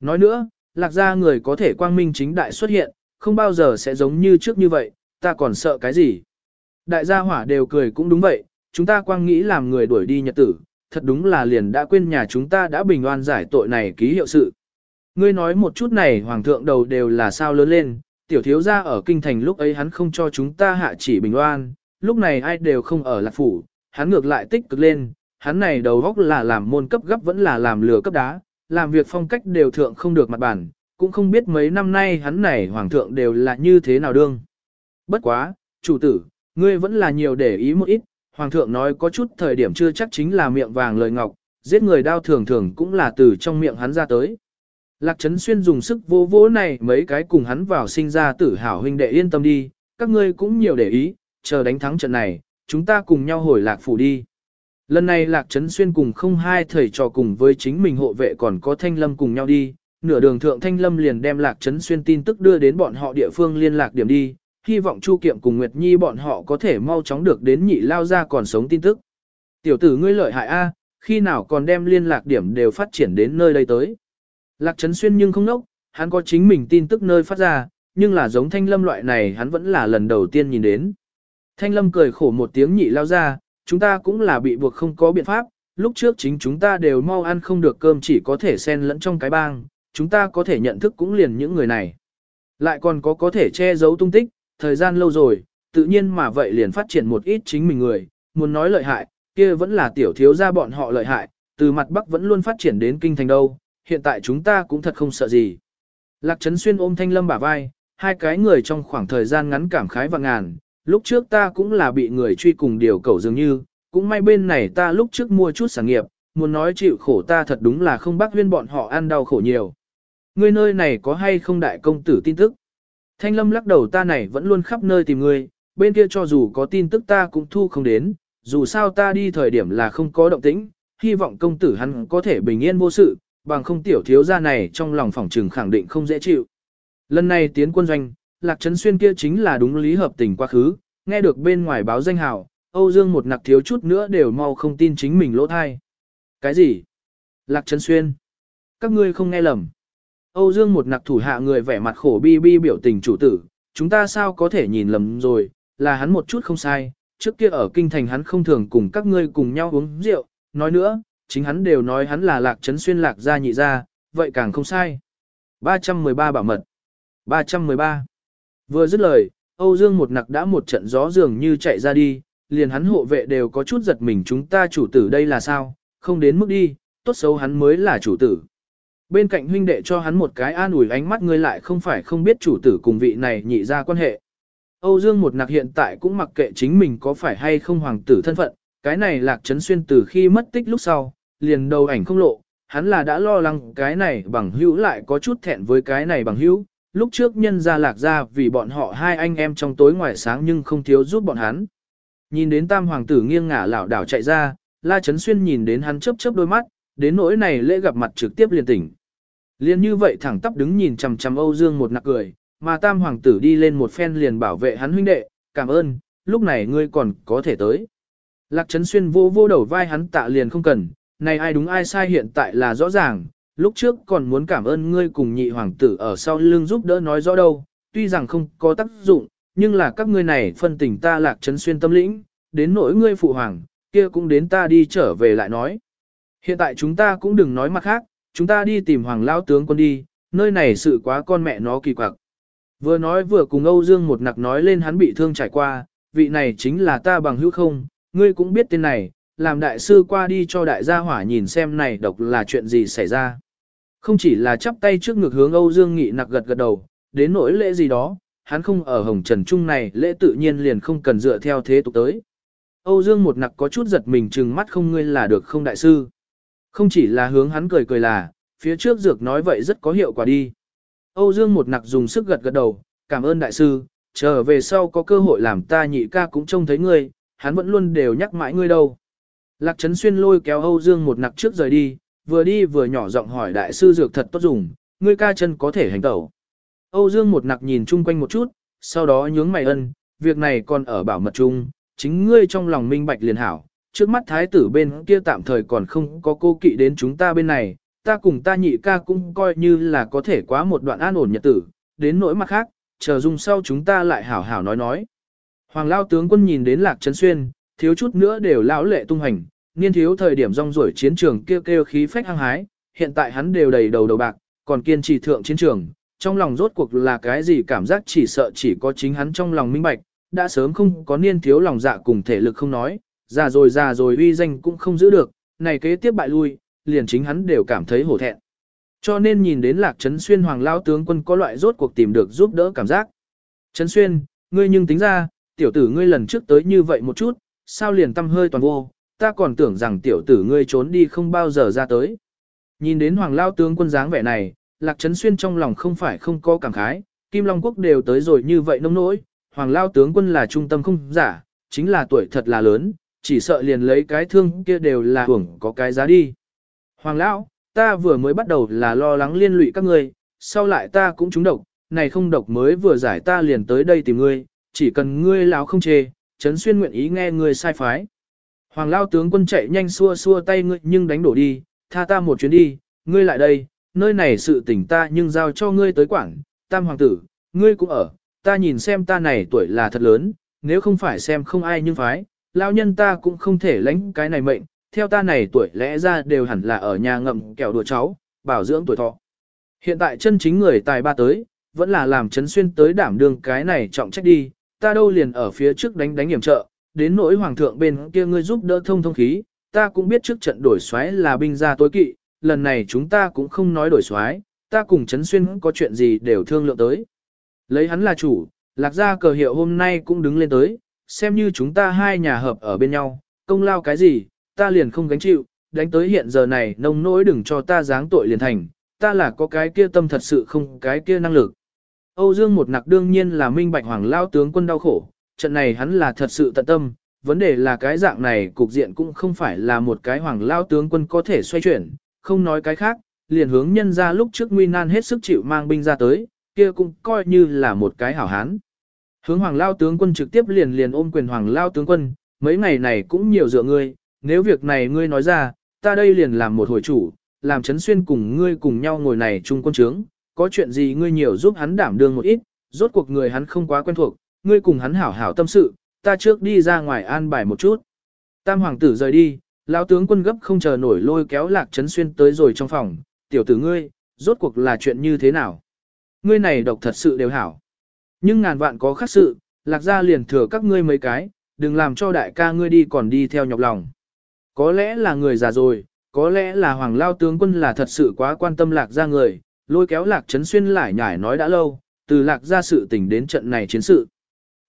Nói nữa, lạc gia người có thể quang minh chính đại xuất hiện, không bao giờ sẽ giống như trước như vậy, ta còn sợ cái gì. Đại gia hỏa đều cười cũng đúng vậy, chúng ta quang nghĩ làm người đuổi đi nhật tử, thật đúng là liền đã quên nhà chúng ta đã bình oan giải tội này ký hiệu sự. Ngươi nói một chút này hoàng thượng đầu đều là sao lớn lên, tiểu thiếu gia ở kinh thành lúc ấy hắn không cho chúng ta hạ chỉ bình oan, lúc này ai đều không ở lạc phủ, hắn ngược lại tích cực lên, hắn này đầu góc là làm môn cấp gấp vẫn là làm lừa cấp đá, làm việc phong cách đều thượng không được mặt bản, cũng không biết mấy năm nay hắn này hoàng thượng đều là như thế nào đương. Bất quá, chủ tử, ngươi vẫn là nhiều để ý một ít, hoàng thượng nói có chút thời điểm chưa chắc chính là miệng vàng lời ngọc, giết người đao thường thường cũng là từ trong miệng hắn ra tới. Lạc Trấn Xuyên dùng sức vô vỗ này mấy cái cùng hắn vào sinh ra tử hảo huynh đệ yên tâm đi, các ngươi cũng nhiều để ý, chờ đánh thắng trận này, chúng ta cùng nhau hồi lạc phủ đi. Lần này Lạc Trấn Xuyên cùng không hai thầy trò cùng với chính mình hộ vệ còn có Thanh Lâm cùng nhau đi, nửa đường thượng Thanh Lâm liền đem Lạc Trấn Xuyên tin tức đưa đến bọn họ địa phương liên lạc điểm đi, hy vọng Chu Kiệm cùng Nguyệt Nhi bọn họ có thể mau chóng được đến nhị lao ra còn sống tin tức. Tiểu tử ngươi lợi hại A, khi nào còn đem liên lạc điểm đều phát triển đến nơi đây tới. Lạc Trấn Xuyên nhưng không nốc, hắn có chính mình tin tức nơi phát ra, nhưng là giống Thanh Lâm loại này hắn vẫn là lần đầu tiên nhìn đến. Thanh Lâm cười khổ một tiếng nhị lao ra, chúng ta cũng là bị buộc không có biện pháp, lúc trước chính chúng ta đều mau ăn không được cơm chỉ có thể xen lẫn trong cái bang, chúng ta có thể nhận thức cũng liền những người này. Lại còn có có thể che giấu tung tích, thời gian lâu rồi, tự nhiên mà vậy liền phát triển một ít chính mình người, muốn nói lợi hại, kia vẫn là tiểu thiếu gia bọn họ lợi hại, từ mặt Bắc vẫn luôn phát triển đến kinh thành đâu, hiện tại chúng ta cũng thật không sợ gì. Lạc Trấn Xuyên ôm Thanh Lâm bả vai, hai cái người trong khoảng thời gian ngắn cảm khái và ngàn, lúc trước ta cũng là bị người truy cùng điều cầu dường như, cũng may bên này ta lúc trước mua chút sản nghiệp, muốn nói chịu khổ ta thật đúng là không bác huyên bọn họ ăn đau khổ nhiều. Ngươi nơi này có hay không đại công tử tin tức? Thanh lâm lắc đầu ta này vẫn luôn khắp nơi tìm ngươi, bên kia cho dù có tin tức ta cũng thu không đến, dù sao ta đi thời điểm là không có động tĩnh, hy vọng công tử hắn có thể bình yên vô sự, bằng không tiểu thiếu gia này trong lòng phỏng trừng khẳng định không dễ chịu. Lần này tiến quân doanh, Lạc Trấn Xuyên kia chính là đúng lý hợp tình quá khứ, nghe được bên ngoài báo danh hào, Âu Dương một nặc thiếu chút nữa đều mau không tin chính mình lỗ thai. Cái gì? Lạc Trấn Xuyên. Các ngươi không nghe lầm. Âu Dương một nặc thủ hạ người vẻ mặt khổ bi bi biểu tình chủ tử, chúng ta sao có thể nhìn lầm rồi, là hắn một chút không sai, trước kia ở kinh thành hắn không thường cùng các ngươi cùng nhau uống rượu, nói nữa, chính hắn đều nói hắn là Lạc Trấn Xuyên Lạc gia nhị gia, vậy càng không sai. 313 bảo mật. 313. Vừa dứt lời, Âu Dương một nặc đã một trận gió dường như chạy ra đi, liền hắn hộ vệ đều có chút giật mình chúng ta chủ tử đây là sao, không đến mức đi, tốt xấu hắn mới là chủ tử. Bên cạnh huynh đệ cho hắn một cái an ủi ánh mắt ngươi lại không phải không biết chủ tử cùng vị này nhị ra quan hệ. Âu Dương một nặc hiện tại cũng mặc kệ chính mình có phải hay không hoàng tử thân phận, cái này lạc trấn xuyên từ khi mất tích lúc sau, liền đầu ảnh không lộ, hắn là đã lo lắng cái này bằng hữu lại có chút thẹn với cái này bằng hữu, lúc trước nhân ra lạc ra vì bọn họ hai anh em trong tối ngoài sáng nhưng không thiếu giúp bọn hắn. Nhìn đến tam hoàng tử nghiêng ngả lảo đảo chạy ra, La Trấn Xuyên nhìn đến hắn chớp chớp đôi mắt, đến nỗi này lễ gặp mặt trực tiếp liền tỉnh. Liên như vậy thẳng tắp đứng nhìn chằm chằm Âu Dương một nặc cười, mà tam hoàng tử đi lên một phen liền bảo vệ hắn huynh đệ, cảm ơn, lúc này ngươi còn có thể tới. Lạc Trấn Xuyên vô vô đầu vai hắn tạ liền không cần, này ai đúng ai sai hiện tại là rõ ràng, lúc trước còn muốn cảm ơn ngươi cùng nhị hoàng tử ở sau lưng giúp đỡ nói rõ đâu, tuy rằng không có tác dụng, nhưng là các ngươi này phân tình ta Lạc Trấn Xuyên tâm lĩnh, đến nỗi ngươi phụ hoàng, kia cũng đến ta đi trở về lại nói. Hiện tại chúng ta cũng đừng nói mặt khác, chúng ta đi tìm hoàng lao tướng quân đi, nơi này sự quá con mẹ nó kỳ quặc. Vừa nói vừa cùng Âu Dương một nặc nói lên hắn bị thương trải qua, vị này chính là ta bằng hữu không, ngươi cũng biết tên này, làm đại sư qua đi cho đại gia hỏa nhìn xem này độc là chuyện gì xảy ra. Không chỉ là chắp tay trước ngực hướng Âu Dương Nghị nặc gật gật đầu, đến nỗi lễ gì đó, hắn không ở Hồng Trần Trung này lễ tự nhiên liền không cần dựa theo thế tục tới. Âu Dương một nặc có chút giật mình trừng mắt không ngươi là được không đại sư. Không chỉ là hướng hắn cười cười là, phía trước dược nói vậy rất có hiệu quả đi. Âu Dương một nặc dùng sức gật gật đầu, cảm ơn đại sư, trở về sau có cơ hội làm ta nhị ca cũng trông thấy ngươi, hắn vẫn luôn đều nhắc mãi ngươi đâu. Lạc Trấn Xuyên lôi kéo Âu Dương một nặc trước rời đi, vừa đi vừa nhỏ giọng hỏi đại sư dược thật tốt dùng, ngươi ca chân có thể hành tẩu. Âu Dương một nặc nhìn chung quanh một chút, sau đó nhướng mày ân, việc này còn ở bảo mật chung, chính ngươi trong lòng minh bạch liền hảo, trước mắt thái tử bên kia tạm thời còn không có cô kỵ đến chúng ta bên này, ta cùng ta nhị ca cũng coi như là có thể quá một đoạn an ổn nhật tử, đến nỗi mặt khác, chờ dùng sau chúng ta lại hảo hảo nói nói. Hoàng lao tướng quân nhìn đến lạc trấn xuyên, thiếu chút nữa đều lão lệ tung hành, niên thiếu thời điểm rong ruổi chiến trường kêu kêu khí phách hăng hái, hiện tại hắn đều đầy đầu đầu bạc, còn kiên trì thượng chiến trường, trong lòng rốt cuộc là cái gì cảm giác chỉ sợ chỉ có chính hắn trong lòng minh bạch, đã sớm không có niên thiếu lòng dạ cùng thể lực không nói, già rồi già rồi uy danh cũng không giữ được, này kế tiếp bại lui, liền chính hắn đều cảm thấy hổ thẹn. Cho nên nhìn đến lạc trấn xuyên hoàng lao tướng quân có loại rốt cuộc tìm được giúp đỡ cảm giác. Trấn xuyên, ngươi nhưng tính ra, tiểu tử ngươi lần trước tới như vậy một chút, sao liền tâm hơi toàn vô, ta còn tưởng rằng tiểu tử ngươi trốn đi không bao giờ ra tới. Nhìn đến hoàng lao tướng quân dáng vẻ này, lạc trấn xuyên trong lòng không phải không có cảm khái, Kim Long Quốc đều tới rồi như vậy nông nỗi, hoàng lao tướng quân là trung tâm không giả, chính là tuổi thật là lớn, chỉ sợ liền lấy cái thương kia đều là hưởng có cái giá đi. Hoàng lão, ta vừa mới bắt đầu là lo lắng liên lụy các ngươi, sau lại ta cũng trúng độc, này không độc mới vừa giải ta liền tới đây tìm ngươi, chỉ cần ngươi lão không chê, chấn xuyên nguyện ý nghe ngươi sai phái. Hoàng lao tướng quân chạy nhanh xua xua tay ngươi nhưng đánh đổ đi, tha ta một chuyến đi, ngươi lại đây, nơi này sự tỉnh ta nhưng giao cho ngươi tới quảng, tam hoàng tử, ngươi cũng ở, ta nhìn xem ta này tuổi là thật lớn, nếu không phải xem không ai nhưng phái, lao nhân ta cũng không thể lãnh cái này mệnh, theo ta này tuổi lẽ ra đều hẳn là ở nhà ngậm kẹo đùa cháu, bảo dưỡng tuổi thọ. Hiện tại chân chính người tài ba tới, vẫn là làm chấn xuyên tới đảm đương cái này trọng trách đi, ta đâu liền ở phía trước đánh đánh hiểm trợ, đến nỗi hoàng thượng bên kia ngươi giúp đỡ thông thông khí, ta cũng biết trước trận đổi xoáy là binh gia tối kỵ, lần này chúng ta cũng không nói đổi xoáy, ta cùng chấn xuyên có chuyện gì đều thương lượng tới. Lấy hắn là chủ, lạc gia cờ hiệu hôm nay cũng đứng lên tới, xem như chúng ta hai nhà hợp ở bên nhau, công lao cái gì, ta liền không gánh chịu, đánh tới hiện giờ này nông nỗi đừng cho ta dáng tội liền thành, ta là có cái kia tâm thật sự không cái kia năng lực. Âu Dương một nặc đương nhiên là minh bạch hoàng lao tướng quân đau khổ, trận này hắn là thật sự tận tâm, vấn đề là cái dạng này cục diện cũng không phải là một cái hoàng lao tướng quân có thể xoay chuyển, không nói cái khác, liền hướng nhân ra lúc trước nguy nan hết sức chịu mang binh ra tới, kia cũng coi như là một cái hảo hán. Hướng hoàng lao tướng quân trực tiếp liền liền ôm quyền hoàng lao tướng quân, mấy ngày này cũng nhiều dựa ngươi, nếu việc này ngươi nói ra, ta đây liền làm một hồi chủ, làm chấn xuyên cùng ngươi cùng nhau ngồi này chung quân trướng, có chuyện gì ngươi nhiều giúp hắn đảm đương một ít, rốt cuộc người hắn không quá quen thuộc, ngươi cùng hắn hảo hảo tâm sự, ta trước đi ra ngoài an bài một chút. Tam hoàng tử rời đi, lão tướng quân gấp không chờ nổi lôi kéo lạc chấn xuyên tới rồi trong phòng, tiểu tử ngươi, rốt cuộc là chuyện như thế nào? Ngươi này độc thật sự đều hảo. Nhưng ngàn vạn có khác sự, lạc ra liền thừa các ngươi mấy cái, đừng làm cho đại ca ngươi đi còn đi theo nhọc lòng. Có lẽ là người già rồi, có lẽ là hoàng lao tướng quân là thật sự quá quan tâm lạc ra người, lôi kéo lạc trấn xuyên lại nhải nói đã lâu, từ lạc ra sự tình đến trận này chiến sự.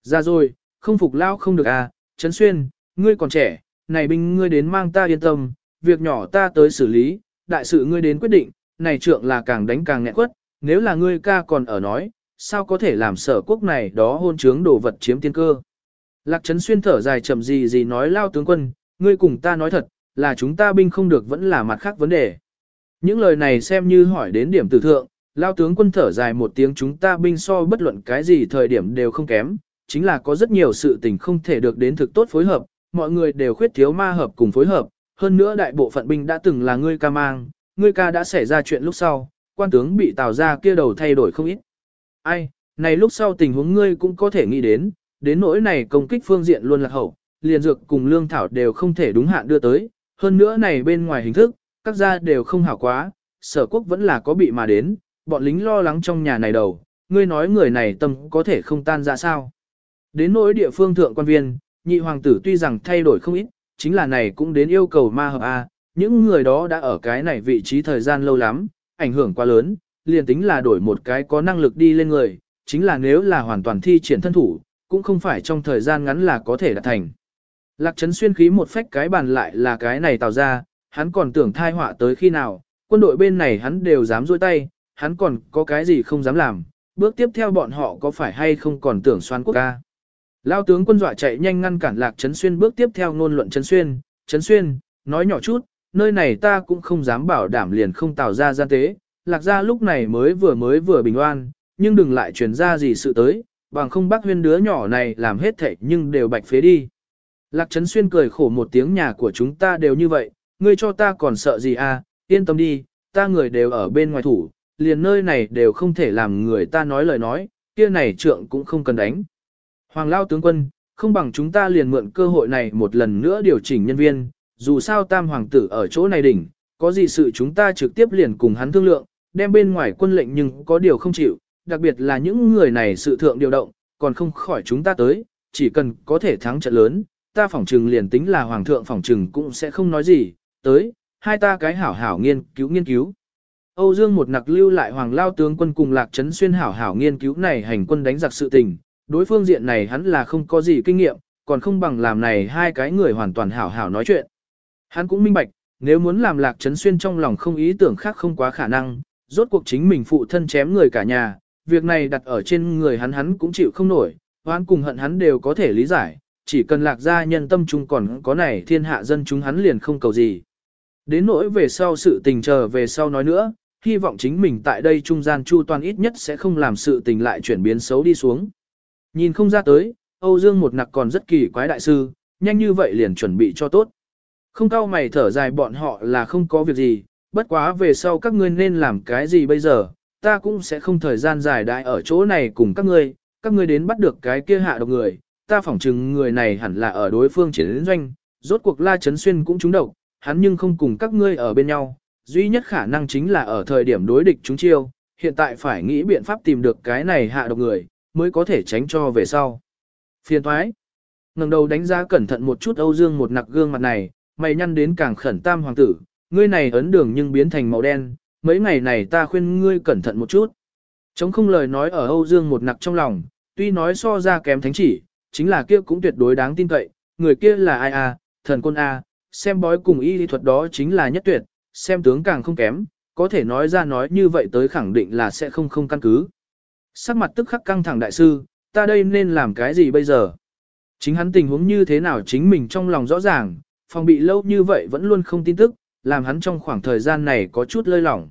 Ra rồi, không phục lao không được à, trấn xuyên, ngươi còn trẻ, này binh ngươi đến mang ta yên tâm, việc nhỏ ta tới xử lý, đại sự ngươi đến quyết định, này trượng là càng đánh càng nghẹn quất, nếu là ngươi ca còn ở nói, sao có thể làm sở quốc này đó hôn trướng đồ vật chiếm tiên cơ. Lạc Trấn Xuyên thở dài chậm gì gì nói lao tướng quân, ngươi cùng ta nói thật, là chúng ta binh không được vẫn là mặt khác vấn đề. Những lời này xem như hỏi đến điểm tử thượng, lao tướng quân thở dài một tiếng chúng ta binh so bất luận cái gì thời điểm đều không kém, chính là có rất nhiều sự tình không thể được đến thực tốt phối hợp, mọi người đều khuyết thiếu ma hợp cùng phối hợp, hơn nữa đại bộ phận binh đã từng là ngươi ca mang, ngươi ca đã xảy ra chuyện lúc sau, quan tướng bị tào ra kia đầu thay đổi không ít. Ai, này lúc sau tình huống ngươi cũng có thể nghĩ đến, đến nỗi này công kích phương diện luôn là hậu, liền dược cùng lương thảo đều không thể đúng hạn đưa tới, hơn nữa này bên ngoài hình thức, các gia đều không hảo quá, sở quốc vẫn là có bị mà đến, bọn lính lo lắng trong nhà này đầu, ngươi nói người này tâm có thể không tan ra sao. Đến nỗi địa phương thượng quan viên, nhị hoàng tử tuy rằng thay đổi không ít, chính là này cũng đến yêu cầu ma hợp A, những người đó đã ở cái này vị trí thời gian lâu lắm, ảnh hưởng quá lớn, liền tính là đổi một cái có năng lực đi lên người, chính là nếu là hoàn toàn thi triển thân thủ, cũng không phải trong thời gian ngắn là có thể đạt thành. Lạc Trấn xuyên khí một phách cái bàn lại là cái này tạo ra, hắn còn tưởng thai họa tới khi nào, quân đội bên này hắn đều dám dôi tay, hắn còn có cái gì không dám làm, bước tiếp theo bọn họ có phải hay không còn tưởng xoan quốc ca. Lao tướng quân dọa chạy nhanh ngăn cản Lạc Trấn Xuyên bước tiếp theo ngôn luận Trấn Xuyên, Trấn Xuyên, nói nhỏ chút, nơi này ta cũng không dám bảo đảm liền không tạo ra gian tế, Lạc gia lúc này mới vừa mới vừa bình oan, nhưng đừng lại truyền ra gì sự tới, bằng không bác huyên đứa nhỏ này làm hết thảy nhưng đều bạch phế đi. Lạc Trấn Xuyên cười khổ một tiếng nhà của chúng ta đều như vậy, ngươi cho ta còn sợ gì à, yên tâm đi, ta người đều ở bên ngoài thủ, liền nơi này đều không thể làm người ta nói lời nói, kia này trượng cũng không cần đánh. Hoàng Lao tướng quân, không bằng chúng ta liền mượn cơ hội này một lần nữa điều chỉnh nhân viên, dù sao tam hoàng tử ở chỗ này đỉnh, có gì sự chúng ta trực tiếp liền cùng hắn thương lượng, đem bên ngoài quân lệnh nhưng có điều không chịu, đặc biệt là những người này sự thượng điều động, còn không khỏi chúng ta tới, chỉ cần có thể thắng trận lớn, ta phỏng trừng liền tính là hoàng thượng phỏng trừng cũng sẽ không nói gì, tới, hai ta cái hảo hảo nghiên cứu nghiên cứu. Âu Dương một nặc lưu lại hoàng lao tướng quân cùng lạc trấn xuyên hảo hảo nghiên cứu này hành quân đánh giặc sự tình, đối phương diện này hắn là không có gì kinh nghiệm, còn không bằng làm này hai cái người hoàn toàn hảo hảo nói chuyện. Hắn cũng minh bạch, nếu muốn làm lạc trấn xuyên trong lòng không ý tưởng khác không quá khả năng, rốt cuộc chính mình phụ thân chém người cả nhà, việc này đặt ở trên người hắn hắn cũng chịu không nổi, hoán cùng hận hắn đều có thể lý giải, chỉ cần lạc gia nhân tâm trung còn có này thiên hạ dân chúng hắn liền không cầu gì. Đến nỗi về sau sự tình chờ về sau nói nữa, hy vọng chính mình tại đây trung gian chu toàn ít nhất sẽ không làm sự tình lại chuyển biến xấu đi xuống. Nhìn không ra tới, Âu Dương một nặc còn rất kỳ quái đại sư, nhanh như vậy liền chuẩn bị cho tốt. Không cao mày thở dài bọn họ là không có việc gì, bất quá về sau các ngươi nên làm cái gì bây giờ, ta cũng sẽ không thời gian dài đại ở chỗ này cùng các ngươi, các ngươi đến bắt được cái kia hạ độc người, ta phỏng chừng người này hẳn là ở đối phương chiến doanh, rốt cuộc La chấn Xuyên cũng trúng độc, hắn nhưng không cùng các ngươi ở bên nhau, duy nhất khả năng chính là ở thời điểm đối địch chúng chiêu, hiện tại phải nghĩ biện pháp tìm được cái này hạ độc người, mới có thể tránh cho về sau. Phiền thoái. ngẩng đầu đánh giá cẩn thận một chút Âu Dương một nặc gương mặt này, mày nhăn đến càng khẩn tam hoàng tử, ngươi này ấn đường nhưng biến thành màu đen, mấy ngày này ta khuyên ngươi cẩn thận một chút. Chống không lời nói ở Âu Dương một nặc trong lòng, tuy nói so ra kém thánh chỉ, chính là kia cũng tuyệt đối đáng tin cậy, người kia là ai à, thần quân a, xem bói cùng y lý thuật đó chính là nhất tuyệt, xem tướng càng không kém, có thể nói ra nói như vậy tới khẳng định là sẽ không không căn cứ. Sắc mặt tức khắc căng thẳng đại sư, ta đây nên làm cái gì bây giờ? Chính hắn tình huống như thế nào chính mình trong lòng rõ ràng, phòng bị lâu như vậy vẫn luôn không tin tức, làm hắn trong khoảng thời gian này có chút lơi lỏng.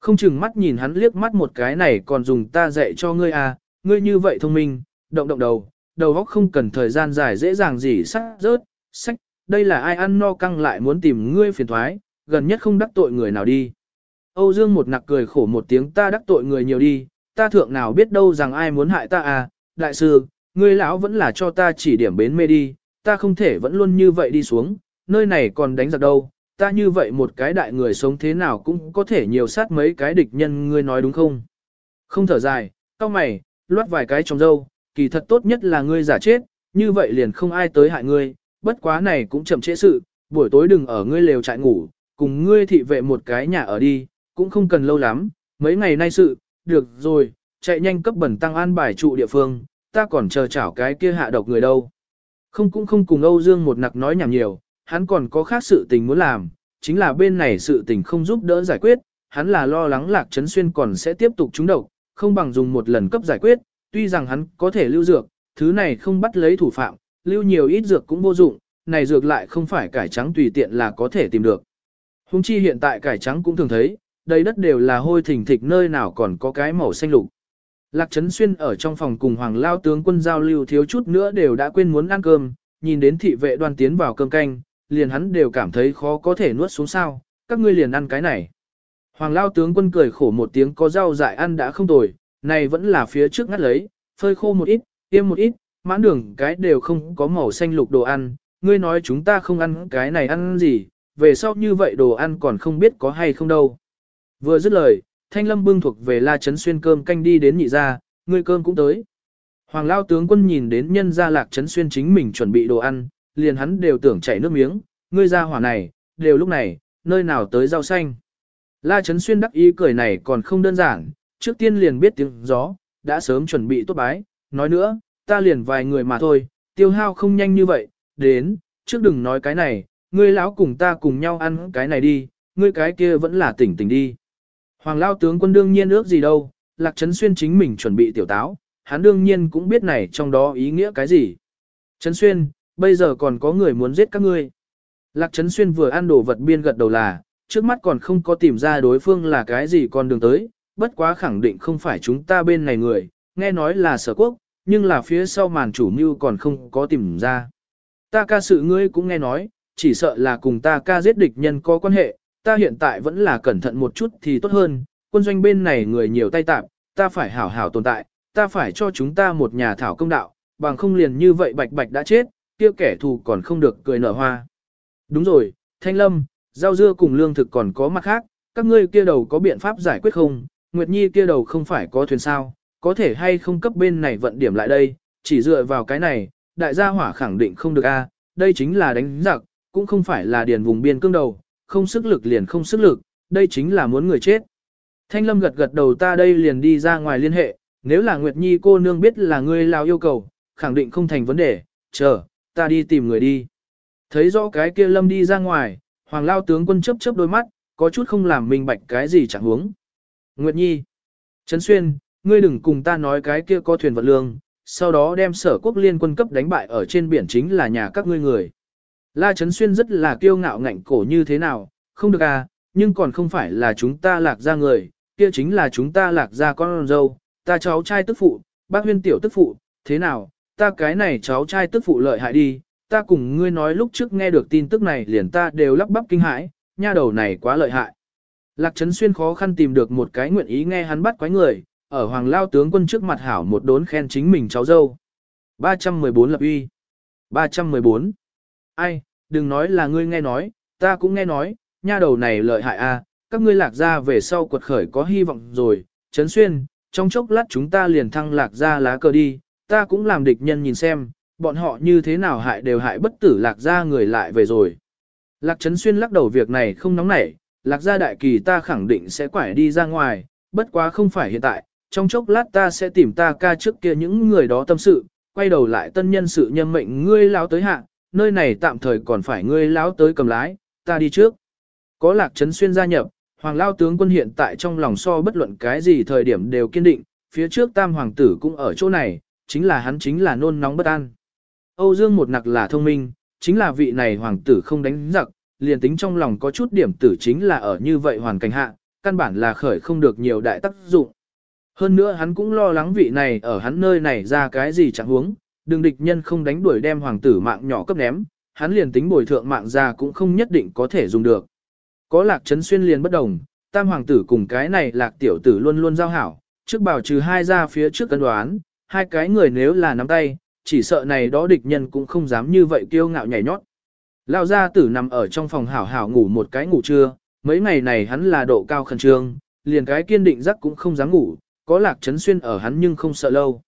Không chừng mắt nhìn hắn liếc mắt một cái này còn dùng ta dạy cho ngươi à, ngươi như vậy thông minh, động động đầu, đầu óc không cần thời gian dài dễ dàng gì sắc rớt, sách, đây là ai ăn no căng lại muốn tìm ngươi phiền thoái, gần nhất không đắc tội người nào đi. Âu Dương một nặc cười khổ một tiếng ta đắc tội người nhiều đi, ta thượng nào biết đâu rằng ai muốn hại ta à, đại sư, ngươi lão vẫn là cho ta chỉ điểm bến mê đi, ta không thể vẫn luôn như vậy đi xuống, nơi này còn đánh giặc đâu, ta như vậy một cái đại người sống thế nào cũng có thể nhiều sát mấy cái địch nhân ngươi nói đúng không? Không thở dài, cao mày, loát vài cái trong dâu, kỳ thật tốt nhất là ngươi giả chết, như vậy liền không ai tới hại ngươi, bất quá này cũng chậm trễ sự, buổi tối đừng ở ngươi lều trại ngủ, cùng ngươi thị vệ một cái nhà ở đi, cũng không cần lâu lắm, mấy ngày nay sự, được rồi, chạy nhanh cấp bẩn tăng an bài trụ địa phương, ta còn chờ chảo cái kia hạ độc người đâu. Không cũng không cùng Âu Dương một nặc nói nhảm nhiều, hắn còn có khác sự tình muốn làm, chính là bên này sự tình không giúp đỡ giải quyết, hắn là lo lắng lạc trấn xuyên còn sẽ tiếp tục trúng độc, không bằng dùng một lần cấp giải quyết, tuy rằng hắn có thể lưu dược, thứ này không bắt lấy thủ phạm, lưu nhiều ít dược cũng vô dụng, này dược lại không phải cải trắng tùy tiện là có thể tìm được. Hùng chi hiện tại cải trắng cũng thường thấy, đầy đất đều là hôi thỉnh thịch nơi nào còn có cái màu xanh lục. Lạc Trấn Xuyên ở trong phòng cùng Hoàng Lao tướng quân giao lưu thiếu chút nữa đều đã quên muốn ăn cơm, nhìn đến thị vệ đoàn tiến vào cơm canh, liền hắn đều cảm thấy khó có thể nuốt xuống sao, các ngươi liền ăn cái này. Hoàng Lao tướng quân cười khổ một tiếng có rau dại ăn đã không tồi, này vẫn là phía trước ngắt lấy, phơi khô một ít, tiêm một ít, mãn đường cái đều không có màu xanh lục đồ ăn, ngươi nói chúng ta không ăn cái này ăn gì, về sau như vậy đồ ăn còn không biết có hay không đâu. Vừa dứt lời, Thanh Lâm bưng thuộc về La Trấn Xuyên cơm canh đi đến nhị gia, ngươi cơm cũng tới. Hoàng Lao tướng quân nhìn đến nhân gia Lạc Trấn Xuyên chính mình chuẩn bị đồ ăn, liền hắn đều tưởng chảy nước miếng, ngươi ra hỏa này, đều lúc này, nơi nào tới rau xanh. La Trấn Xuyên đắc ý cười này còn không đơn giản, trước tiên liền biết tiếng gió, đã sớm chuẩn bị tốt bái, nói nữa, ta liền vài người mà thôi, tiêu hao không nhanh như vậy, đến, trước đừng nói cái này, ngươi lão cùng ta cùng nhau ăn cái này đi, ngươi cái kia vẫn là tỉnh tỉnh đi. Hoàng Lao tướng quân đương nhiên ước gì đâu, Lạc Trấn Xuyên chính mình chuẩn bị tiểu táo, hắn đương nhiên cũng biết này trong đó ý nghĩa cái gì. Trấn Xuyên, bây giờ còn có người muốn giết các ngươi. Lạc Trấn Xuyên vừa ăn đồ vật biên gật đầu là, trước mắt còn không có tìm ra đối phương là cái gì con đường tới, bất quá khẳng định không phải chúng ta bên này người, nghe nói là sở quốc, nhưng là phía sau màn chủ mưu còn không có tìm ra. Ta ca sự ngươi cũng nghe nói, chỉ sợ là cùng ta ca giết địch nhân có quan hệ, ta hiện tại vẫn là cẩn thận một chút thì tốt hơn, quân doanh bên này người nhiều tay tạm ta phải hảo hảo tồn tại, ta phải cho chúng ta một nhà thảo công đạo, bằng không liền như vậy bạch bạch đã chết, kia kẻ thù còn không được cười nở hoa. Đúng rồi, Thanh Lâm, rau dưa cùng lương thực còn có mặt khác, các ngươi kia đầu có biện pháp giải quyết không, Nguyệt Nhi kia đầu không phải có thuyền sao, có thể hay không cấp bên này vận điểm lại đây, chỉ dựa vào cái này, đại gia hỏa khẳng định không được a, đây chính là đánh giặc, cũng không phải là điền vùng biên cương đầu, không sức lực liền không sức lực, đây chính là muốn người chết. Thanh Lâm gật gật đầu ta đây liền đi ra ngoài liên hệ, nếu là Nguyệt Nhi cô nương biết là ngươi lao yêu cầu, khẳng định không thành vấn đề, chờ, ta đi tìm người đi. Thấy rõ cái kia Lâm đi ra ngoài, Hoàng Lao tướng quân chấp chớp đôi mắt, có chút không làm minh bạch cái gì chẳng huống. Nguyệt Nhi, Trấn Xuyên, ngươi đừng cùng ta nói cái kia có thuyền vận lương, sau đó đem sở quốc liên quân cấp đánh bại ở trên biển chính là nhà các ngươi người. La Trấn Xuyên rất là kiêu ngạo ngạnh cổ như thế nào, không được à, nhưng còn không phải là chúng ta lạc ra người, kia chính là chúng ta lạc ra con dâu, ta cháu trai tức phụ, bác huyên tiểu tức phụ, thế nào, ta cái này cháu trai tức phụ lợi hại đi, ta cùng ngươi nói lúc trước nghe được tin tức này liền ta đều lắp bắp kinh hãi, nha đầu này quá lợi hại. Lạc Trấn Xuyên khó khăn tìm được một cái nguyện ý nghe hắn bắt quái người, ở Hoàng Lao tướng quân trước mặt hảo một đốn khen chính mình cháu dâu. 314 lập uy. 314. Ai, đừng nói là ngươi nghe nói, ta cũng nghe nói, nha đầu này lợi hại a, à, các ngươi lạc ra về sau quật khởi có hy vọng rồi, Trấn Xuyên, trong chốc lát chúng ta liền thăng lạc ra lá cờ đi, ta cũng làm địch nhân nhìn xem, bọn họ như thế nào hại đều hại bất tử lạc ra người lại về rồi. Lạc Trấn Xuyên lắc đầu việc này không nóng nảy, lạc gia đại kỳ ta khẳng định sẽ quải đi ra ngoài, bất quá không phải hiện tại, trong chốc lát ta sẽ tìm ta ca trước kia những người đó tâm sự, quay đầu lại tân nhân sự nhân mệnh ngươi lão tới hạ, nơi này tạm thời còn phải ngươi lão tới cầm lái, ta đi trước. Có lạc trấn xuyên gia nhập, hoàng lao tướng quân hiện tại trong lòng so bất luận cái gì thời điểm đều kiên định, phía trước tam hoàng tử cũng ở chỗ này, chính là hắn chính là nôn nóng bất an. Âu Dương một nặc là thông minh, chính là vị này hoàng tử không đánh giặc, liền tính trong lòng có chút điểm tử chính là ở như vậy hoàn cảnh hạ, căn bản là khởi không được nhiều đại tác dụng. Hơn nữa hắn cũng lo lắng vị này ở hắn nơi này ra cái gì chẳng huống, đừng địch nhân không đánh đuổi đem hoàng tử mạng nhỏ cấp ném, hắn liền tính bồi thượng mạng ra cũng không nhất định có thể dùng được. Có lạc trấn xuyên liền bất đồng, tam hoàng tử cùng cái này lạc tiểu tử luôn luôn giao hảo, trước bảo trừ hai ra phía trước cân đoán, hai cái người nếu là nắm tay, chỉ sợ này đó địch nhân cũng không dám như vậy kiêu ngạo nhảy nhót. Lão gia tử nằm ở trong phòng hảo hảo ngủ một cái ngủ trưa, mấy ngày này hắn là độ cao khẩn trương, liền cái kiên định giấc cũng không dám ngủ, có lạc trấn xuyên ở hắn nhưng không sợ lâu.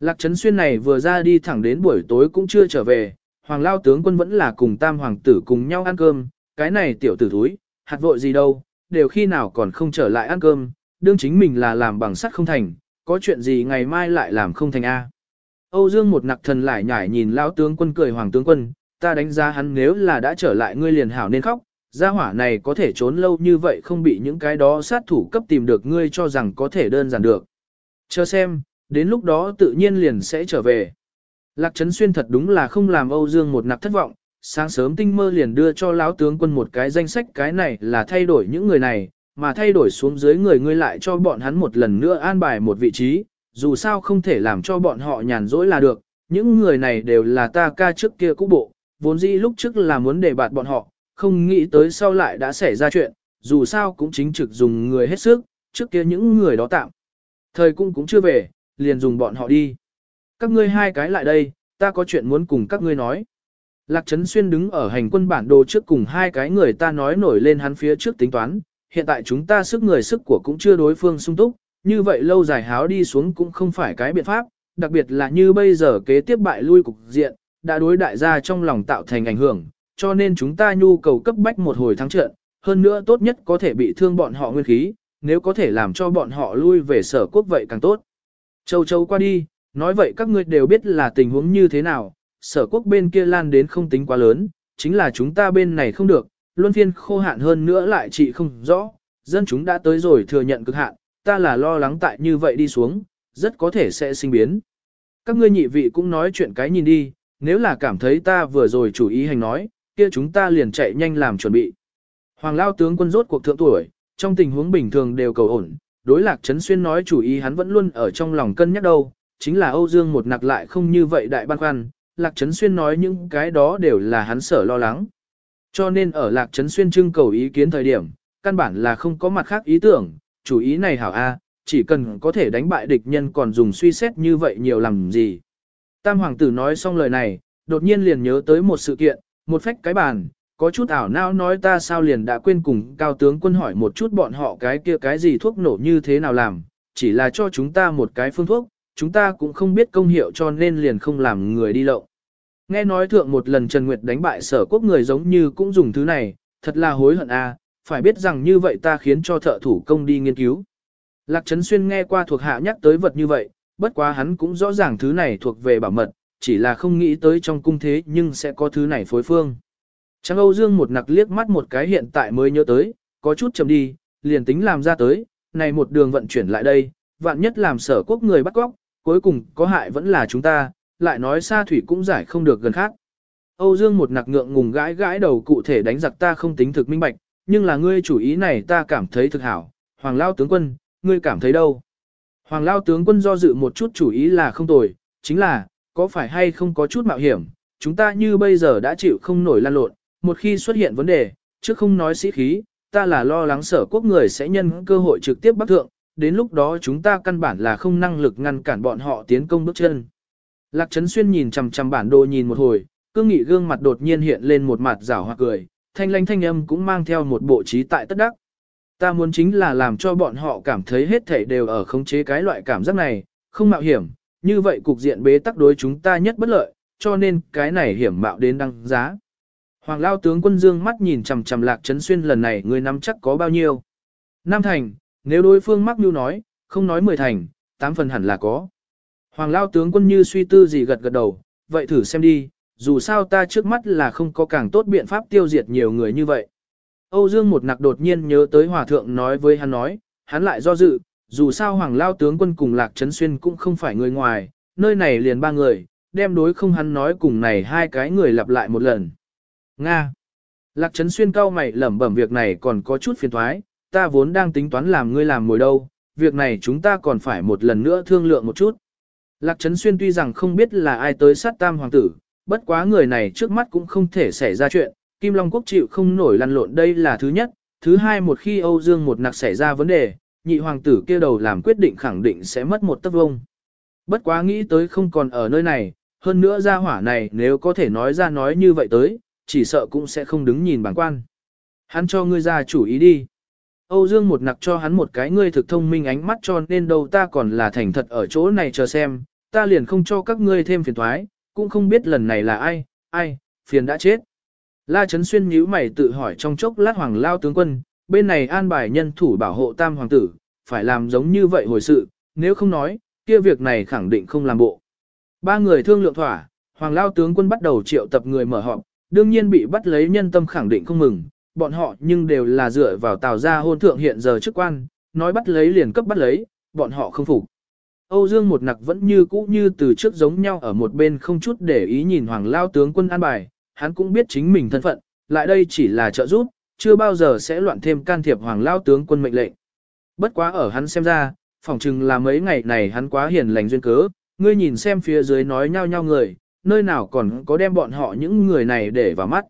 Lạc trấn xuyên này vừa ra đi thẳng đến buổi tối cũng chưa trở về, hoàng lao tướng quân vẫn là cùng tam hoàng tử cùng nhau ăn cơm, cái này tiểu tử thúi, hạt vội gì đâu, đều khi nào còn không trở lại ăn cơm, đương chính mình là làm bằng sắt không thành, có chuyện gì ngày mai lại làm không thành A. Âu Dương một nặc thần lại nhảy nhìn lão tướng quân cười hoàng tướng quân, ta đánh giá hắn nếu là đã trở lại ngươi liền hảo nên khóc, gia hỏa này có thể trốn lâu như vậy không bị những cái đó sát thủ cấp tìm được ngươi cho rằng có thể đơn giản được. Chờ xem, đến lúc đó tự nhiên liền sẽ trở về. Lạc Trấn Xuyên thật đúng là không làm Âu Dương một nặc thất vọng, sáng sớm tinh mơ liền đưa cho lão tướng quân một cái danh sách cái này là thay đổi những người này, mà thay đổi xuống dưới người ngươi lại cho bọn hắn một lần nữa an bài một vị trí, dù sao không thể làm cho bọn họ nhàn rỗi là được, những người này đều là ta ca trước kia cũ bộ, vốn dĩ lúc trước là muốn để bạt bọn họ, không nghĩ tới sau lại đã xảy ra chuyện, dù sao cũng chính trực dùng người hết sức, trước kia những người đó tạm. Thời cũng cũng chưa về, liền dùng bọn họ đi. Các ngươi hai cái lại đây, ta có chuyện muốn cùng các ngươi nói. Lạc Trấn Xuyên đứng ở hành quân bản đồ trước cùng hai cái người ta nói nổi lên hắn phía trước tính toán, hiện tại chúng ta sức người sức của cũng chưa đối phương sung túc, như vậy lâu dài háo đi xuống cũng không phải cái biện pháp, đặc biệt là như bây giờ kế tiếp bại lui cục diện, đã đối đại gia trong lòng tạo thành ảnh hưởng, cho nên chúng ta nhu cầu cấp bách một hồi thắng trận, hơn nữa tốt nhất có thể bị thương bọn họ nguyên khí, nếu có thể làm cho bọn họ lui về sở quốc vậy càng tốt. Châu châu qua đi, nói vậy các ngươi đều biết là tình huống như thế nào, sở quốc bên kia lan đến không tính quá lớn, chính là chúng ta bên này không được, luân phiên khô hạn hơn nữa lại trị không rõ, dân chúng đã tới rồi thừa nhận cực hạn, ta là lo lắng tại như vậy đi xuống, rất có thể sẽ sinh biến. Các ngươi nhị vị cũng nói chuyện cái nhìn đi, nếu là cảm thấy ta vừa rồi chủ ý hành nói, kia chúng ta liền chạy nhanh làm chuẩn bị. Hoàng Lao tướng quân rốt cuộc thượng tuổi, trong tình huống bình thường đều cầu ổn, đối lạc Trấn Xuyên nói chủ ý hắn vẫn luôn ở trong lòng cân nhắc đâu, chính là Âu Dương một nặc lại không như vậy đại ban khoăn, lạc Trấn Xuyên nói những cái đó đều là hắn sở lo lắng. Cho nên ở lạc Trấn Xuyên trưng cầu ý kiến thời điểm, căn bản là không có mặt khác ý tưởng, chủ ý này hảo A, chỉ cần có thể đánh bại địch nhân còn dùng suy xét như vậy nhiều làm gì. Tam hoàng tử nói xong lời này, đột nhiên liền nhớ tới một sự kiện, một phách cái bàn, có chút ảo não nói ta sao liền đã quên cùng cao tướng quân hỏi một chút bọn họ cái kia cái gì thuốc nổ như thế nào làm, chỉ là cho chúng ta một cái phương thuốc, chúng ta cũng không biết công hiệu cho nên liền không làm người đi lậu. Nghe nói thượng một lần Trần Nguyệt đánh bại sở quốc người giống như cũng dùng thứ này, thật là hối hận a, phải biết rằng như vậy ta khiến cho thợ thủ công đi nghiên cứu. Lạc Trấn Xuyên nghe qua thuộc hạ nhắc tới vật như vậy, bất quá hắn cũng rõ ràng thứ này thuộc về bảo mật, chỉ là không nghĩ tới trong cung thế nhưng sẽ có thứ này phối phương. Trang Âu Dương một nặc liếc mắt một cái hiện tại mới nhớ tới, có chút chậm đi, liền tính làm ra tới, này một đường vận chuyển lại đây, vạn nhất làm sở quốc người bắt cóc, cuối cùng có hại vẫn là chúng ta, lại nói xa thủy cũng giải không được gần khác. Âu Dương một nặc ngượng ngùng gãi gãi đầu cụ thể đánh giặc ta không tính thực minh bạch, nhưng là ngươi chủ ý này ta cảm thấy thực hảo. Hoàng Lao tướng quân, ngươi cảm thấy đâu? Hoàng Lao tướng quân do dự một chút chủ ý là không tồi, chính là, có phải hay không có chút mạo hiểm, chúng ta như bây giờ đã chịu không nổi lan lộn, một khi xuất hiện vấn đề, chứ không nói sĩ khí, ta là lo lắng sở quốc người sẽ nhân cơ hội trực tiếp bắt thượng, đến lúc đó chúng ta căn bản là không năng lực ngăn cản bọn họ tiến công bước chân. Lạc Trấn Xuyên nhìn chằm chằm bản đồ nhìn một hồi, cương nghị gương mặt đột nhiên hiện lên một mặt rảo hoặc cười, thanh lanh thanh âm cũng mang theo một bộ trí tại tất đắc. Ta muốn chính là làm cho bọn họ cảm thấy hết thảy đều ở khống chế cái loại cảm giác này, không mạo hiểm, như vậy cục diện bế tắc đối chúng ta nhất bất lợi, cho nên cái này hiểm mạo đến đăng giá. Hoàng Lao tướng quân dương mắt nhìn chằm chằm Lạc Trấn Xuyên lần này người nắm chắc có bao nhiêu. Nam thành, nếu đối phương mắc mưu nói, không nói mười thành, tám phần hẳn là có. Hoàng Lao tướng quân như suy tư gì gật gật đầu, vậy thử xem đi, dù sao ta trước mắt là không có càng tốt biện pháp tiêu diệt nhiều người như vậy. Âu Dương một nặc đột nhiên nhớ tới hòa thượng nói với hắn nói, hắn lại do dự, dù sao Hoàng Lao tướng quân cùng Lạc Trấn Xuyên cũng không phải người ngoài, nơi này liền ba người, đem đối không hắn nói cùng này hai cái người lặp lại một lần. Nga. Lạc Trấn Xuyên cao mày lẩm bẩm việc này còn có chút phiền thoái, ta vốn đang tính toán làm ngươi làm mồi đâu, việc này chúng ta còn phải một lần nữa thương lượng một chút. Lạc Trấn Xuyên tuy rằng không biết là ai tới sát tam hoàng tử, bất quá người này trước mắt cũng không thể xảy ra chuyện, Kim Long Quốc chịu không nổi lăn lộn đây là thứ nhất, thứ hai một khi Âu Dương một nặc xảy ra vấn đề, nhị hoàng tử kia đầu làm quyết định khẳng định sẽ mất một tấc vông. Bất quá nghĩ tới không còn ở nơi này, hơn nữa gia hỏa này nếu có thể nói ra nói như vậy tới, chỉ sợ cũng sẽ không đứng nhìn bản quan. Hắn cho ngươi ra chủ ý đi. Âu Dương một nặc cho hắn một cái ngươi thực thông minh ánh mắt cho nên đâu ta còn là thành thật ở chỗ này chờ xem, ta liền không cho các ngươi thêm phiền thoái, cũng không biết lần này là ai, ai, phiền đã chết. La Trấn Xuyên nhíu mày tự hỏi trong chốc lát hoàng lao tướng quân, bên này an bài nhân thủ bảo hộ tam hoàng tử, phải làm giống như vậy hồi sự, nếu không nói, kia việc này khẳng định không làm bộ. Ba người thương lượng thỏa, hoàng lao tướng quân bắt đầu triệu tập người mở họp, đương nhiên bị bắt lấy nhân tâm khẳng định không mừng, bọn họ nhưng đều là dựa vào tào gia hôn thượng hiện giờ chức quan, nói bắt lấy liền cấp bắt lấy, bọn họ không phục. Âu Dương một nặc vẫn như cũ như từ trước giống nhau ở một bên không chút để ý nhìn hoàng lao tướng quân an bài, hắn cũng biết chính mình thân phận, lại đây chỉ là trợ giúp, chưa bao giờ sẽ loạn thêm can thiệp hoàng lao tướng quân mệnh lệnh. Bất quá ở hắn xem ra, phỏng chừng là mấy ngày này hắn quá hiền lành duyên cớ, ngươi nhìn xem phía dưới nói nhau nhau người, nơi nào còn có đem bọn họ những người này để vào mắt.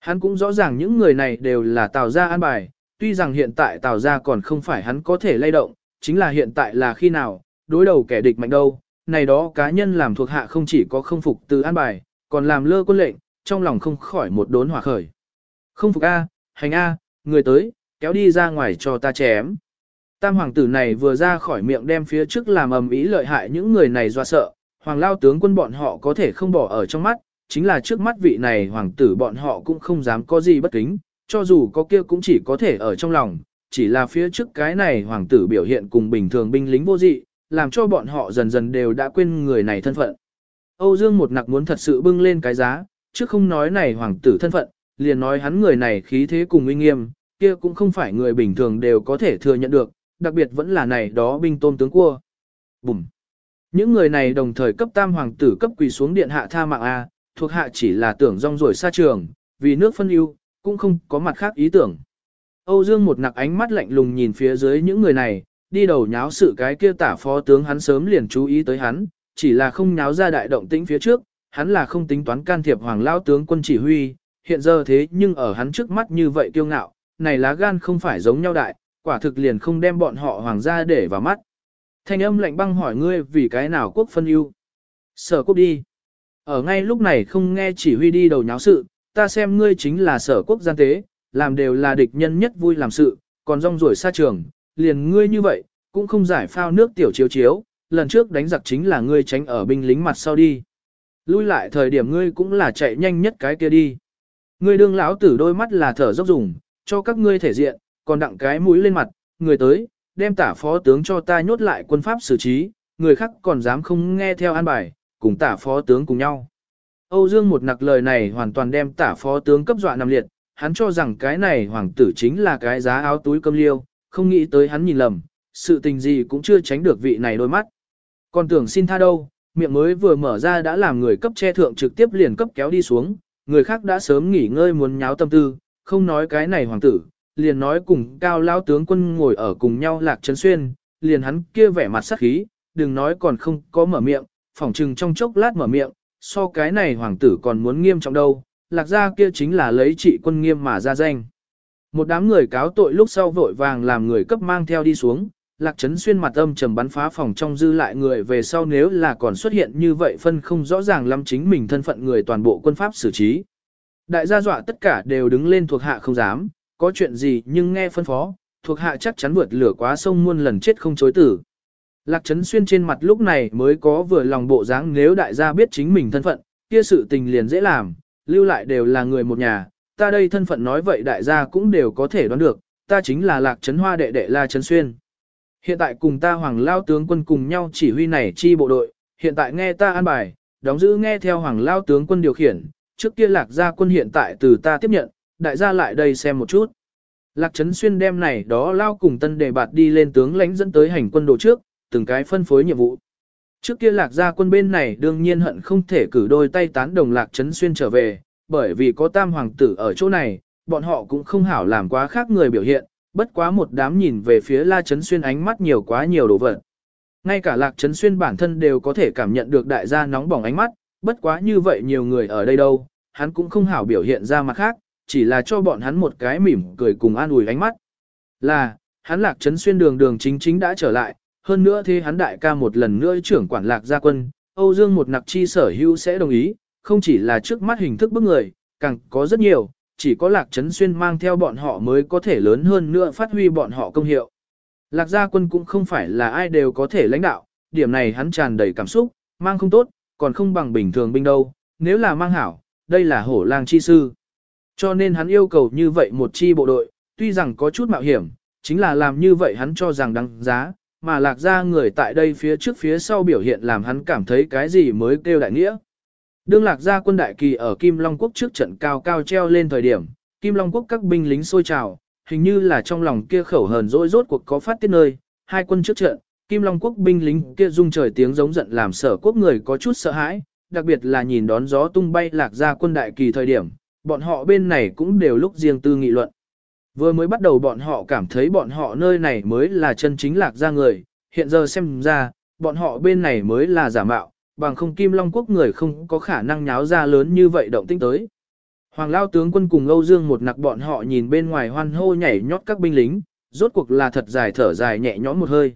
Hắn cũng rõ ràng những người này đều là Tào Gia an bài, tuy rằng hiện tại Tào Gia còn không phải hắn có thể lay động, chính là hiện tại là khi nào, đối đầu kẻ địch mạnh đâu, này đó cá nhân làm thuộc hạ không chỉ có không phục từ an bài, còn làm lơ quân lệnh, trong lòng không khỏi một đốn hỏa khởi. Không phục A, hành A, người tới, kéo đi ra ngoài cho ta chém. Tam hoàng tử này vừa ra khỏi miệng đem phía trước làm ầm ý lợi hại những người này do sợ, hoàng lao tướng quân bọn họ có thể không bỏ ở trong mắt, chính là trước mắt vị này hoàng tử bọn họ cũng không dám có gì bất kính, cho dù có kia cũng chỉ có thể ở trong lòng, chỉ là phía trước cái này hoàng tử biểu hiện cùng bình thường binh lính vô dị, làm cho bọn họ dần dần đều đã quên người này thân phận. Âu Dương một nặc muốn thật sự bưng lên cái giá, chứ không nói này hoàng tử thân phận, liền nói hắn người này khí thế cùng uy nghiêm, kia cũng không phải người bình thường đều có thể thừa nhận được, đặc biệt vẫn là này đó binh tôn tướng cua. Bùm! Những người này đồng thời cấp tam hoàng tử cấp quỳ xuống điện hạ tha mạng A, thuộc hạ chỉ là tưởng rong rồi xa trường, vì nước phân ưu, cũng không có mặt khác ý tưởng. Âu Dương một nặc ánh mắt lạnh lùng nhìn phía dưới những người này, đi đầu nháo sự cái kia tả phó tướng hắn sớm liền chú ý tới hắn, chỉ là không nháo ra đại động tĩnh phía trước, hắn là không tính toán can thiệp hoàng lao tướng quân chỉ huy, hiện giờ thế nhưng ở hắn trước mắt như vậy kiêu ngạo, này lá gan không phải giống nhau đại, quả thực liền không đem bọn họ hoàng gia để vào mắt. Thanh âm lạnh băng hỏi ngươi vì cái nào quốc phân ưu. Sở quốc đi. Ở ngay lúc này không nghe chỉ huy đi đầu nháo sự, ta xem ngươi chính là sở quốc gian tế, làm đều là địch nhân nhất vui làm sự, còn rong ruổi xa trường, liền ngươi như vậy, cũng không giải phao nước tiểu chiếu chiếu, lần trước đánh giặc chính là ngươi tránh ở binh lính mặt sau đi. Lui lại thời điểm ngươi cũng là chạy nhanh nhất cái kia đi. Ngươi đương lão tử đôi mắt là thở dốc dùng, cho các ngươi thể diện, còn đặng cái mũi lên mặt, người tới, đem tả phó tướng cho ta nhốt lại quân pháp xử trí, người khác còn dám không nghe theo an bài, cùng tả phó tướng cùng nhau. Âu Dương một nặc lời này hoàn toàn đem tả phó tướng cấp dọa nằm liệt, hắn cho rằng cái này hoàng tử chính là cái giá áo túi cơm liêu, không nghĩ tới hắn nhìn lầm, sự tình gì cũng chưa tránh được vị này đôi mắt. Còn tưởng xin tha đâu, miệng mới vừa mở ra đã làm người cấp che thượng trực tiếp liền cấp kéo đi xuống, người khác đã sớm nghỉ ngơi muốn nháo tâm tư, không nói cái này hoàng tử, liền nói cùng cao lao tướng quân ngồi ở cùng nhau lạc trấn xuyên, liền hắn kia vẻ mặt sắc khí, đừng nói còn không có mở miệng, phỏng trừng trong chốc lát mở miệng, so cái này hoàng tử còn muốn nghiêm trọng đâu, lạc gia kia chính là lấy trị quân nghiêm mà ra danh. Một đám người cáo tội lúc sau vội vàng làm người cấp mang theo đi xuống, lạc trấn xuyên mặt âm trầm bắn phá phòng trong dư lại người về sau nếu là còn xuất hiện như vậy phân không rõ ràng lắm chính mình thân phận người toàn bộ quân pháp xử trí. Đại gia dọa tất cả đều đứng lên thuộc hạ không dám, có chuyện gì nhưng nghe phân phó, thuộc hạ chắc chắn vượt lửa quá sông muôn lần chết không chối tử. Lạc Trấn Xuyên trên mặt lúc này mới có vừa lòng bộ dáng nếu đại gia biết chính mình thân phận, kia sự tình liền dễ làm, lưu lại đều là người một nhà, ta đây thân phận nói vậy đại gia cũng đều có thể đoán được, ta chính là Lạc Trấn Hoa đệ đệ La Trấn Xuyên. Hiện tại cùng ta Hoàng Lao tướng quân cùng nhau chỉ huy này chi bộ đội, hiện tại nghe ta an bài, đóng giữ nghe theo Hoàng Lao tướng quân điều khiển, trước kia Lạc gia quân hiện tại từ ta tiếp nhận, đại gia lại đây xem một chút. Lạc Trấn Xuyên đem này đó lao cùng tân đề bạt đi lên tướng lãnh dẫn tới hành quân đồ trước, từng cái phân phối nhiệm vụ. Trước kia lạc gia quân bên này đương nhiên hận không thể cử đôi tay tán đồng lạc trấn xuyên trở về, bởi vì có tam hoàng tử ở chỗ này, bọn họ cũng không hảo làm quá khác người biểu hiện, bất quá một đám nhìn về phía la trấn xuyên ánh mắt nhiều quá nhiều đồ vật. Ngay cả lạc trấn xuyên bản thân đều có thể cảm nhận được đại gia nóng bỏng ánh mắt, bất quá như vậy nhiều người ở đây đâu, hắn cũng không hảo biểu hiện ra mặt khác, chỉ là cho bọn hắn một cái mỉm cười cùng an ủi ánh mắt. Là, hắn lạc trấn xuyên đường đường chính chính đã trở lại, hơn nữa thế hắn đại ca một lần nữa trưởng quản lạc gia quân, Âu Dương một nặc chi sở hữu sẽ đồng ý, không chỉ là trước mắt hình thức bức người, càng có rất nhiều, chỉ có lạc trấn xuyên mang theo bọn họ mới có thể lớn hơn nữa phát huy bọn họ công hiệu. Lạc gia quân cũng không phải là ai đều có thể lãnh đạo, điểm này hắn tràn đầy cảm xúc, mang không tốt, còn không bằng bình thường binh đâu, nếu là mang hảo, đây là hổ lang chi sư. Cho nên hắn yêu cầu như vậy một chi bộ đội, tuy rằng có chút mạo hiểm, chính là làm như vậy hắn cho rằng đáng giá, mà lạc ra người tại đây phía trước phía sau biểu hiện làm hắn cảm thấy cái gì mới kêu đại nghĩa. Đương lạc gia quân đại kỳ ở Kim Long Quốc trước trận cao cao treo lên thời điểm, Kim Long quốc các binh lính sôi trào, hình như là trong lòng kia khẩu hờn dỗi rốt cuộc có phát tiết nơi, hai quân trước trận, Kim Long quốc binh lính kia rung trời tiếng giống giận làm sở quốc người có chút sợ hãi, đặc biệt là nhìn đón gió tung bay lạc ra quân đại kỳ thời điểm, bọn họ bên này cũng đều lúc riêng tư nghị luận. Vừa mới bắt đầu bọn họ cảm thấy bọn họ nơi này mới là chân chính lạc ra người, hiện giờ xem ra, bọn họ bên này mới là giả mạo, bằng không Kim Long Quốc người không có khả năng nháo ra lớn như vậy động tinh tới. Hoàng Lao tướng quân cùng Âu Dương một nặc bọn họ nhìn bên ngoài hoan hô nhảy nhót các binh lính, rốt cuộc là thật dài thở dài nhẹ nhõm một hơi.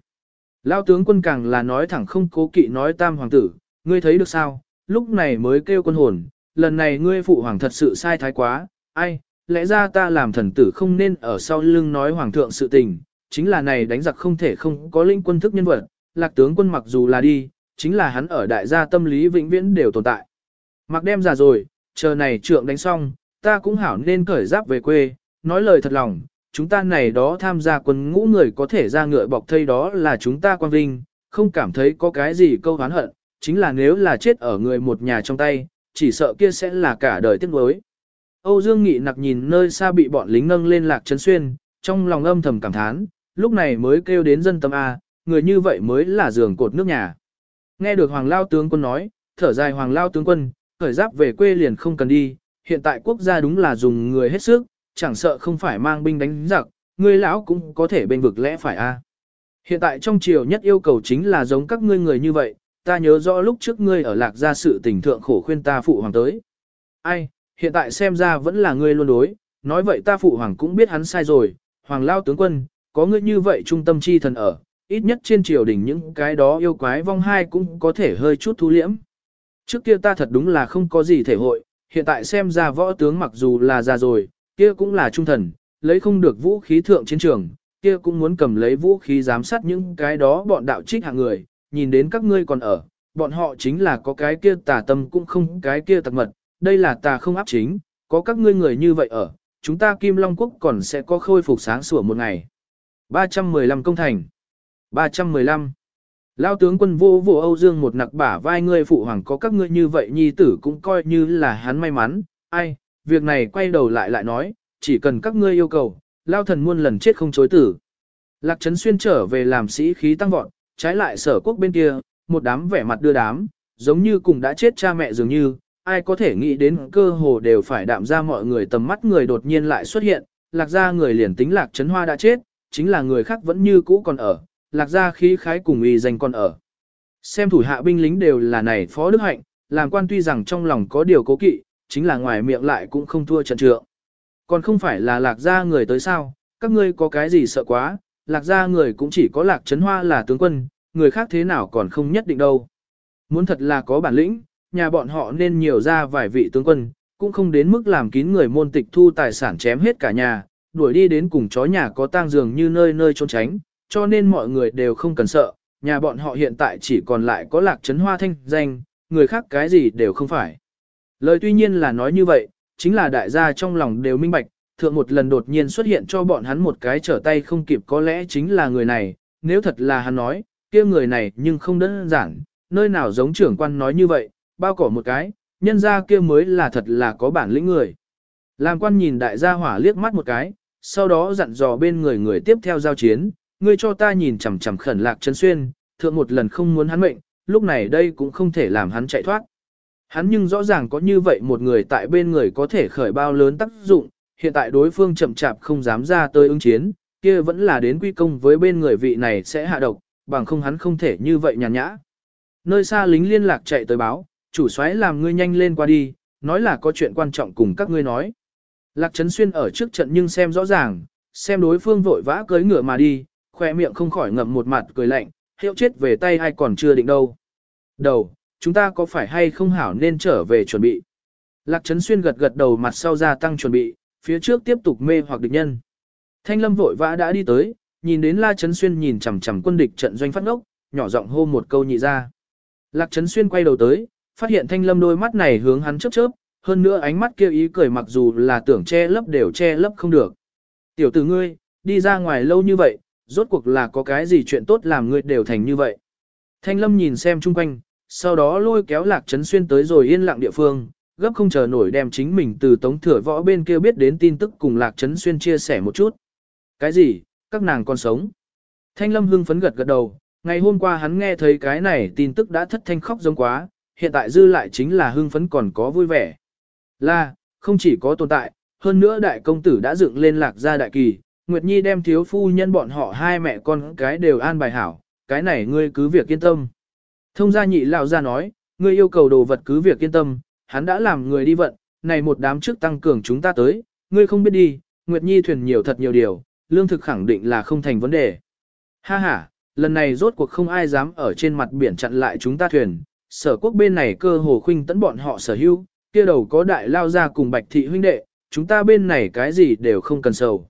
Lao tướng quân càng là nói thẳng không cố kỵ nói tam hoàng tử, ngươi thấy được sao, lúc này mới kêu quân hồn, lần này ngươi phụ hoàng thật sự sai thái quá, ai, lẽ ra ta làm thần tử không nên ở sau lưng nói hoàng thượng sự tình, chính là này đánh giặc không thể không có linh quân thức nhân vật, lạc tướng quân mặc dù là đi, chính là hắn ở đại gia tâm lý vĩnh viễn đều tồn tại. Mặc đem già rồi, chờ này trượng đánh xong, ta cũng hảo nên cởi giáp về quê, nói lời thật lòng, chúng ta này đó tham gia quân ngũ người có thể ra ngựa bọc thây đó là chúng ta quan vinh, không cảm thấy có cái gì câu hán hận, chính là nếu là chết ở người một nhà trong tay, chỉ sợ kia sẽ là cả đời tiếc nuối. Âu Dương Nghị nặc nhìn nơi xa bị bọn lính nâng lên lạc chấn xuyên, trong lòng âm thầm cảm thán, lúc này mới kêu đến dân tâm A, người như vậy mới là giường cột nước nhà. Nghe được Hoàng Lao tướng quân nói, thở dài Hoàng Lao tướng quân, khởi giáp về quê liền không cần đi, hiện tại quốc gia đúng là dùng người hết sức, chẳng sợ không phải mang binh đánh giặc, người lão cũng có thể bên vực lẽ phải a. Hiện tại trong triều nhất yêu cầu chính là giống các ngươi người như vậy, ta nhớ rõ lúc trước ngươi ở lạc gia sự tình thượng khổ khuyên ta phụ hoàng tới. Ai, hiện tại xem ra vẫn là ngươi luôn đối, nói vậy ta phụ hoàng cũng biết hắn sai rồi, hoàng lao tướng quân, có ngươi như vậy trung tâm chi thần ở, ít nhất trên triều đình những cái đó yêu quái vong hai cũng có thể hơi chút thu liễm. Trước kia ta thật đúng là không có gì thể hội, hiện tại xem ra võ tướng mặc dù là già rồi, kia cũng là trung thần, lấy không được vũ khí thượng chiến trường, kia cũng muốn cầm lấy vũ khí giám sát những cái đó bọn đạo trích hạng người, nhìn đến các ngươi còn ở, bọn họ chính là có cái kia tà tâm cũng không cái kia tặc mật, đây là tà không áp chính, có các ngươi người như vậy ở, chúng ta Kim Long Quốc còn sẽ có khôi phục sáng sủa một ngày. 315 công thành 315 Lao tướng quân vô vô Âu Dương một nặc bả vai ngươi phụ hoàng có các ngươi như vậy nhi tử cũng coi như là hắn may mắn, ai, việc này quay đầu lại lại nói, chỉ cần các ngươi yêu cầu, Lao thần muôn lần chết không chối tử. Lạc Trấn Xuyên trở về làm sĩ khí tăng vọt, trái lại sở quốc bên kia, một đám vẻ mặt đưa đám, giống như cùng đã chết cha mẹ dường như, ai có thể nghĩ đến cơ hồ đều phải đạm ra mọi người tầm mắt người đột nhiên lại xuất hiện, lạc ra người liền tính lạc trấn hoa đã chết, chính là người khác vẫn như cũ còn ở, lạc ra khí khái cùng y danh còn ở. Xem thủ hạ binh lính đều là này phó đức hạnh, làm quan tuy rằng trong lòng có điều cố kỵ, chính là ngoài miệng lại cũng không thua trận trượng. Còn không phải là lạc ra người tới sao, các ngươi có cái gì sợ quá, lạc ra người cũng chỉ có lạc trấn hoa là tướng quân, người khác thế nào còn không nhất định đâu. Muốn thật là có bản lĩnh, nhà bọn họ nên nhiều ra vài vị tướng quân, cũng không đến mức làm kín người môn tịch thu tài sản chém hết cả nhà, đuổi đi đến cùng chó nhà có tang giường như nơi nơi trốn tránh, cho nên mọi người đều không cần sợ, nhà bọn họ hiện tại chỉ còn lại có lạc trấn hoa thanh danh, người khác cái gì đều không phải. Lời tuy nhiên là nói như vậy, chính là đại gia trong lòng đều minh bạch, thượng một lần đột nhiên xuất hiện cho bọn hắn một cái trở tay không kịp có lẽ chính là người này, nếu thật là hắn nói, kia người này nhưng không đơn giản, nơi nào giống trưởng quan nói như vậy, bao cỏ một cái, nhân ra kia mới là thật là có bản lĩnh người. Làm quan nhìn đại gia hỏa liếc mắt một cái, sau đó dặn dò bên người người tiếp theo giao chiến, ngươi cho ta nhìn chằm chằm khẩn lạc chân xuyên, thượng một lần không muốn hắn mệnh, lúc này đây cũng không thể làm hắn chạy thoát. Hắn nhưng rõ ràng có như vậy một người tại bên người có thể khởi bao lớn tác dụng, hiện tại đối phương chậm chạp không dám ra tới ứng chiến, kia vẫn là đến quy công với bên người vị này sẽ hạ độc, bằng không hắn không thể như vậy nhàn nhã. Nơi xa lính liên lạc chạy tới báo, chủ soái làm ngươi nhanh lên qua đi, nói là có chuyện quan trọng cùng các ngươi nói. Lạc Trấn Xuyên ở trước trận nhưng xem rõ ràng, xem đối phương vội vã cưới ngựa mà đi, khoe miệng không khỏi ngậm một mặt cười lạnh, hiệu chết về tay ai còn chưa định đâu. Đầu, chúng ta có phải hay không hảo nên trở về chuẩn bị. Lạc Trấn Xuyên gật gật đầu mặt sau ra tăng chuẩn bị, phía trước tiếp tục mê hoặc địch nhân. Thanh Lâm vội vã đã đi tới, nhìn đến La Trấn Xuyên nhìn chằm chằm quân địch trận doanh phát ngốc, nhỏ giọng hô một câu nhị ra. Lạc Trấn Xuyên quay đầu tới, phát hiện Thanh Lâm đôi mắt này hướng hắn chớp chớp, hơn nữa ánh mắt kia ý cười mặc dù là tưởng che lấp đều che lấp không được. Tiểu tử ngươi, đi ra ngoài lâu như vậy, rốt cuộc là có cái gì chuyện tốt làm ngươi đều thành như vậy. Thanh Lâm nhìn xem chung quanh, sau đó lôi kéo Lạc Trấn Xuyên tới rồi yên lặng địa phương, gấp không chờ nổi đem chính mình từ tống thừa võ bên kia biết đến tin tức cùng Lạc Trấn Xuyên chia sẻ một chút. Cái gì, các nàng còn sống? Thanh Lâm hưng phấn gật gật đầu, ngày hôm qua hắn nghe thấy cái này tin tức đã thất thanh khóc giống quá, hiện tại dư lại chính là hưng phấn còn có vui vẻ. Là, không chỉ có tồn tại, hơn nữa đại công tử đã dựng lên lạc gia đại kỳ, Nguyệt Nhi đem thiếu phu nhân bọn họ hai mẹ con cái đều an bài hảo, cái này ngươi cứ việc yên tâm. Thông gia nhị lão ra nói, ngươi yêu cầu đồ vật cứ việc yên tâm, hắn đã làm người đi vận, này một đám trước tăng cường chúng ta tới, ngươi không biết đi, Nguyệt Nhi thuyền nhiều thật nhiều điều, lương thực khẳng định là không thành vấn đề. Ha ha, lần này rốt cuộc không ai dám ở trên mặt biển chặn lại chúng ta thuyền, sở quốc bên này cơ hồ khuynh tấn bọn họ sở hữu, kia đầu có đại lao ra cùng bạch thị huynh đệ, chúng ta bên này cái gì đều không cần sầu.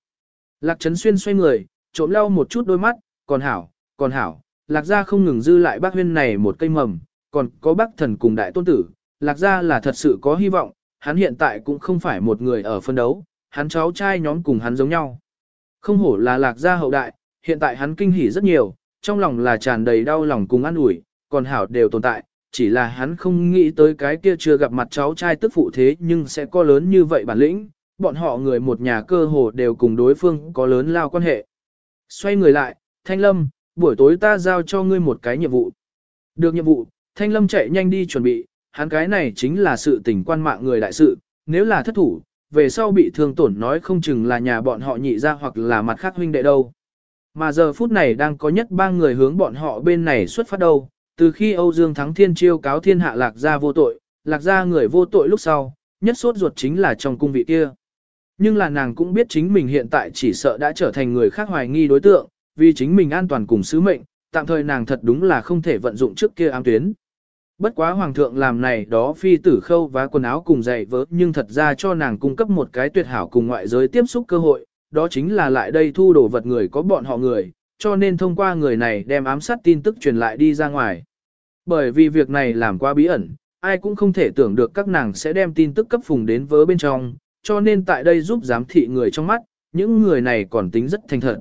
Lạc Trấn Xuyên xoay người, trộm lau một chút đôi mắt, còn hảo, còn hảo, lạc gia không ngừng dư lại bác huyên này một cây mầm, còn có bác thần cùng đại tôn tử, lạc gia là thật sự có hy vọng, hắn hiện tại cũng không phải một người ở phân đấu, hắn cháu trai nhóm cùng hắn giống nhau. Không hổ là lạc gia hậu đại, hiện tại hắn kinh hỉ rất nhiều, trong lòng là tràn đầy đau lòng cùng an ủi, còn hảo đều tồn tại, chỉ là hắn không nghĩ tới cái kia chưa gặp mặt cháu trai tức phụ thế nhưng sẽ có lớn như vậy bản lĩnh, bọn họ người một nhà cơ hồ đều cùng đối phương có lớn lao quan hệ. Xoay người lại, Thanh Lâm, buổi tối ta giao cho ngươi một cái nhiệm vụ. Được nhiệm vụ, Thanh Lâm chạy nhanh đi chuẩn bị, hắn cái này chính là sự tình quan mạng người đại sự, nếu là thất thủ, về sau bị thương tổn nói không chừng là nhà bọn họ nhị ra hoặc là mặt khác huynh đệ đâu. Mà giờ phút này đang có nhất ba người hướng bọn họ bên này xuất phát đâu, từ khi Âu Dương Thắng Thiên chiêu cáo thiên hạ lạc gia vô tội, lạc gia người vô tội lúc sau, nhất sốt ruột chính là trong cung vị kia. Nhưng là nàng cũng biết chính mình hiện tại chỉ sợ đã trở thành người khác hoài nghi đối tượng, vì chính mình an toàn cùng sứ mệnh, tạm thời nàng thật đúng là không thể vận dụng trước kia ám tuyến. Bất quá hoàng thượng làm này đó phi tử khâu và quần áo cùng giày vớ nhưng thật ra cho nàng cung cấp một cái tuyệt hảo cùng ngoại giới tiếp xúc cơ hội, đó chính là lại đây thu đồ vật người có bọn họ người, cho nên thông qua người này đem ám sát tin tức truyền lại đi ra ngoài. Bởi vì việc này làm quá bí ẩn, ai cũng không thể tưởng được các nàng sẽ đem tin tức cấp phùng đến vớ bên trong, cho nên tại đây giúp giám thị người trong mắt, những người này còn tính rất thành thật.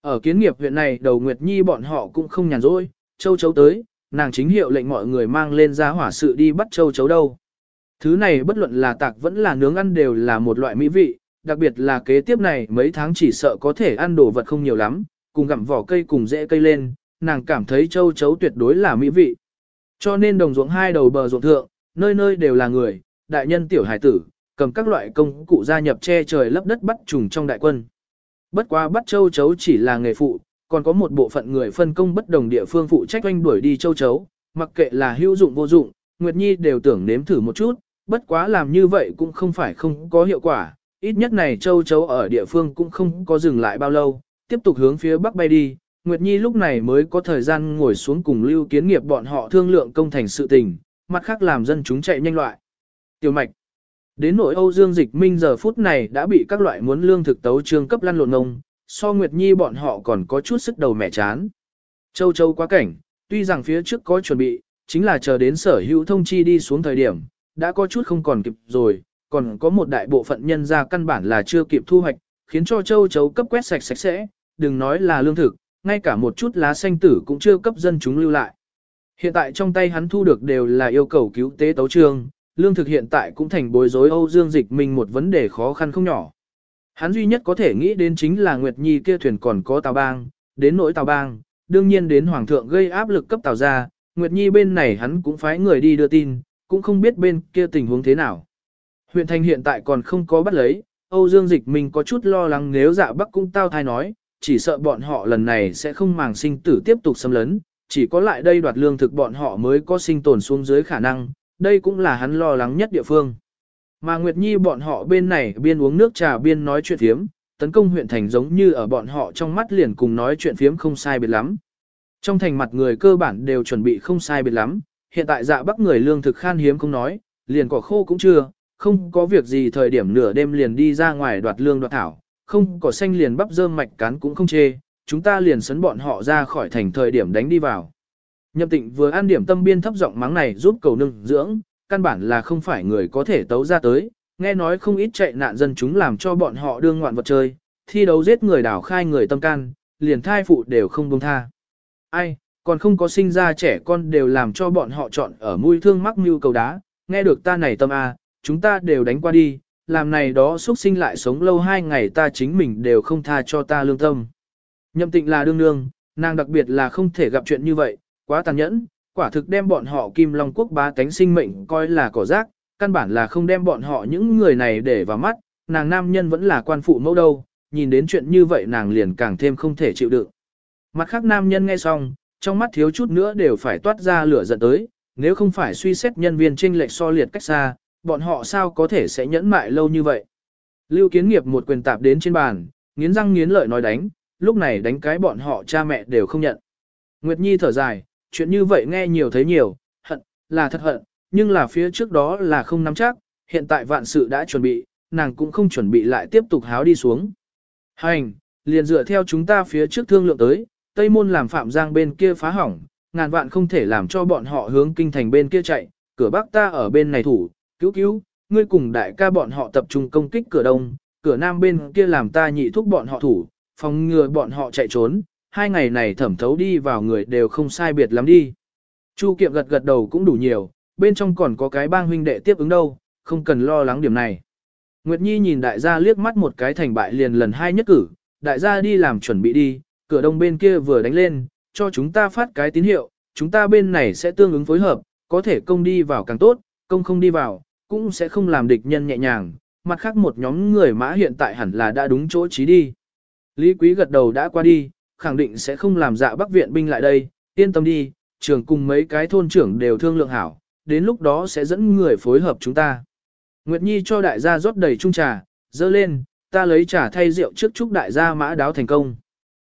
Ở kiến nghiệp huyện này đầu Nguyệt Nhi bọn họ cũng không nhàn rỗi, châu chấu tới, nàng chính hiệu lệnh mọi người mang lên ra hỏa sự đi bắt châu chấu đâu. Thứ này bất luận là tạc vẫn là nướng ăn đều là một loại mỹ vị, đặc biệt là kế tiếp này mấy tháng chỉ sợ có thể ăn đồ vật không nhiều lắm, cùng gặm vỏ cây cùng rễ cây lên, nàng cảm thấy châu chấu tuyệt đối là mỹ vị. Cho nên đồng ruộng hai đầu bờ ruộng thượng, nơi nơi đều là người, đại nhân tiểu hải tử, cầm các loại công cụ gia nhập che trời lấp đất bắt trùng trong đại quân. Bất quá bắt châu chấu chỉ là nghề phụ, còn có một bộ phận người phân công bất đồng địa phương phụ trách oanh đuổi đi châu chấu, mặc kệ là hữu dụng vô dụng, Nguyệt Nhi đều tưởng nếm thử một chút, bất quá làm như vậy cũng không phải không có hiệu quả, ít nhất này châu chấu ở địa phương cũng không có dừng lại bao lâu, tiếp tục hướng phía bắc bay đi, Nguyệt Nhi lúc này mới có thời gian ngồi xuống cùng lưu kiến nghiệp bọn họ thương lượng công thành sự tình, mặt khác làm dân chúng chạy nhanh loại. Tiểu mạch Đến nội Âu Dương Dịch Minh giờ phút này đã bị các loại muốn lương thực tấu trương cấp lăn lộn ngông, so Nguyệt Nhi bọn họ còn có chút sức đầu mẹ chán. Châu Châu quá cảnh, tuy rằng phía trước có chuẩn bị, chính là chờ đến sở hữu thông chi đi xuống thời điểm, đã có chút không còn kịp rồi, còn có một đại bộ phận nhân ra căn bản là chưa kịp thu hoạch, khiến cho Châu châu cấp quét sạch sạch sẽ, đừng nói là lương thực, ngay cả một chút lá xanh tử cũng chưa cấp dân chúng lưu lại. Hiện tại trong tay hắn thu được đều là yêu cầu cứu tế tấu trương, lương thực hiện tại cũng thành bối rối Âu Dương Dịch Minh một vấn đề khó khăn không nhỏ. Hắn duy nhất có thể nghĩ đến chính là Nguyệt Nhi kia thuyền còn có Tào Bang, đến nỗi Tào Bang, đương nhiên đến Hoàng thượng gây áp lực cấp Tào ra, Nguyệt Nhi bên này hắn cũng phái người đi đưa tin, cũng không biết bên kia tình huống thế nào. Huyện thành hiện tại còn không có bắt lấy, Âu Dương Dịch Minh có chút lo lắng nếu dạ Bắc cũng tao thai nói, chỉ sợ bọn họ lần này sẽ không màng sinh tử tiếp tục xâm lấn, chỉ có lại đây đoạt lương thực bọn họ mới có sinh tồn xuống dưới khả năng, đây cũng là hắn lo lắng nhất địa phương. Mà Nguyệt Nhi bọn họ bên này biên uống nước trà biên nói chuyện phiếm, tấn công huyện thành giống như ở bọn họ trong mắt liền cùng nói chuyện phiếm không sai biệt lắm. Trong thành mặt người cơ bản đều chuẩn bị không sai biệt lắm, hiện tại dạ bắc người lương thực khan hiếm không nói, liền cỏ khô cũng chưa, không có việc gì thời điểm nửa đêm liền đi ra ngoài đoạt lương đoạt thảo, không cỏ xanh liền bắp dơm mạch cán cũng không chê, chúng ta liền sấn bọn họ ra khỏi thành thời điểm đánh đi vào. Nhậm tịnh vừa an điểm tâm biên thấp giọng mắng này giúp cầu nương dưỡng, căn bản là không phải người có thể tấu ra tới, nghe nói không ít chạy nạn dân chúng làm cho bọn họ đương ngoạn vật chơi, thi đấu giết người đảo khai người tâm can, liền thai phụ đều không buông tha. Ai, còn không có sinh ra trẻ con đều làm cho bọn họ chọn ở mũi thương mắc mưu cầu đá, nghe được ta này tâm a, chúng ta đều đánh qua đi, làm này đó xuất sinh lại sống lâu hai ngày ta chính mình đều không tha cho ta lương tâm. Nhậm tịnh là đương nương, nàng đặc biệt là không thể gặp chuyện như vậy, quá tàn nhẫn, quả thực đem bọn họ Kim Long Quốc bá tánh sinh mệnh coi là cỏ rác, căn bản là không đem bọn họ những người này để vào mắt, nàng nam nhân vẫn là quan phụ mẫu đâu, nhìn đến chuyện như vậy nàng liền càng thêm không thể chịu đựng. Mặt khác nam nhân nghe xong, trong mắt thiếu chút nữa đều phải toát ra lửa giận tới, nếu không phải suy xét nhân viên trinh lệch so liệt cách xa, bọn họ sao có thể sẽ nhẫn mại lâu như vậy. Lưu kiến nghiệp một quyền tạp đến trên bàn, nghiến răng nghiến lợi nói đánh, lúc này đánh cái bọn họ cha mẹ đều không nhận. Nguyệt Nhi thở dài, chuyện như vậy nghe nhiều thấy nhiều, hận, là thật hận, nhưng là phía trước đó là không nắm chắc, hiện tại vạn sự đã chuẩn bị, nàng cũng không chuẩn bị lại tiếp tục háo đi xuống. Hành, liền dựa theo chúng ta phía trước thương lượng tới, Tây Môn làm Phạm Giang bên kia phá hỏng, ngàn vạn không thể làm cho bọn họ hướng kinh thành bên kia chạy, cửa Bắc ta ở bên này thủ, cứu cứu, ngươi cùng đại ca bọn họ tập trung công kích cửa Đông, cửa Nam bên kia làm ta nhị thúc bọn họ thủ, phòng ngừa bọn họ chạy trốn, hai ngày này thẩm thấu đi vào người đều không sai biệt lắm đi. Chu Kiệm gật gật đầu cũng đủ nhiều, bên trong còn có cái bang huynh đệ tiếp ứng đâu, không cần lo lắng điểm này. Nguyệt Nhi nhìn đại gia liếc mắt một cái thành bại liền lần hai nhất cử, đại gia đi làm chuẩn bị đi, cửa đông bên kia vừa đánh lên, cho chúng ta phát cái tín hiệu, chúng ta bên này sẽ tương ứng phối hợp, có thể công đi vào càng tốt, công không đi vào, cũng sẽ không làm địch nhân nhẹ nhàng, mặt khác một nhóm người mã hiện tại hẳn là đã đúng chỗ trí đi. Lý Quý gật đầu đã qua đi, khẳng định sẽ không làm dạ bắc viện binh lại đây, yên tâm đi, trường cùng mấy cái thôn trưởng đều thương lượng hảo, đến lúc đó sẽ dẫn người phối hợp chúng ta. Nguyệt Nhi cho đại gia rót đầy chung trà, dơ lên, ta lấy trà thay rượu trước chúc đại gia mã đáo thành công.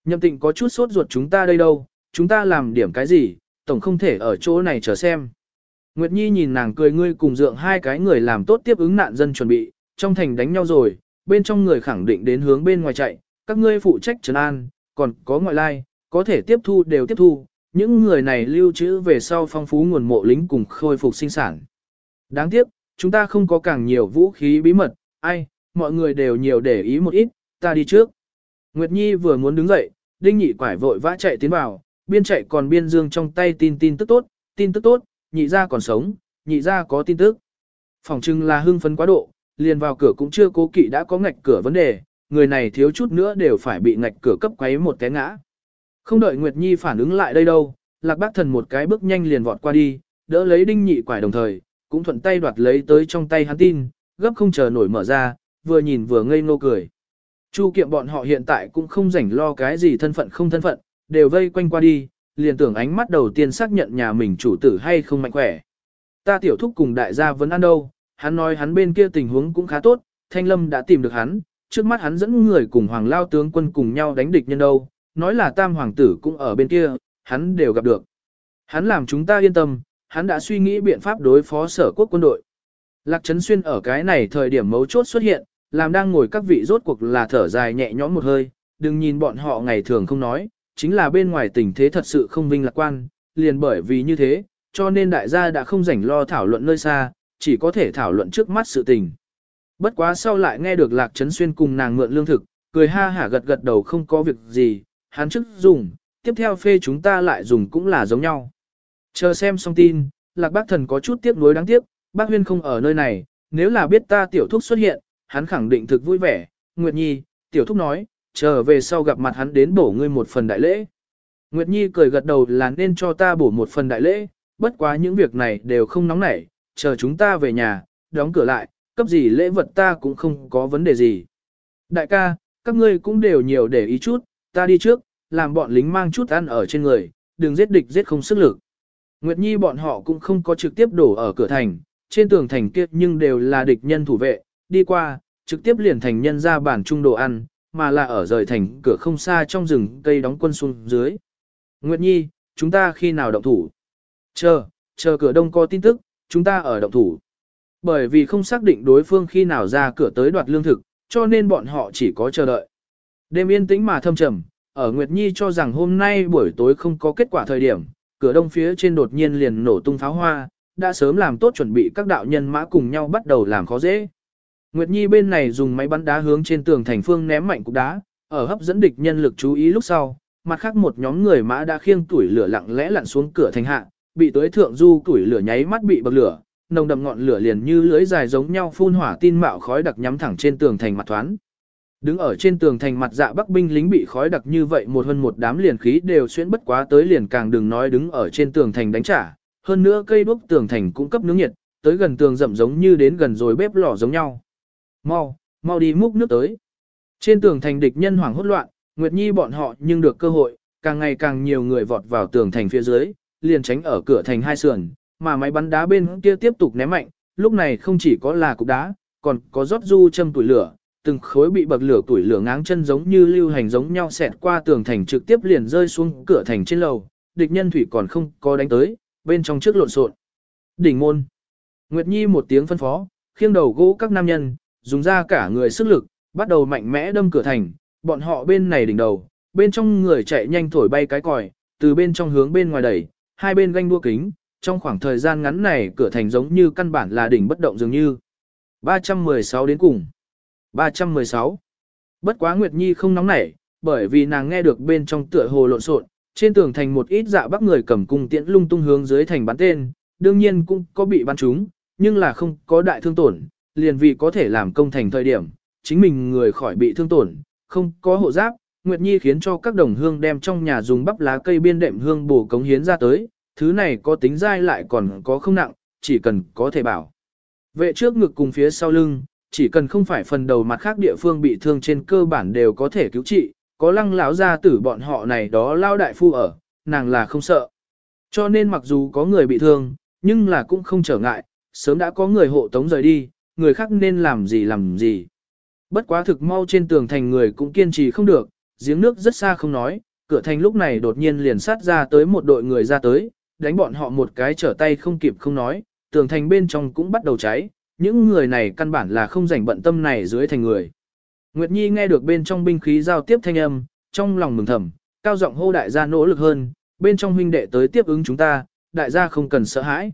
Nhậm tịnh có chút sốt ruột chúng ta đây đâu, chúng ta làm điểm cái gì, tổng không thể ở chỗ này chờ xem. Nguyệt Nhi nhìn nàng cười ngươi cùng dượng hai cái người làm tốt tiếp ứng nạn dân chuẩn bị, trong thành đánh nhau rồi, bên trong người khẳng định đến hướng bên ngoài chạy, các ngươi phụ trách trấn an, còn có ngoại lai, có thể tiếp thu đều tiếp thu, những người này lưu trữ về sau phong phú nguồn mộ lính cùng khôi phục sinh sản. Đáng tiếc, chúng ta không có càng nhiều vũ khí bí mật, ai, mọi người đều nhiều để ý một ít, ta đi trước. Nguyệt Nhi vừa muốn đứng dậy, Đinh Nhị quải vội vã chạy tiến vào, biên chạy còn biên dương trong tay tin tin tức tốt, tin tức tốt, nhị ra còn sống, nhị ra có tin tức. Phòng trưng là hưng phấn quá độ, liền vào cửa cũng chưa cố kỵ đã có ngạch cửa vấn đề, người này thiếu chút nữa đều phải bị ngạch cửa cấp quấy một cái ngã. Không đợi Nguyệt Nhi phản ứng lại đây đâu, Lạc Bác Thần một cái bước nhanh liền vọt qua đi, đỡ lấy Đinh Nhị quải đồng thời, cũng thuận tay đoạt lấy tới trong tay hắn tin, gấp không chờ nổi mở ra, vừa nhìn vừa ngây ngô cười. Chu kiệm bọn họ hiện tại cũng không rảnh lo cái gì thân phận không thân phận, đều vây quanh qua đi, liền tưởng ánh mắt đầu tiên xác nhận nhà mình chủ tử hay không mạnh khỏe. Ta tiểu thúc cùng đại gia vẫn ăn đâu, hắn nói hắn bên kia tình huống cũng khá tốt, Thanh Lâm đã tìm được hắn, trước mắt hắn dẫn người cùng Hoàng Lao tướng quân cùng nhau đánh địch nhân đâu, nói là Tam Hoàng tử cũng ở bên kia, hắn đều gặp được. Hắn làm chúng ta yên tâm, hắn đã suy nghĩ biện pháp đối phó sở quốc quân đội. Lạc Trấn Xuyên ở cái này thời điểm mấu chốt xuất hiện, làm đang ngồi các vị rốt cuộc là thở dài nhẹ nhõm một hơi, đừng nhìn bọn họ ngày thường không nói, chính là bên ngoài tình thế thật sự không vinh lạc quan, liền bởi vì như thế, cho nên đại gia đã không rảnh lo thảo luận nơi xa, chỉ có thể thảo luận trước mắt sự tình. Bất quá sau lại nghe được Lạc Trấn Xuyên cùng nàng mượn lương thực, cười ha hả gật gật đầu không có việc gì, hắn trước dùng, tiếp theo phê chúng ta lại dùng cũng là giống nhau. Chờ xem xong tin, Lạc Bác Thần có chút tiếc nuối đáng tiếc, bác Huyên không ở nơi này, nếu là biết ta tiểu thúc xuất hiện, hắn khẳng định thực vui vẻ. Nguyệt Nhi, tiểu thúc nói, chờ về sau gặp mặt hắn đến bổ ngươi một phần đại lễ. Nguyệt Nhi cười gật đầu là nên cho ta bổ một phần đại lễ, bất quá những việc này đều không nóng nảy, chờ chúng ta về nhà, đóng cửa lại, cấp gì lễ vật ta cũng không có vấn đề gì. Đại ca, các ngươi cũng đều nhiều để ý chút, ta đi trước, làm bọn lính mang chút ăn ở trên người, đừng giết địch giết không sức lực. Nguyệt Nhi bọn họ cũng không có trực tiếp đổ ở cửa thành, trên tường thành kia nhưng đều là địch nhân thủ vệ, đi qua, trực tiếp liền thành nhân ra bản trung đồ ăn, mà là ở rời thành cửa không xa trong rừng cây đóng quân xuống dưới. Nguyệt Nhi, chúng ta khi nào động thủ? Chờ, chờ cửa đông có tin tức, chúng ta ở động thủ. Bởi vì không xác định đối phương khi nào ra cửa tới đoạt lương thực, cho nên bọn họ chỉ có chờ đợi. Đêm yên tĩnh mà thâm trầm, ở Nguyệt Nhi cho rằng hôm nay buổi tối không có kết quả thời điểm, cửa đông phía trên đột nhiên liền nổ tung pháo hoa, đã sớm làm tốt chuẩn bị các đạo nhân mã cùng nhau bắt đầu làm khó dễ. Nguyệt Nhi bên này dùng máy bắn đá hướng trên tường thành phương ném mạnh cục đá, ở hấp dẫn địch nhân lực chú ý lúc sau, mặt khác một nhóm người mã đã khiêng tuổi lửa lặng lẽ lặn xuống cửa thành hạ, bị tới thượng du tuổi lửa nháy mắt bị bậc lửa, nồng đậm ngọn lửa liền như lưới dài giống nhau phun hỏa tin mạo khói đặc nhắm thẳng trên tường thành mặt thoán. Đứng ở trên tường thành mặt dạ bắc binh lính bị khói đặc như vậy một hơn một đám liền khí đều xuyên bất quá tới liền càng đừng nói đứng ở trên tường thành đánh trả. Hơn nữa cây đuốc tường thành cũng cấp nướng nhiệt, tới gần tường rậm giống như đến gần rồi bếp lò giống nhau. Mau, mau đi múc nước tới. Trên tường thành địch nhân hoảng hốt loạn, Nguyệt Nhi bọn họ nhưng được cơ hội, càng ngày càng nhiều người vọt vào tường thành phía dưới, liền tránh ở cửa thành hai sườn, mà máy bắn đá bên kia tiếp tục ném mạnh, lúc này không chỉ có là cục đá, còn có rót du châm tuổi lửa, từng khối bị bậc lửa tuổi lửa ngáng chân giống như lưu hành giống nhau xẹt qua tường thành trực tiếp liền rơi xuống cửa thành trên lầu, địch nhân thủy còn không có đánh tới, bên trong trước lộn xộn. Đỉnh môn. Nguyệt Nhi một tiếng phân phó, khiêng đầu gỗ các nam nhân, dùng ra cả người sức lực, bắt đầu mạnh mẽ đâm cửa thành, bọn họ bên này đỉnh đầu, bên trong người chạy nhanh thổi bay cái còi, từ bên trong hướng bên ngoài đẩy, hai bên ganh đua kính, trong khoảng thời gian ngắn này cửa thành giống như căn bản là đỉnh bất động dường như. 316 đến cùng. 316. Bất quá Nguyệt Nhi không nóng nảy, bởi vì nàng nghe được bên trong tựa hồ lộn xộn, trên tường thành một ít dạ bắc người cầm cung tiễn lung tung hướng dưới thành bắn tên, đương nhiên cũng có bị bắn trúng, nhưng là không có đại thương tổn, liền vì có thể làm công thành thời điểm, chính mình người khỏi bị thương tổn, không có hộ giáp, Nguyệt Nhi khiến cho các đồng hương đem trong nhà dùng bắp lá cây biên đệm hương bổ cống hiến ra tới, thứ này có tính dai lại còn có không nặng, chỉ cần có thể bảo. Vệ trước ngực cùng phía sau lưng, chỉ cần không phải phần đầu mặt khác địa phương bị thương trên cơ bản đều có thể cứu trị, có lăng lão gia tử bọn họ này đó lao đại phu ở, nàng là không sợ. Cho nên mặc dù có người bị thương, nhưng là cũng không trở ngại, sớm đã có người hộ tống rời đi, người khác nên làm gì làm gì. Bất quá thực mau trên tường thành người cũng kiên trì không được, giếng nước rất xa không nói, cửa thành lúc này đột nhiên liền sát ra tới một đội người ra tới, đánh bọn họ một cái trở tay không kịp không nói, tường thành bên trong cũng bắt đầu cháy, những người này căn bản là không rảnh bận tâm này dưới thành người. Nguyệt Nhi nghe được bên trong binh khí giao tiếp thanh âm, trong lòng mừng thầm, cao giọng hô đại gia nỗ lực hơn, bên trong huynh đệ tới tiếp ứng chúng ta, đại gia không cần sợ hãi.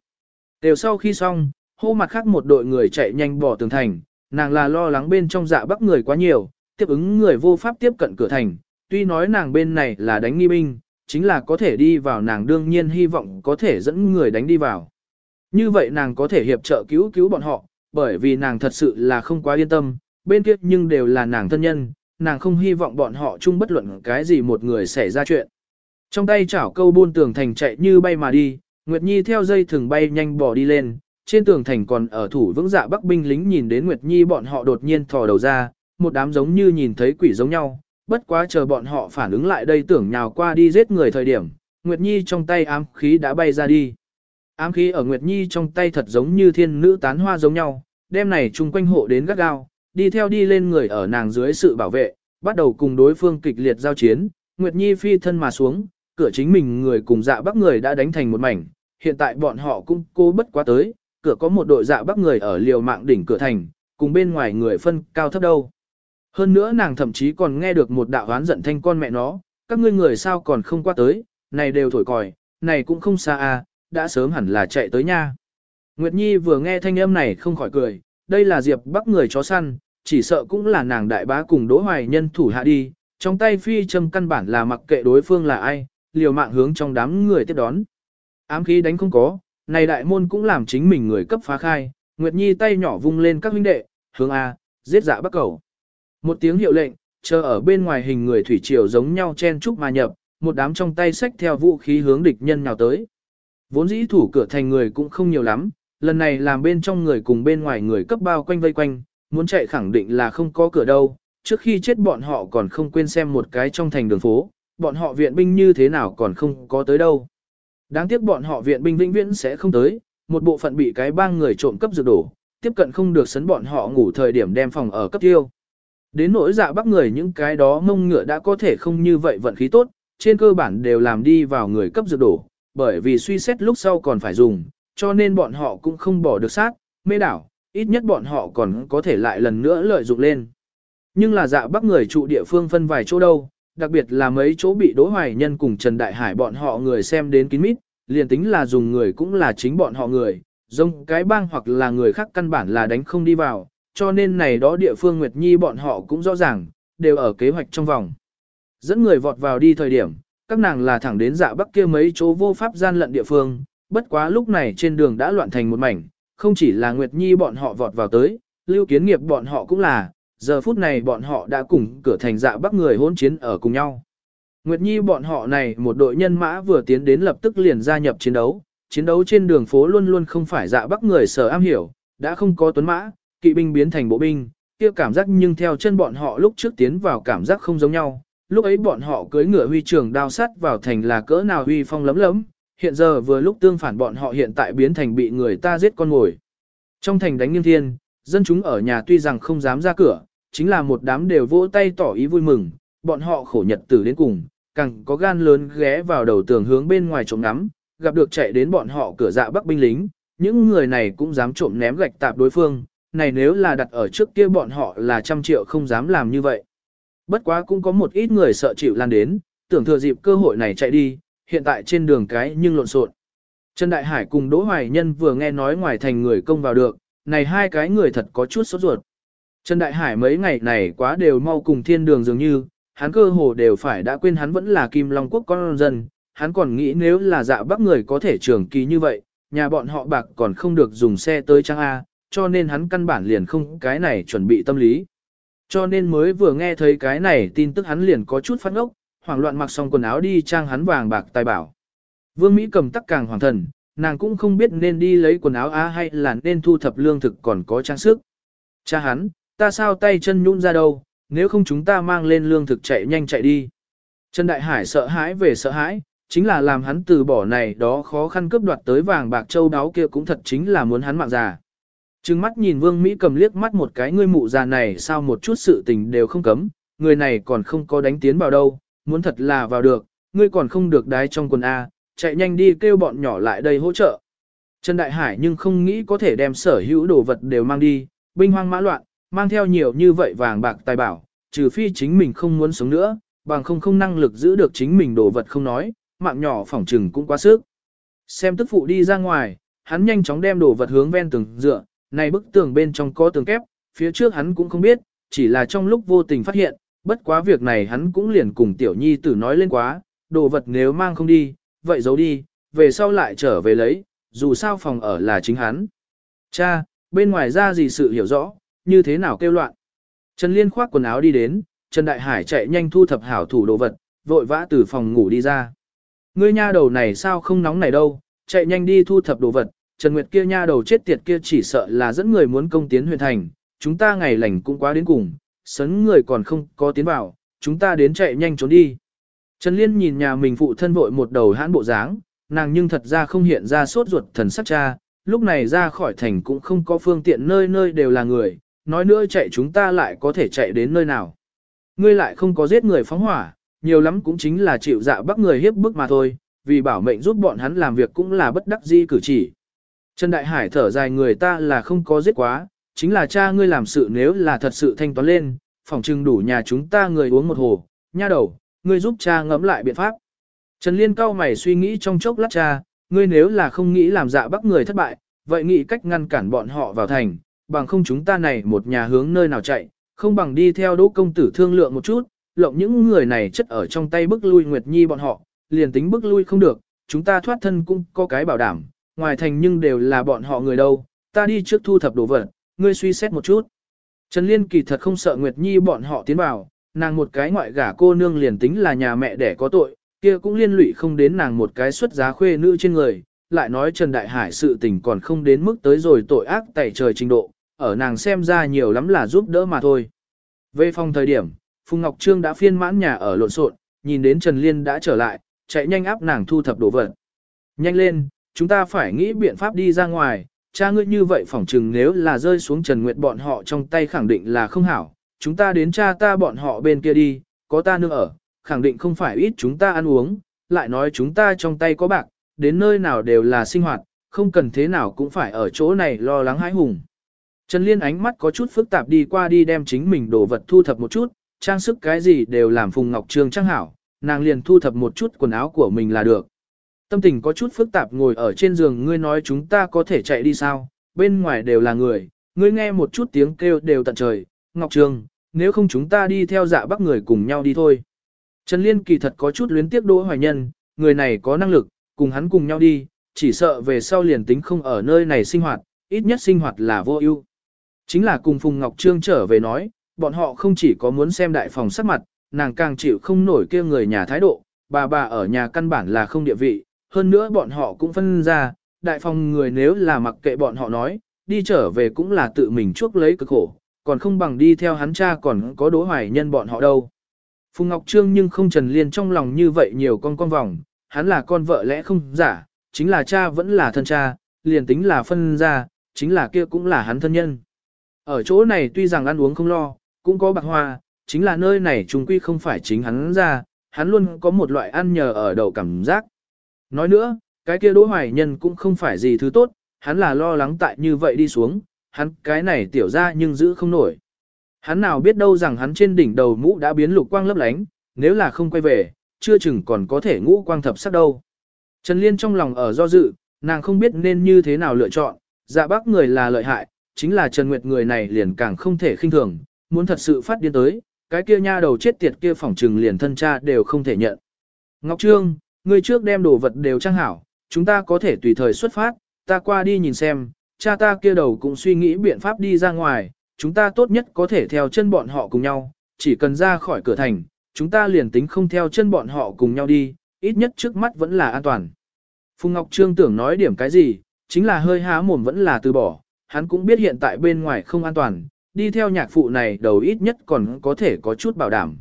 Đều sau khi xong, hô mặt khác một đội người chạy nhanh bỏ tường thành, nàng là lo lắng bên trong dạ bắc người quá nhiều, tiếp ứng người vô pháp tiếp cận cửa thành, tuy nói nàng bên này là đánh nghi binh, chính là có thể đi vào nàng đương nhiên hy vọng có thể dẫn người đánh đi vào. Như vậy nàng có thể hiệp trợ cứu cứu bọn họ, bởi vì nàng thật sự là không quá yên tâm, bên kia nhưng đều là nàng thân nhân, nàng không hy vọng bọn họ chung bất luận cái gì một người xảy ra chuyện. Trong tay chảo câu buôn tường thành chạy như bay mà đi, Nguyệt Nhi theo dây thường bay nhanh bỏ đi lên, trên tường thành còn ở thủ vững dạ bắc binh lính nhìn đến Nguyệt Nhi bọn họ đột nhiên thò đầu ra, một đám giống như nhìn thấy quỷ giống nhau, bất quá chờ bọn họ phản ứng lại đây tưởng nhào qua đi giết người thời điểm, Nguyệt Nhi trong tay ám khí đã bay ra đi. Ám khí ở Nguyệt Nhi trong tay thật giống như thiên nữ tán hoa giống nhau, đêm này chung quanh hộ đến gắt gao, đi theo đi lên người ở nàng dưới sự bảo vệ, bắt đầu cùng đối phương kịch liệt giao chiến, Nguyệt Nhi phi thân mà xuống, cửa chính mình người cùng dạ bắc người đã đánh thành một mảnh, hiện tại bọn họ cũng cố bất quá tới, cửa có một đội dạ bắc người ở liều mạng đỉnh cửa thành, cùng bên ngoài người phân cao thấp đâu. Hơn nữa nàng thậm chí còn nghe được một đạo oán giận thanh con mẹ nó, các ngươi người sao còn không qua tới, này đều thổi còi, này cũng không xa à, đã sớm hẳn là chạy tới nha. Nguyệt Nhi vừa nghe thanh âm này không khỏi cười, đây là Diệp Bắc người chó săn, chỉ sợ cũng là nàng đại bá cùng Đỗ Hoài Nhân thủ hạ đi, trong tay phi châm căn bản là mặc kệ đối phương là ai, liều mạng hướng trong đám người tiếp đón. Ám khí đánh không có, này đại môn cũng làm chính mình người cấp phá khai, Nguyệt Nhi tay nhỏ vung lên các huynh đệ, hướng A, giết dạ bắc cầu. Một tiếng hiệu lệnh, chờ ở bên ngoài hình người thủy triều giống nhau chen chúc mà nhập, một đám trong tay xách theo vũ khí hướng địch nhân nhào tới. Vốn dĩ thủ cửa thành người cũng không nhiều lắm, lần này làm bên trong người cùng bên ngoài người cấp bao quanh vây quanh, muốn chạy khẳng định là không có cửa đâu, trước khi chết bọn họ còn không quên xem một cái trong thành đường phố, bọn họ viện binh như thế nào còn không có tới đâu. Đáng tiếc bọn họ viện binh vĩnh viễn sẽ không tới, một bộ phận bị cái bang người trộm cấp dược đổ, tiếp cận không được sấn bọn họ ngủ thời điểm đem phòng ở cấp tiêu. Đến nỗi dạ bắc người những cái đó mông ngựa đã có thể không như vậy vận khí tốt, trên cơ bản đều làm đi vào người cấp dược đổ, bởi vì suy xét lúc sau còn phải dùng, cho nên bọn họ cũng không bỏ được sát, mê đảo, ít nhất bọn họ còn có thể lại lần nữa lợi dụng lên. Nhưng là dạ bắc người trụ địa phương phân vài chỗ đâu, đặc biệt là mấy chỗ bị đối Hoài Nhân cùng Trần Đại Hải bọn họ người xem đến kín mít, liền tính là dùng người cũng là chính bọn họ người, dông cái bang hoặc là người khác căn bản là đánh không đi vào, cho nên này đó địa phương Nguyệt Nhi bọn họ cũng rõ ràng, đều ở kế hoạch trong vòng. Dẫn người vọt vào đi thời điểm, các nàng là thẳng đến dạ bắc kia mấy chỗ vô pháp gian lận địa phương, bất quá lúc này trên đường đã loạn thành một mảnh, không chỉ là Nguyệt Nhi bọn họ vọt vào tới, lưu kiến nghiệp bọn họ cũng là, giờ phút này bọn họ đã cùng cửa thành dạ bắc người hỗn chiến ở cùng nhau. Nguyệt Nhi bọn họ này một đội nhân mã vừa tiến đến lập tức liền gia nhập chiến đấu, chiến đấu trên đường phố luôn luôn không phải dạ bắc người sở am hiểu, đã không có tuấn mã, kỵ binh biến thành bộ binh, kia cảm giác nhưng theo chân bọn họ lúc trước tiến vào cảm giác không giống nhau, lúc ấy bọn họ cưỡi ngựa huy trường đao sắt vào thành là cỡ nào huy phong lấm lấm, hiện giờ vừa lúc tương phản bọn họ hiện tại biến thành bị người ta giết con ngồi. Trong thành đánh nghiêm thiên, dân chúng ở nhà tuy rằng không dám ra cửa, chính là một đám đều vỗ tay tỏ ý vui mừng, bọn họ khổ nhật tử đến cùng, càng có gan lớn ghé vào đầu tường hướng bên ngoài trộm ngắm, gặp được chạy đến bọn họ cửa dạ bắc binh lính, những người này cũng dám trộm ném gạch tạp đối phương, này nếu là đặt ở trước kia bọn họ là trăm triệu không dám làm như vậy. Bất quá cũng có một ít người sợ chịu lan đến, tưởng thừa dịp cơ hội này chạy đi, hiện tại trên đường cái nhưng lộn xộn. Trần Đại Hải cùng Đỗ Hoài Nhân vừa nghe nói ngoài thành người công vào được, này hai cái người thật có chút sốt ruột. Trần Đại Hải mấy ngày này quá đều mau cùng thiên đường dường như, hắn cơ hồ đều phải đã quên hắn vẫn là Kim Long Quốc con dân, hắn còn nghĩ nếu là dạ bắc người có thể trường kỳ như vậy, nhà bọn họ bạc còn không được dùng xe tới trang A, cho nên hắn căn bản liền không cái này chuẩn bị tâm lý. Cho nên mới vừa nghe thấy cái này tin tức hắn liền có chút phát ngốc, hoảng loạn mặc xong quần áo đi trang hắn vàng bạc tài bảo. Vương Mỹ cầm tắc càng hoàng thần, nàng cũng không biết nên đi lấy quần áo á hay là nên thu thập lương thực còn có trang sức. Cha hắn, ta sao tay chân nhũn ra đâu, nếu không chúng ta mang lên lương thực chạy nhanh chạy đi. Trần Đại Hải sợ hãi về sợ hãi, chính là làm hắn từ bỏ này đó khó khăn cướp đoạt tới vàng bạc châu đáo kia cũng thật chính là muốn hắn mạng già. Trừng mắt nhìn Vương Mỹ cầm liếc mắt một cái ngươi mụ già này sao một chút sự tình đều không cấm, người này còn không có đánh tiến vào đâu, muốn thật là vào được, ngươi còn không được đái trong quần A, chạy nhanh đi kêu bọn nhỏ lại đây hỗ trợ. Trần Đại Hải nhưng không nghĩ có thể đem sở hữu đồ vật đều mang đi, binh hoang mã loạn, mang theo nhiều như vậy vàng bạc tài bảo, trừ phi chính mình không muốn sống nữa, bằng không không năng lực giữ được chính mình đồ vật không nói, mạng nhỏ phỏng trừng cũng quá sức. Xem tức phụ đi ra ngoài, hắn nhanh chóng đem đồ vật hướng ven tường dựa, này bức tường bên trong có tường kép, phía trước hắn cũng không biết, chỉ là trong lúc vô tình phát hiện, bất quá việc này hắn cũng liền cùng tiểu nhi tử nói lên quá, đồ vật nếu mang không đi, vậy giấu đi, về sau lại trở về lấy, dù sao phòng ở là chính hắn. Cha, bên ngoài ra gì sự hiểu rõ, như thế nào kêu loạn. Trần Liên khoác quần áo đi đến, Trần Đại Hải chạy nhanh thu thập hảo thủ đồ vật, vội vã từ phòng ngủ đi ra. Ngươi nha đầu này sao không nóng này đâu, chạy nhanh đi thu thập đồ vật, Trần Nguyệt kia nha đầu chết tiệt kia chỉ sợ là dẫn người muốn công tiến huyện thành, chúng ta ngày lành cũng quá đến cùng, sấn người còn không có tiến vào, chúng ta đến chạy nhanh trốn đi. Trần Liên nhìn nhà mình phụ thân vội một đầu hãn bộ dáng, nàng nhưng thật ra không hiện ra sốt ruột thần sắc cha, lúc này ra khỏi thành cũng không có phương tiện nơi nơi đều là người, nói nữa chạy chúng ta lại có thể chạy đến nơi nào. Ngươi lại không có giết người phóng hỏa, nhiều lắm cũng chính là chịu dạ bắt người hiếp bức mà thôi, vì bảo mệnh giúp bọn hắn làm việc cũng là bất đắc di cử chỉ. Trần Đại Hải thở dài người ta là không có giết quá, chính là cha ngươi làm sự nếu là thật sự thanh toán lên, phòng trưng đủ nhà chúng ta người uống một hồ, nha đầu, ngươi giúp cha ngẫm lại biện pháp. Trần Liên cao mày suy nghĩ trong chốc lát cha, ngươi nếu là không nghĩ làm dạ bắt người thất bại, vậy nghĩ cách ngăn cản bọn họ vào thành, bằng không chúng ta này một nhà hướng nơi nào chạy, không bằng đi theo đỗ công tử thương lượng một chút, lộng những người này chất ở trong tay bức lui Nguyệt Nhi bọn họ, liền tính bức lui không được, chúng ta thoát thân cũng có cái bảo đảm, ngoài thành nhưng đều là bọn họ người đâu, ta đi trước thu thập đồ vật, ngươi suy xét một chút. Trần Liên kỳ thật không sợ Nguyệt Nhi bọn họ tiến vào, nàng một cái ngoại gả cô nương liền tính là nhà mẹ đẻ có tội, kia cũng liên lụy không đến nàng một cái xuất giá khuê nữ trên người, lại nói Trần Đại Hải sự tình còn không đến mức tới rồi tội ác tẩy trời trình độ, ở nàng xem ra nhiều lắm là giúp đỡ mà thôi. Về phòng thời điểm, Phùng Ngọc Trương đã phiên mãn nhà ở lộn xộn, nhìn đến Trần Liên đã trở lại, chạy nhanh áp nàng thu thập đồ vật. Nhanh lên, chúng ta phải nghĩ biện pháp đi ra ngoài, cha ngươi như vậy phỏng chừng nếu là rơi xuống Trần Nguyệt bọn họ trong tay khẳng định là không hảo, chúng ta đến cha ta bọn họ bên kia đi, có ta nương ở, khẳng định không phải ít chúng ta ăn uống, lại nói chúng ta trong tay có bạc, đến nơi nào đều là sinh hoạt, không cần thế nào cũng phải ở chỗ này lo lắng hãi hùng. Trần Liên ánh mắt có chút phức tạp đi qua đi đem chính mình đồ vật thu thập một chút, trang sức cái gì đều làm Phùng Ngọc Trương trang hảo, nàng liền thu thập một chút quần áo của mình là được. Tâm tình có chút phức tạp ngồi ở trên giường ngươi nói chúng ta có thể chạy đi sao, bên ngoài đều là người, ngươi nghe một chút tiếng kêu đều tận trời, Ngọc Trường, nếu không chúng ta đi theo dạ bắc người cùng nhau đi thôi. Trần Liên kỳ thật có chút luyến tiếc Đỗ Hoài Nhân, người này có năng lực, cùng hắn cùng nhau đi, chỉ sợ về sau liền tính không ở nơi này sinh hoạt, ít nhất sinh hoạt là vô ưu. Chính là cùng Phùng Ngọc Trương trở về nói, bọn họ không chỉ có muốn xem đại phòng sắc mặt, nàng càng chịu không nổi kia người nhà thái độ, bà bà ở nhà căn bản là không địa vị, hơn nữa bọn họ cũng phân ra, đại phòng người nếu là mặc kệ bọn họ nói, đi trở về cũng là tự mình chuốc lấy cực khổ, còn không bằng đi theo hắn cha còn có đố hoài nhân bọn họ đâu. Phùng Ngọc Trương nhưng không Trần Liên trong lòng như vậy nhiều con con vòng, hắn là con vợ lẽ không giả, chính là cha vẫn là thân cha, liền tính là phân ra, chính là kia cũng là hắn thân nhân. Ở chỗ này tuy rằng ăn uống không lo, cũng có bạc hoa, chính là nơi này trùng quy không phải chính hắn ra, hắn luôn có một loại ăn nhờ ở đầu cảm giác. Nói nữa, cái kia đỗ hoài nhân cũng không phải gì thứ tốt, hắn là lo lắng tại như vậy đi xuống, hắn cái này tiểu ra nhưng giữ không nổi. Hắn nào biết đâu rằng hắn trên đỉnh đầu mũ đã biến lục quang lấp lánh, nếu là không quay về, chưa chừng còn có thể ngũ quang thập sắc đâu. Trần Liên trong lòng ở do dự, nàng không biết nên như thế nào lựa chọn, dạ bác người là lợi hại, chính là Trần Nguyệt người này liền càng không thể khinh thường, muốn thật sự phát điên tới, cái kia nha đầu chết tiệt kia phỏng trừng liền thân cha đều không thể nhận. Ngọc Trương, người trước đem đồ vật đều trang hảo, chúng ta có thể tùy thời xuất phát, ta qua đi nhìn xem, cha ta kia đầu cũng suy nghĩ biện pháp đi ra ngoài, chúng ta tốt nhất có thể theo chân bọn họ cùng nhau, chỉ cần ra khỏi cửa thành, chúng ta liền tính không theo chân bọn họ cùng nhau đi, ít nhất trước mắt vẫn là an toàn. Phùng Ngọc Trương tưởng nói điểm cái gì, chính là hơi há mồm vẫn là từ bỏ, hắn cũng biết hiện tại bên ngoài không an toàn, đi theo nhạc phụ này đầu ít nhất còn có thể có chút bảo đảm.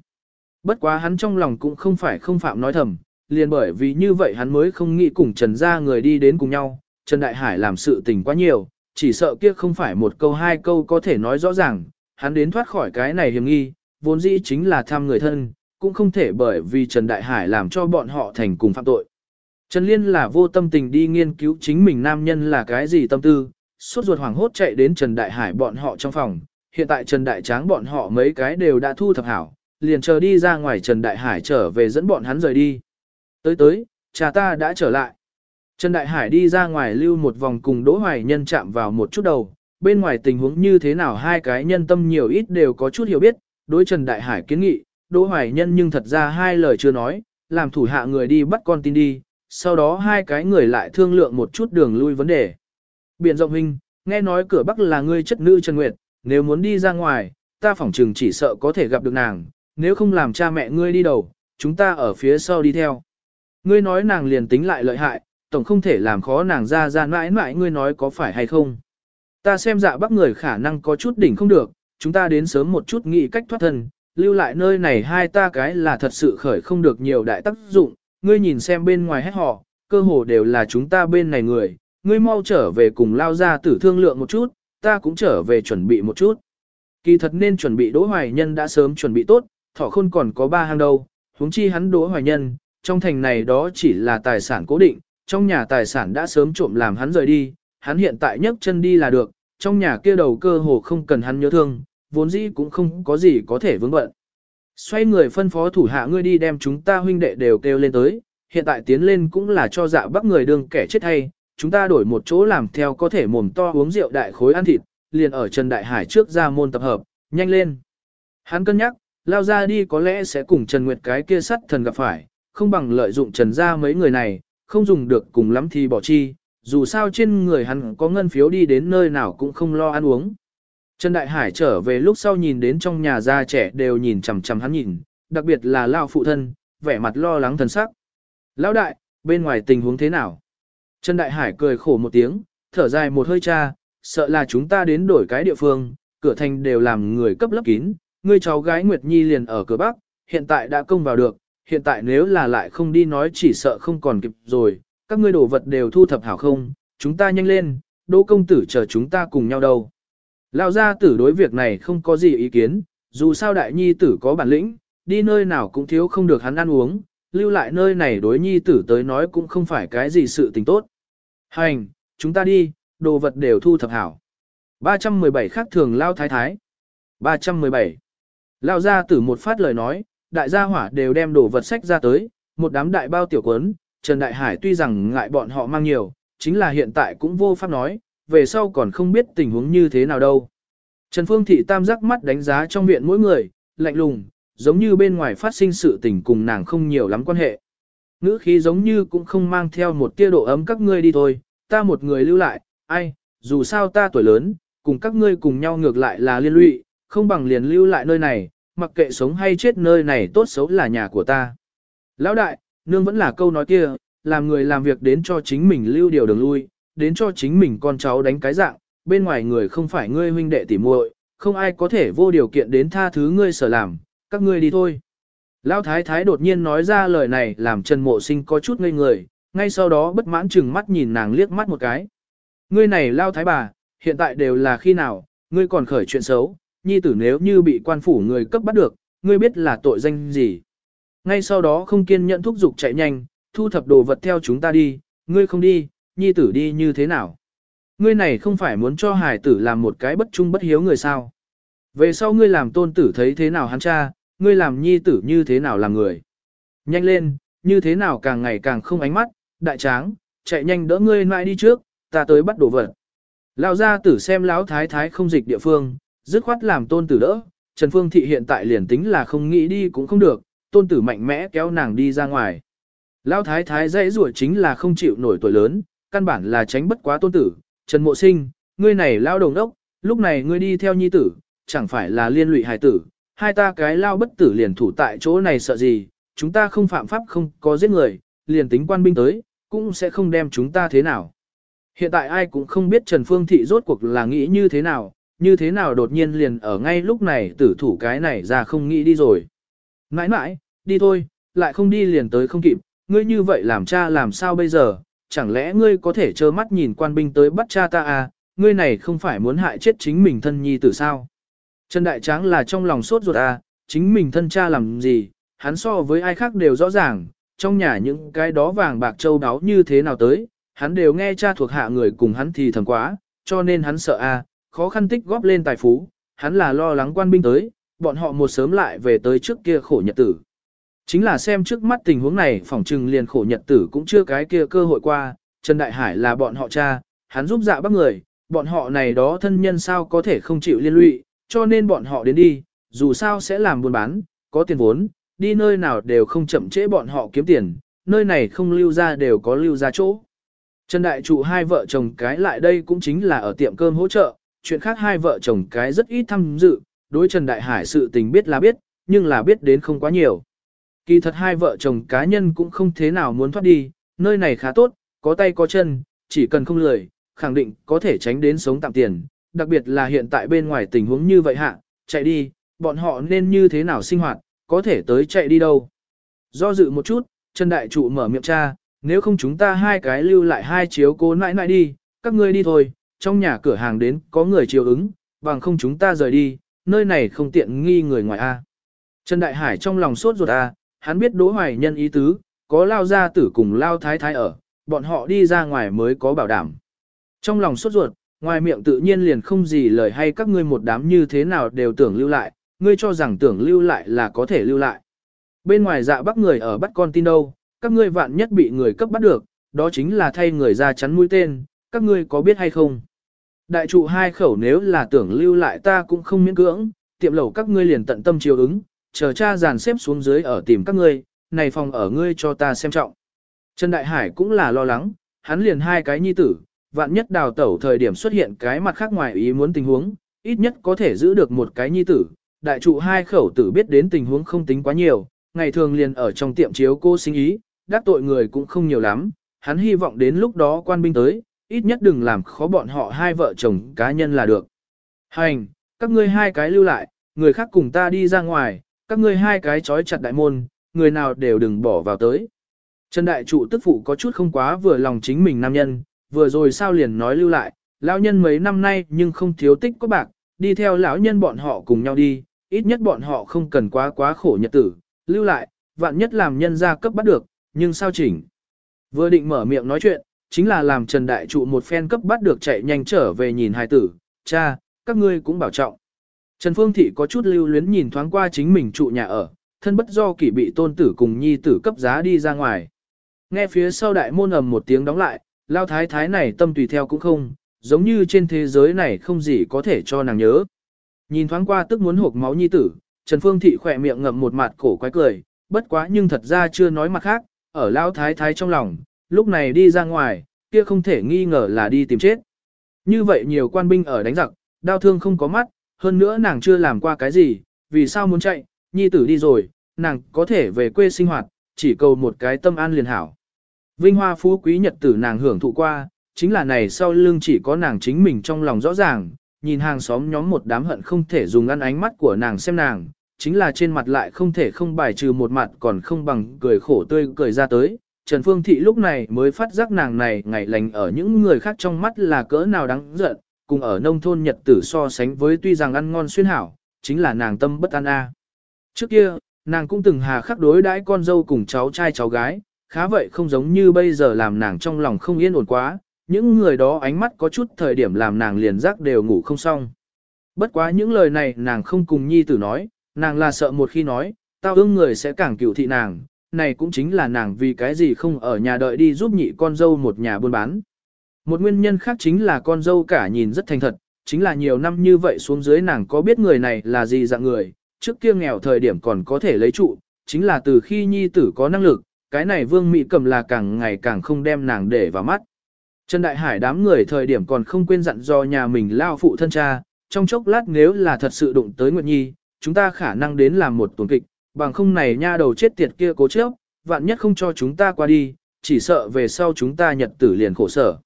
Bất quá hắn trong lòng cũng không phải không phạm nói thầm, liền bởi vì như vậy hắn mới không nghĩ cùng Trần gia người đi đến cùng nhau, Trần Đại Hải làm sự tình quá nhiều, chỉ sợ kia không phải một câu hai câu có thể nói rõ ràng, hắn đến thoát khỏi cái này hiểm nghi, vốn dĩ chính là thăm người thân, cũng không thể bởi vì Trần Đại Hải làm cho bọn họ thành cùng phạm tội. Trần Liên là vô tâm tình đi nghiên cứu chính mình nam nhân là cái gì tâm tư, suốt ruột hoảng hốt chạy đến Trần Đại Hải bọn họ trong phòng, hiện tại Trần Đại Tráng bọn họ mấy cái đều đã thu thập hảo, liền chờ đi ra ngoài Trần Đại Hải trở về dẫn bọn hắn rời đi. Tới tới, cha ta đã trở lại. Trần Đại Hải đi ra ngoài lưu một vòng cùng Đỗ Hoài Nhân chạm vào một chút đầu, bên ngoài tình huống như thế nào hai cái nhân tâm nhiều ít đều có chút hiểu biết, đối Trần Đại Hải kiến nghị, Đỗ Hoài Nhân nhưng thật ra hai lời chưa nói, làm thủ hạ người đi bắt con tin đi, sau đó hai cái người lại thương lượng một chút đường lui vấn đề. Biện rộng huynh, nghe nói cửa bắc là ngươi chất nữ Trần Nguyệt, nếu muốn đi ra ngoài, ta phỏng chừng chỉ sợ có thể gặp được nàng, nếu không làm cha mẹ ngươi đi đầu, chúng ta ở phía sau đi theo. Ngươi nói nàng liền tính lại lợi hại, tổng không thể làm khó nàng ra ra mãi mãi ngươi nói có phải hay không. Ta xem dạ bắc người khả năng có chút đỉnh không được, chúng ta đến sớm một chút nghĩ cách thoát thân, lưu lại nơi này hai ta cái là thật sự khởi không được nhiều đại tác dụng, ngươi nhìn xem bên ngoài hết họ, cơ hồ đều là chúng ta bên này người, ngươi mau trở về cùng lao ra tử thương lượng một chút, ta cũng trở về chuẩn bị một chút. Kỳ thật nên chuẩn bị Đỗ Hoài Nhân đã sớm chuẩn bị tốt, thỏ khôn còn có ba hang đầu, huống chi hắn Đỗ Hoài Nhân, trong thành này đó chỉ là tài sản cố định, trong nhà tài sản đã sớm trộm làm hắn rời đi, hắn hiện tại nhấc chân đi là được, trong nhà kia đầu cơ hồ không cần hắn nhớ thương, vốn dĩ cũng không có gì có thể vướng bận. Xoay người phân phó thủ hạ ngươi đi đem chúng ta huynh đệ đều kêu lên tới, hiện tại tiến lên cũng là cho dạ bắt người đương kẻ chết hay, chúng ta đổi một chỗ làm theo có thể mồm to uống rượu đại khối ăn thịt, liền ở Trần Đại Hải trước ra môn tập hợp, nhanh lên. Hắn cân nhắc, lao ra đi có lẽ sẽ cùng Trần Nguyệt cái kia sắt thần gặp phải, không bằng lợi dụng Trần ra mấy người này, không dùng được cùng lắm thì bỏ chi, dù sao trên người hắn có ngân phiếu đi đến nơi nào cũng không lo ăn uống. Trần Đại Hải trở về lúc sau nhìn đến trong nhà già trẻ đều nhìn chằm chằm hắn nhìn, đặc biệt là Lao phụ thân, vẻ mặt lo lắng thần sắc. Lão đại, bên ngoài tình huống thế nào? Trần Đại Hải cười khổ một tiếng, thở dài một hơi cha, sợ là chúng ta đến đổi cái địa phương, cửa thành đều làm người cấp lấp kín, người cháu gái Nguyệt Nhi liền ở cửa Bắc, hiện tại đã công vào được, hiện tại nếu là lại không đi nói chỉ sợ không còn kịp rồi, các ngươi đồ vật đều thu thập hảo không, chúng ta nhanh lên, đỗ công tử chờ chúng ta cùng nhau đâu. Lão gia tử đối việc này không có gì ý kiến, dù sao đại nhi tử có bản lĩnh, đi nơi nào cũng thiếu không được hắn ăn uống, lưu lại nơi này đối nhi tử tới nói cũng không phải cái gì sự tình tốt. Hành, chúng ta đi, đồ vật đều thu thập hảo. 317 khác thường lao thái thái. 317. Lao gia tử một phát lời nói, đại gia hỏa đều đem đồ vật sách ra tới, một đám đại bao tiểu quấn, Trần Đại Hải tuy rằng ngại bọn họ mang nhiều, chính là hiện tại cũng vô pháp nói, về sau còn không biết tình huống như thế nào đâu. Trần Phương Thị tam giác mắt đánh giá trong viện mỗi người, lạnh lùng, giống như bên ngoài phát sinh sự tình cùng nàng không nhiều lắm quan hệ. Ngữ khí giống như cũng không mang theo một tia độ ấm các ngươi đi thôi, ta một người lưu lại, ai, dù sao ta tuổi lớn, cùng các ngươi cùng nhau ngược lại là liên lụy, không bằng liền lưu lại nơi này, mặc kệ sống hay chết nơi này tốt xấu là nhà của ta. Lão đại, nương vẫn là câu nói kia, làm người làm việc đến cho chính mình lưu điều đường lui, đến cho chính mình con cháu đánh cái dạng, bên ngoài người không phải ngươi huynh đệ tỉ muội, không ai có thể vô điều kiện đến tha thứ ngươi sở làm, các ngươi đi thôi. Lão thái thái đột nhiên nói ra lời này làm Trần Mộ Sinh có chút ngây người, ngay sau đó bất mãn chừng mắt nhìn nàng liếc mắt một cái. Ngươi này Lão thái bà, hiện tại đều là khi nào, ngươi còn khởi chuyện xấu, nhi tử nếu như bị quan phủ người cấp bắt được, ngươi biết là tội danh gì. Ngay sau đó không kiên nhẫn thúc giục chạy nhanh, thu thập đồ vật theo chúng ta đi, ngươi không đi, nhi tử đi như thế nào. Ngươi này không phải muốn cho hải tử làm một cái bất trung bất hiếu người sao. Về sau ngươi làm tôn tử thấy thế nào hắn cha, ngươi làm nhi tử như thế nào làm người. Nhanh lên, như thế nào càng ngày càng không ánh mắt, đại tráng, chạy nhanh đỡ ngươi mãi đi trước, ta tới bắt đồ vật. Lão gia tử xem lão thái thái không dịch địa phương, dứt khoát làm tôn tử đỡ, Trần Phương Thị hiện tại liền tính là không nghĩ đi cũng không được, tôn tử mạnh mẽ kéo nàng đi ra ngoài. Lão thái thái dãy rủa chính là không chịu nổi tuổi lớn, căn bản là tránh bất quá tôn tử, Trần Mộ Sinh, ngươi này lao đồng đốc, lúc này ngươi đi theo nhi tử, chẳng phải là liên lụy hài tử, hai ta cái lao bất tử liền thủ tại chỗ này sợ gì, chúng ta không phạm pháp không có giết người, liền tính quan binh tới, cũng sẽ không đem chúng ta thế nào. Hiện tại ai cũng không biết Trần Phương Thị rốt cuộc là nghĩ như thế nào, như thế nào đột nhiên liền ở ngay lúc này tử thủ cái này ra không nghĩ đi rồi. Mãi mãi, đi thôi, lại không đi liền tới không kịp, ngươi như vậy làm cha làm sao bây giờ, chẳng lẽ ngươi có thể trơ mắt nhìn quan binh tới bắt cha ta à, ngươi này không phải muốn hại chết chính mình thân nhi tử sao. Trần Đại Tráng là trong lòng sốt ruột à, chính mình thân cha làm gì, hắn so với ai khác đều rõ ràng, trong nhà những cái đó vàng bạc châu đáo như thế nào tới, hắn đều nghe cha thuộc hạ người cùng hắn thì thầm quá, cho nên hắn sợ à? Khó khăn tích góp lên tài phú, hắn là lo lắng quan binh tới, bọn họ một sớm lại về tới trước kia khổ nhật tử. Chính là xem trước mắt tình huống này phỏng trừng liền khổ nhật tử cũng chưa cái kia cơ hội qua, Trần Đại Hải là bọn họ cha, hắn giúp dạ bác người, bọn họ này đó thân nhân sao có thể không chịu liên lụy, cho nên bọn họ đến đi, dù sao sẽ làm buôn bán, có tiền vốn, đi nơi nào đều không chậm trễ bọn họ kiếm tiền, nơi này không lưu ra đều có lưu ra chỗ. Trần Đại Trụ hai vợ chồng cái lại đây cũng chính là ở tiệm cơm hỗ trợ, chuyện khác hai vợ chồng cái rất ít tham dự, đối Trần Đại Hải sự tình biết là biết, nhưng là biết đến không quá nhiều. Kỳ thật hai vợ chồng cá nhân cũng không thế nào muốn thoát đi, nơi này khá tốt, có tay có chân, chỉ cần không lười, khẳng định có thể tránh đến sống tạm tiền, đặc biệt là hiện tại bên ngoài tình huống như vậy hạ, chạy đi, bọn họ nên như thế nào sinh hoạt, có thể tới chạy đi đâu. Do dự một chút, Trần Đại Trụ mở miệng cha, nếu không chúng ta hai cái lưu lại hai chiếu cố nãi nãi đi, các ngươi đi thôi, trong nhà cửa hàng đến có người chiều ứng, bằng không chúng ta rời đi, nơi này không tiện nghi người ngoài A. Trần Đại Hải trong lòng sốt ruột A, hắn biết Đỗ Hoài Nhân ý tứ, có lao gia tử cùng lao thái thái ở, bọn họ đi ra ngoài mới có bảo đảm. Trong lòng sốt ruột, ngoài miệng tự nhiên liền không gì lời hay các ngươi một đám như thế nào đều tưởng lưu lại, ngươi cho rằng tưởng lưu lại là có thể lưu lại. Bên ngoài dạ bắt người ở bắt con tin đâu, các ngươi vạn nhất bị người cấp bắt được, đó chính là thay người ra chắn mũi tên, các ngươi có biết hay không? Đại trụ hai khẩu nếu là tưởng lưu lại ta cũng không miễn cưỡng, tiệm lẩu các ngươi liền tận tâm chiều ứng, chờ cha dàn xếp xuống dưới ở tìm các ngươi, này phòng ở ngươi cho ta xem trọng. Trần Đại Hải cũng là lo lắng, hắn liền hai cái nhi tử, vạn nhất đào tẩu thời điểm xuất hiện cái mặt khác ngoài ý muốn tình huống, ít nhất có thể giữ được một cái nhi tử. Đại trụ hai khẩu tử biết đến tình huống không tính quá nhiều, ngày thường liền ở trong tiệm chiếu cô sinh ý, đắc tội người cũng không nhiều lắm, hắn hy vọng đến lúc đó quan binh tới, ít nhất đừng làm khó bọn họ hai vợ chồng cá nhân là được. Hành, các ngươi hai cái lưu lại, người khác cùng ta đi ra ngoài, các ngươi hai cái trói chặt đại môn, người nào đều đừng bỏ vào tới. Trần Đại Trụ tức phụ có chút không quá vừa lòng chính mình nam nhân, vừa rồi sao liền nói lưu lại, lão nhân mấy năm nay nhưng không thiếu tích có bạc, đi theo lão nhân bọn họ cùng nhau đi, ít nhất bọn họ không cần quá quá khổ nhật tử, lưu lại, vạn nhất làm nhân gia cấp bắt được, nhưng sao chỉnh. Vừa định mở miệng nói chuyện, chính là làm Trần Đại Trụ một phen cấp bắt được chạy nhanh trở về nhìn hài tử, cha, các ngươi cũng bảo trọng. Trần Phương Thị có chút lưu luyến nhìn thoáng qua chính mình trụ nhà ở, thân bất do kỷ bị tôn tử cùng nhi tử cấp giá đi ra ngoài. Nghe phía sau đại môn ầm một tiếng đóng lại, lao thái thái này tâm tùy theo cũng không, giống như trên thế giới này không gì có thể cho nàng nhớ. Nhìn thoáng qua tức muốn hộp máu nhi tử, Trần Phương Thị khỏe miệng ngậm một mặt cổ quái cười, bất quá nhưng thật ra chưa nói mặt khác, ở lao thái thái trong lòng, lúc này đi ra ngoài, kia không thể nghi ngờ là đi tìm chết. Như vậy nhiều quan binh ở đánh giặc, đau thương không có mắt, hơn nữa nàng chưa làm qua cái gì, vì sao muốn chạy, nhi tử đi rồi, nàng có thể về quê sinh hoạt, chỉ cầu một cái tâm an liền hảo. Vinh hoa phú quý nhật tử nàng hưởng thụ qua, chính là này sau lưng chỉ có nàng chính mình trong lòng rõ ràng, nhìn hàng xóm nhóm một đám hận không thể dùng ăn ánh mắt của nàng xem nàng, chính là trên mặt lại không thể không bài trừ một mặt còn không bằng cười khổ tươi cười ra tới. Trần Phương Thị lúc này mới phát giác nàng này ngày lành ở những người khác trong mắt là cỡ nào đáng giận, cùng ở nông thôn nhật tử so sánh với tuy rằng ăn ngon xuyên hảo, chính là nàng tâm bất an a. Trước kia, nàng cũng từng hà khắc đối đãi con dâu cùng cháu trai cháu gái, khá vậy không giống như bây giờ làm nàng trong lòng không yên ổn quá, những người đó ánh mắt có chút thời điểm làm nàng liền giác đều ngủ không xong. Bất quá những lời này nàng không cùng nhi tử nói, nàng là sợ một khi nói, tao ương người sẽ càng cựu thị nàng, này cũng chính là nàng vì cái gì không ở nhà đợi đi giúp nhị con dâu một nhà buôn bán. Một nguyên nhân khác chính là con dâu cả nhìn rất thành thật, chính là nhiều năm như vậy xuống dưới nàng có biết người này là gì dạng người, trước kia nghèo thời điểm còn có thể lấy trụ, chính là từ khi nhi tử có năng lực, cái này vương mỹ cầm là càng ngày càng không đem nàng để vào mắt. Trần Đại Hải đám người thời điểm còn không quên dặn do nhà mình lao phụ thân cha, trong chốc lát nếu là thật sự đụng tới Nguyệt Nhi, chúng ta khả năng đến làm một tuần kịch, bằng không này nha đầu chết tiệt kia cố chấp, vạn nhất không cho chúng ta qua đi, chỉ sợ về sau chúng ta nhật tử liền khổ sở.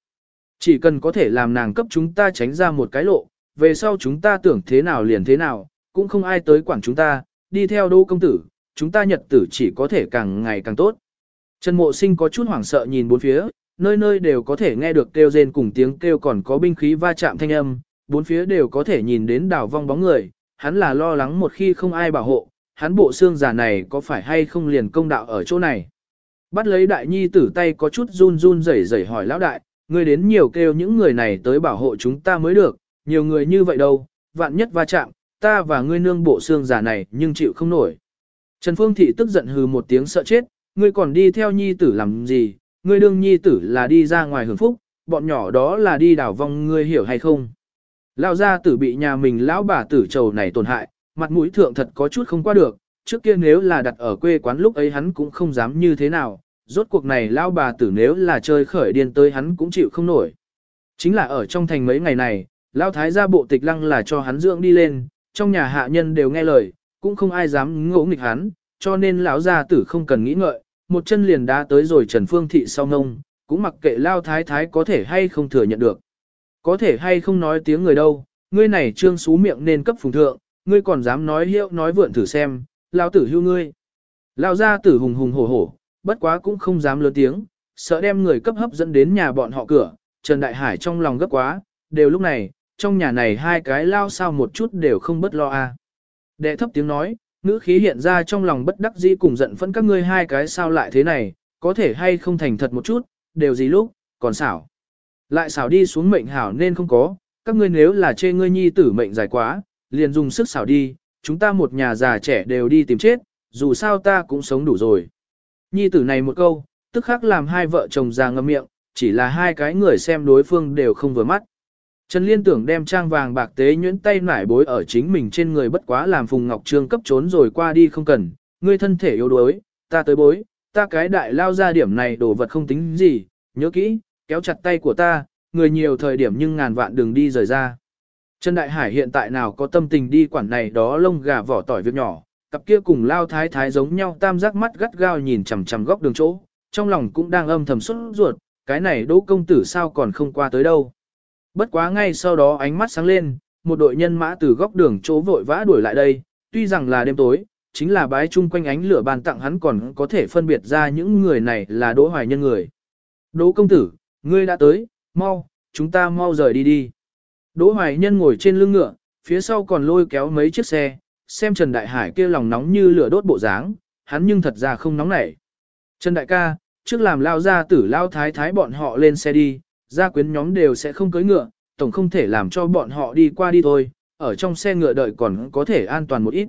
Chỉ cần có thể làm nàng cấp chúng ta tránh ra một cái lộ, về sau chúng ta tưởng thế nào liền thế nào, cũng không ai tới quản chúng ta, đi theo đô công tử, chúng ta nhật tử chỉ có thể càng ngày càng tốt. Trần Mộ Sinh có chút hoảng sợ nhìn bốn phía, nơi nơi đều có thể nghe được kêu rên cùng tiếng kêu còn có binh khí va chạm thanh âm, bốn phía đều có thể nhìn đến đảo vong bóng người, hắn là lo lắng một khi không ai bảo hộ, hắn bộ xương giả này có phải hay không liền công đạo ở chỗ này. Bắt lấy đại nhi tử tay có chút run run rẩy rẩy hỏi lão đại, người đến nhiều kêu những người này tới bảo hộ chúng ta mới được, nhiều người như vậy đâu, vạn nhất va chạm, ta và ngươi nương bộ xương giả này nhưng chịu không nổi. Trần Phương Thị tức giận hừ một tiếng sợ chết, ngươi còn đi theo nhi tử làm gì, ngươi đương nhi tử là đi ra ngoài hưởng phúc, bọn nhỏ đó là đi đảo vong ngươi hiểu hay không. Lão gia tử bị nhà mình lão bà tử trầu này tổn hại, mặt mũi thượng thật có chút không qua được, trước kia nếu là đặt ở quê quán lúc ấy hắn cũng không dám như thế nào, rốt cuộc này lão bà tử nếu là chơi khởi điên tới hắn cũng chịu không nổi. Chính là ở trong thành mấy ngày này, lão thái gia bộ tịch lăng là cho hắn dưỡng đi lên, trong nhà hạ nhân đều nghe lời, cũng không ai dám ngỗ nghịch hắn, cho nên lão gia tử không cần nghĩ ngợi, một chân liền đá tới rồi Trần Phương Thị sau ngông, cũng mặc kệ lao thái thái có thể hay không thừa nhận được. Có thể hay không nói tiếng người đâu, ngươi này trương xú miệng nên cấp phùng thượng, ngươi còn dám nói hiệu nói vượn thử xem, lao tử hưu ngươi. Lao gia tử hùng hùng hổ hổ, bất quá cũng không dám lớn tiếng, sợ đem người cấp hấp dẫn đến nhà bọn họ cửa, Trần Đại Hải trong lòng gấp quá, đều lúc này, trong nhà này hai cái lao sao một chút đều không bất lo a. À. Đệ thấp tiếng nói, ngữ khí hiện ra trong lòng bất đắc dĩ cùng giận phẫn các ngươi hai cái sao lại thế này, có thể hay không thành thật một chút, đều gì lúc, còn xảo. Lại xảo đi xuống mệnh hảo nên không có, các ngươi nếu là chê ngươi nhi tử mệnh dài quá, liền dùng sức xảo đi, chúng ta một nhà già trẻ đều đi tìm chết, dù sao ta cũng sống đủ rồi. Nhi tử này một câu, tức khắc làm hai vợ chồng già ngậm miệng, chỉ là hai cái người xem đối phương đều không vừa mắt. Trần Liên tưởng đem trang vàng bạc tế nhuyễn tay nải bối ở chính mình trên người bất quá làm Phùng Ngọc Trương cấp trốn rồi qua đi không cần, ngươi thân thể yếu đuối, ta tới bối, ta cái đại lao ra điểm này đồ vật không tính gì, nhớ kỹ, kéo chặt tay của ta, người nhiều thời điểm nhưng ngàn vạn đừng đi rời ra. Trần Đại Hải hiện tại nào có tâm tình đi quản này đó lông gà vỏ tỏi việc nhỏ, cặp kia cùng lao thái thái giống nhau tam giác mắt gắt gao nhìn chằm chằm góc đường chỗ, trong lòng cũng đang âm thầm xuất ruột, cái này đỗ công tử sao còn không qua tới đâu. Bất quá ngay sau đó ánh mắt sáng lên, một đội nhân mã từ góc đường chỗ vội vã đuổi lại đây, tuy rằng là đêm tối, chính là bái chung quanh ánh lửa bàn tặng hắn còn có thể phân biệt ra những người này là đỗ hoài nhân người. Đỗ công tử, ngươi đã tới, mau, chúng ta mau rời đi đi. Đỗ hoài nhân ngồi trên lưng ngựa, phía sau còn lôi kéo mấy chiếc xe, xem Trần Đại Hải kia lòng nóng như lửa đốt bộ dáng, hắn nhưng thật ra không nóng nảy. Trần Đại ca, trước làm lao ra tử lao thái thái bọn họ lên xe đi, gia quyến nhóm đều sẽ không cưới ngựa, tổng không thể làm cho bọn họ đi qua đi thôi, ở trong xe ngựa đợi còn có thể an toàn một ít.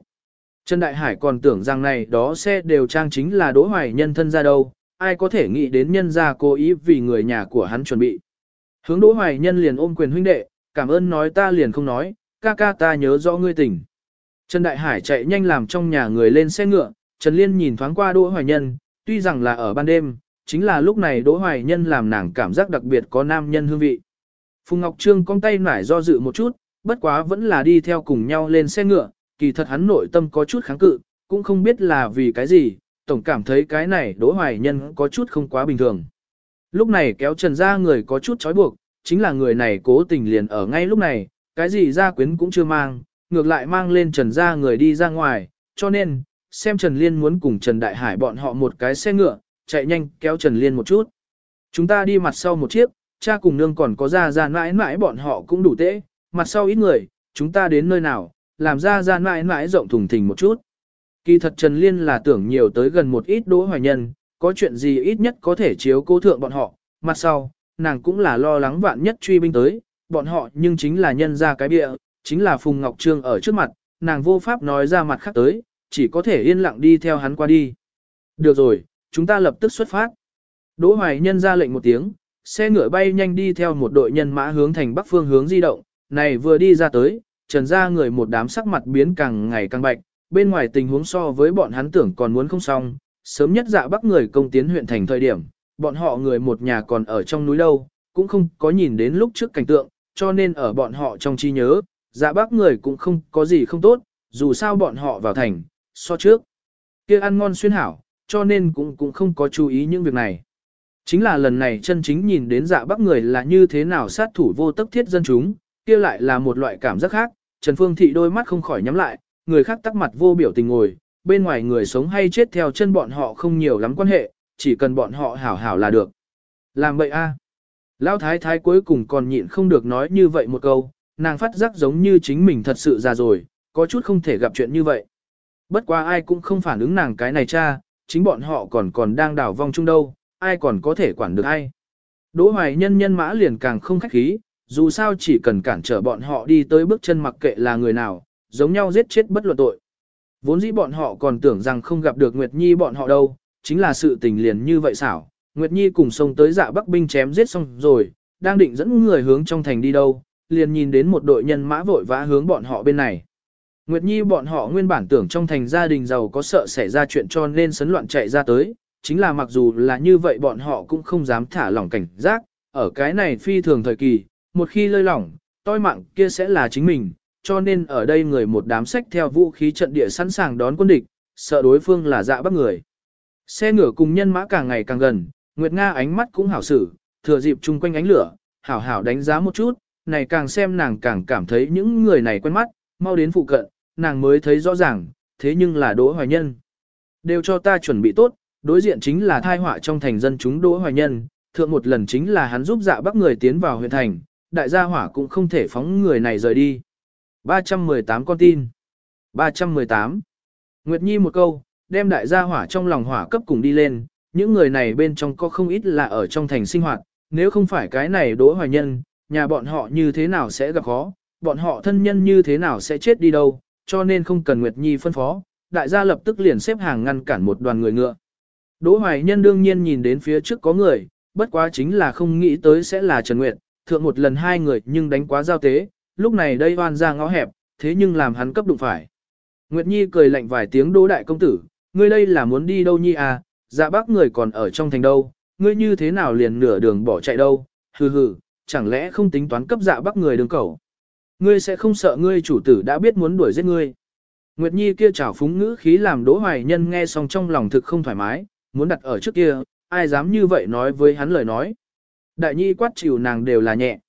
Trần Đại Hải còn tưởng rằng này đó xe đều trang chính là đỗ hoài nhân thân ra đâu, ai có thể nghĩ đến nhân gia cố ý vì người nhà của hắn chuẩn bị. Hướng đỗ hoài nhân liền ôm quyền huynh đệ, cảm ơn nói ta liền không nói, ca ca ta nhớ rõ ngươi tỉnh. Trần Đại Hải chạy nhanh làm trong nhà người lên xe ngựa, Trần Liên nhìn thoáng qua đỗ hoài nhân, tuy rằng là ở ban đêm, chính là lúc này Đỗ Hoài Nhân làm nàng cảm giác đặc biệt có nam nhân hương vị. Phùng Ngọc Trương cong tay nải do dự một chút, bất quá vẫn là đi theo cùng nhau lên xe ngựa, kỳ thật hắn nội tâm có chút kháng cự, cũng không biết là vì cái gì, tổng cảm thấy cái này Đỗ Hoài Nhân có chút không quá bình thường. Lúc này kéo Trần ra người có chút trói buộc, chính là người này cố tình liền ở ngay lúc này, cái gì gia quyến cũng chưa mang, ngược lại mang lên Trần ra người đi ra ngoài, cho nên, xem Trần Liên muốn cùng Trần Đại Hải bọn họ một cái xe ngựa, chạy nhanh kéo Trần Liên một chút. Chúng ta đi mặt sau một chiếc, cha cùng nương còn có ra ra mãi mãi bọn họ cũng đủ tễ, mặt sau ít người, chúng ta đến nơi nào, làm ra ra mãi mãi rộng thùng thình một chút. Kỳ thật Trần Liên là tưởng nhiều tới gần một ít đỗ hoài nhân, có chuyện gì ít nhất có thể chiếu cố thượng bọn họ, mặt sau, nàng cũng là lo lắng vạn nhất truy binh tới, bọn họ nhưng chính là nhân ra cái bịa, chính là Phùng Ngọc Trương ở trước mặt, nàng vô pháp nói ra mặt khác tới, chỉ có thể yên lặng đi theo hắn qua đi. Được rồi, chúng ta lập tức xuất phát. Đỗ Hoài Nhân ra lệnh một tiếng, xe ngựa bay nhanh đi theo một đội nhân mã hướng thành bắc phương hướng di động, này vừa đi ra tới, trần ra người một đám sắc mặt biến càng ngày càng bạch, bên ngoài tình huống so với bọn hắn tưởng còn muốn không xong, sớm nhất dạ bắc người công tiến huyện thành thời điểm, bọn họ người một nhà còn ở trong núi đâu, cũng không có nhìn đến lúc trước cảnh tượng, cho nên ở bọn họ trong trí nhớ, dạ bác người cũng không có gì không tốt, dù sao bọn họ vào thành, so trước. kia ăn ngon xuyên hảo, cho nên cũng cũng không có chú ý những việc này. Chính là lần này chân chính nhìn đến dạ bác người là như thế nào sát thủ vô tức thiết dân chúng, kia lại là một loại cảm giác khác, Trần Phương Thị đôi mắt không khỏi nhắm lại, người khác tắc mặt vô biểu tình ngồi, bên ngoài người sống hay chết theo chân bọn họ không nhiều lắm quan hệ, chỉ cần bọn họ hảo hảo là được. Làm vậy a Lão thái thái cuối cùng còn nhịn không được nói như vậy một câu, nàng phát giác giống như chính mình thật sự già rồi, có chút không thể gặp chuyện như vậy. Bất quá ai cũng không phản ứng nàng cái này cha, chính bọn họ còn còn đang đảo vong chung đâu, ai còn có thể quản được ai. Đỗ hoài nhân nhân mã liền càng không khách khí, dù sao chỉ cần cản trở bọn họ đi tới bước chân mặc kệ là người nào, giống nhau giết chết bất luận tội. Vốn dĩ bọn họ còn tưởng rằng không gặp được Nguyệt Nhi bọn họ đâu, chính là sự tình liền như vậy xảo. Nguyệt Nhi cùng sông tới dạ Bắc binh chém giết xong rồi, đang định dẫn người hướng trong thành đi đâu, liền nhìn đến một đội nhân mã vội vã hướng bọn họ bên này. Nguyệt Nhi bọn họ nguyên bản tưởng trong thành gia đình giàu có sợ xảy ra chuyện cho nên sấn loạn chạy ra tới, chính là mặc dù là như vậy bọn họ cũng không dám thả lỏng cảnh giác, ở cái này phi thường thời kỳ, một khi lơi lỏng, toi mạng kia sẽ là chính mình, cho nên ở đây người một đám sách theo vũ khí trận địa sẵn sàng đón quân địch, sợ đối phương là dạ Bắc người. Xe ngựa cùng nhân mã càng ngày càng gần, Nguyệt Nga ánh mắt cũng hảo xử, thừa dịp chung quanh ánh lửa, hảo hảo đánh giá một chút, này càng xem nàng càng cảm thấy những người này quen mắt, mau đến phụ cận, nàng mới thấy rõ ràng, thế nhưng là Đỗ Hoài Nhân. Đều cho ta chuẩn bị tốt, đối diện chính là thai họa trong thành dân chúng Đỗ Hoài Nhân, thượng một lần chính là hắn giúp dạ bắt người tiến vào huyện thành, đại gia hỏa cũng không thể phóng người này rời đi. 318 con tin. 318. Nguyệt Nhi một câu, đem đại gia hỏa trong lòng hỏa cấp cùng đi lên, những người này bên trong có không ít là ở trong thành sinh hoạt, nếu không phải cái này đỗ hoài nhân, nhà bọn họ như thế nào sẽ gặp khó, bọn họ thân nhân như thế nào sẽ chết đi đâu, cho nên không cần Nguyệt Nhi phân phó, đại gia lập tức liền xếp hàng ngăn cản một đoàn người ngựa. Đỗ hoài nhân đương nhiên nhìn đến phía trước có người, bất quá chính là không nghĩ tới sẽ là Trần Nguyệt, thượng một lần hai người nhưng đánh quá giao tế, lúc này đây hoan ra ngõ hẹp, thế nhưng làm hắn cấp đụng phải. Nguyệt Nhi cười lạnh vài tiếng đỗ đại công tử, ngươi đây là muốn đi đâu Nhi à, dạ bác người còn ở trong thành đâu, ngươi như thế nào liền nửa đường bỏ chạy đâu, hừ hừ, chẳng lẽ không tính toán cấp dạ bác người đường cầu. Ngươi sẽ không sợ ngươi chủ tử đã biết muốn đuổi giết ngươi. Nguyệt Nhi kia trào phúng ngữ khí làm Đỗ Hoài Nhân nghe xong trong lòng thực không thoải mái, muốn đặt ở trước kia, ai dám như vậy nói với hắn lời nói. Đại Nhi quát chịu nàng đều là nhẹ.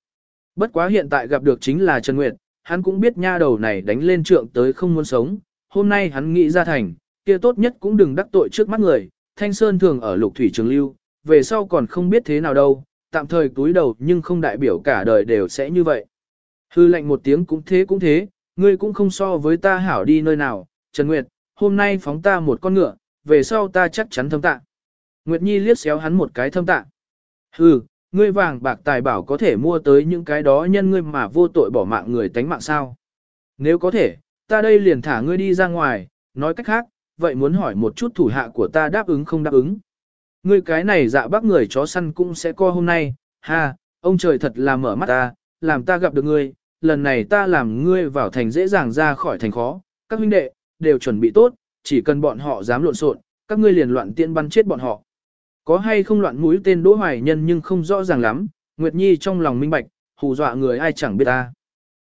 Bất quá hiện tại gặp được chính là Trần Nguyệt, hắn cũng biết nha đầu này đánh lên trượng tới không muốn sống, hôm nay hắn nghĩ ra thành, kia tốt nhất cũng đừng đắc tội trước mắt người, Thanh Sơn thường ở lục thủy trường lưu, về sau còn không biết thế nào đâu, tạm thời túi đầu nhưng không đại biểu cả đời đều sẽ như vậy. Hư lệnh một tiếng cũng thế cũng thế, ngươi cũng không so với ta hảo đi nơi nào, Trần Nguyệt, hôm nay phóng ta một con ngựa, về sau ta chắc chắn thâm tạ. Nguyệt Nhi liếc xéo hắn một cái thâm tạ. Hừ, ngươi vàng bạc tài bảo có thể mua tới những cái đó nhân ngươi mà vô tội bỏ mạng người tánh mạng sao. Nếu có thể, ta đây liền thả ngươi đi ra ngoài, nói cách khác, vậy muốn hỏi một chút thủ hạ của ta đáp ứng không đáp ứng. Ngươi cái này dạ bác người chó săn cũng sẽ co hôm nay, ha, ông trời thật là mở mắt ta, làm ta gặp được ngươi, lần này ta làm ngươi vào thành dễ dàng ra khỏi thành khó, các huynh đệ, đều chuẩn bị tốt, chỉ cần bọn họ dám lộn xộn, các ngươi liền loạn tiên bắn chết bọn họ. Có hay không loạn mũi tên Đỗ Hoài Nhân nhưng không rõ ràng lắm, Nguyệt Nhi trong lòng minh bạch, hù dọa người ai chẳng biết ta.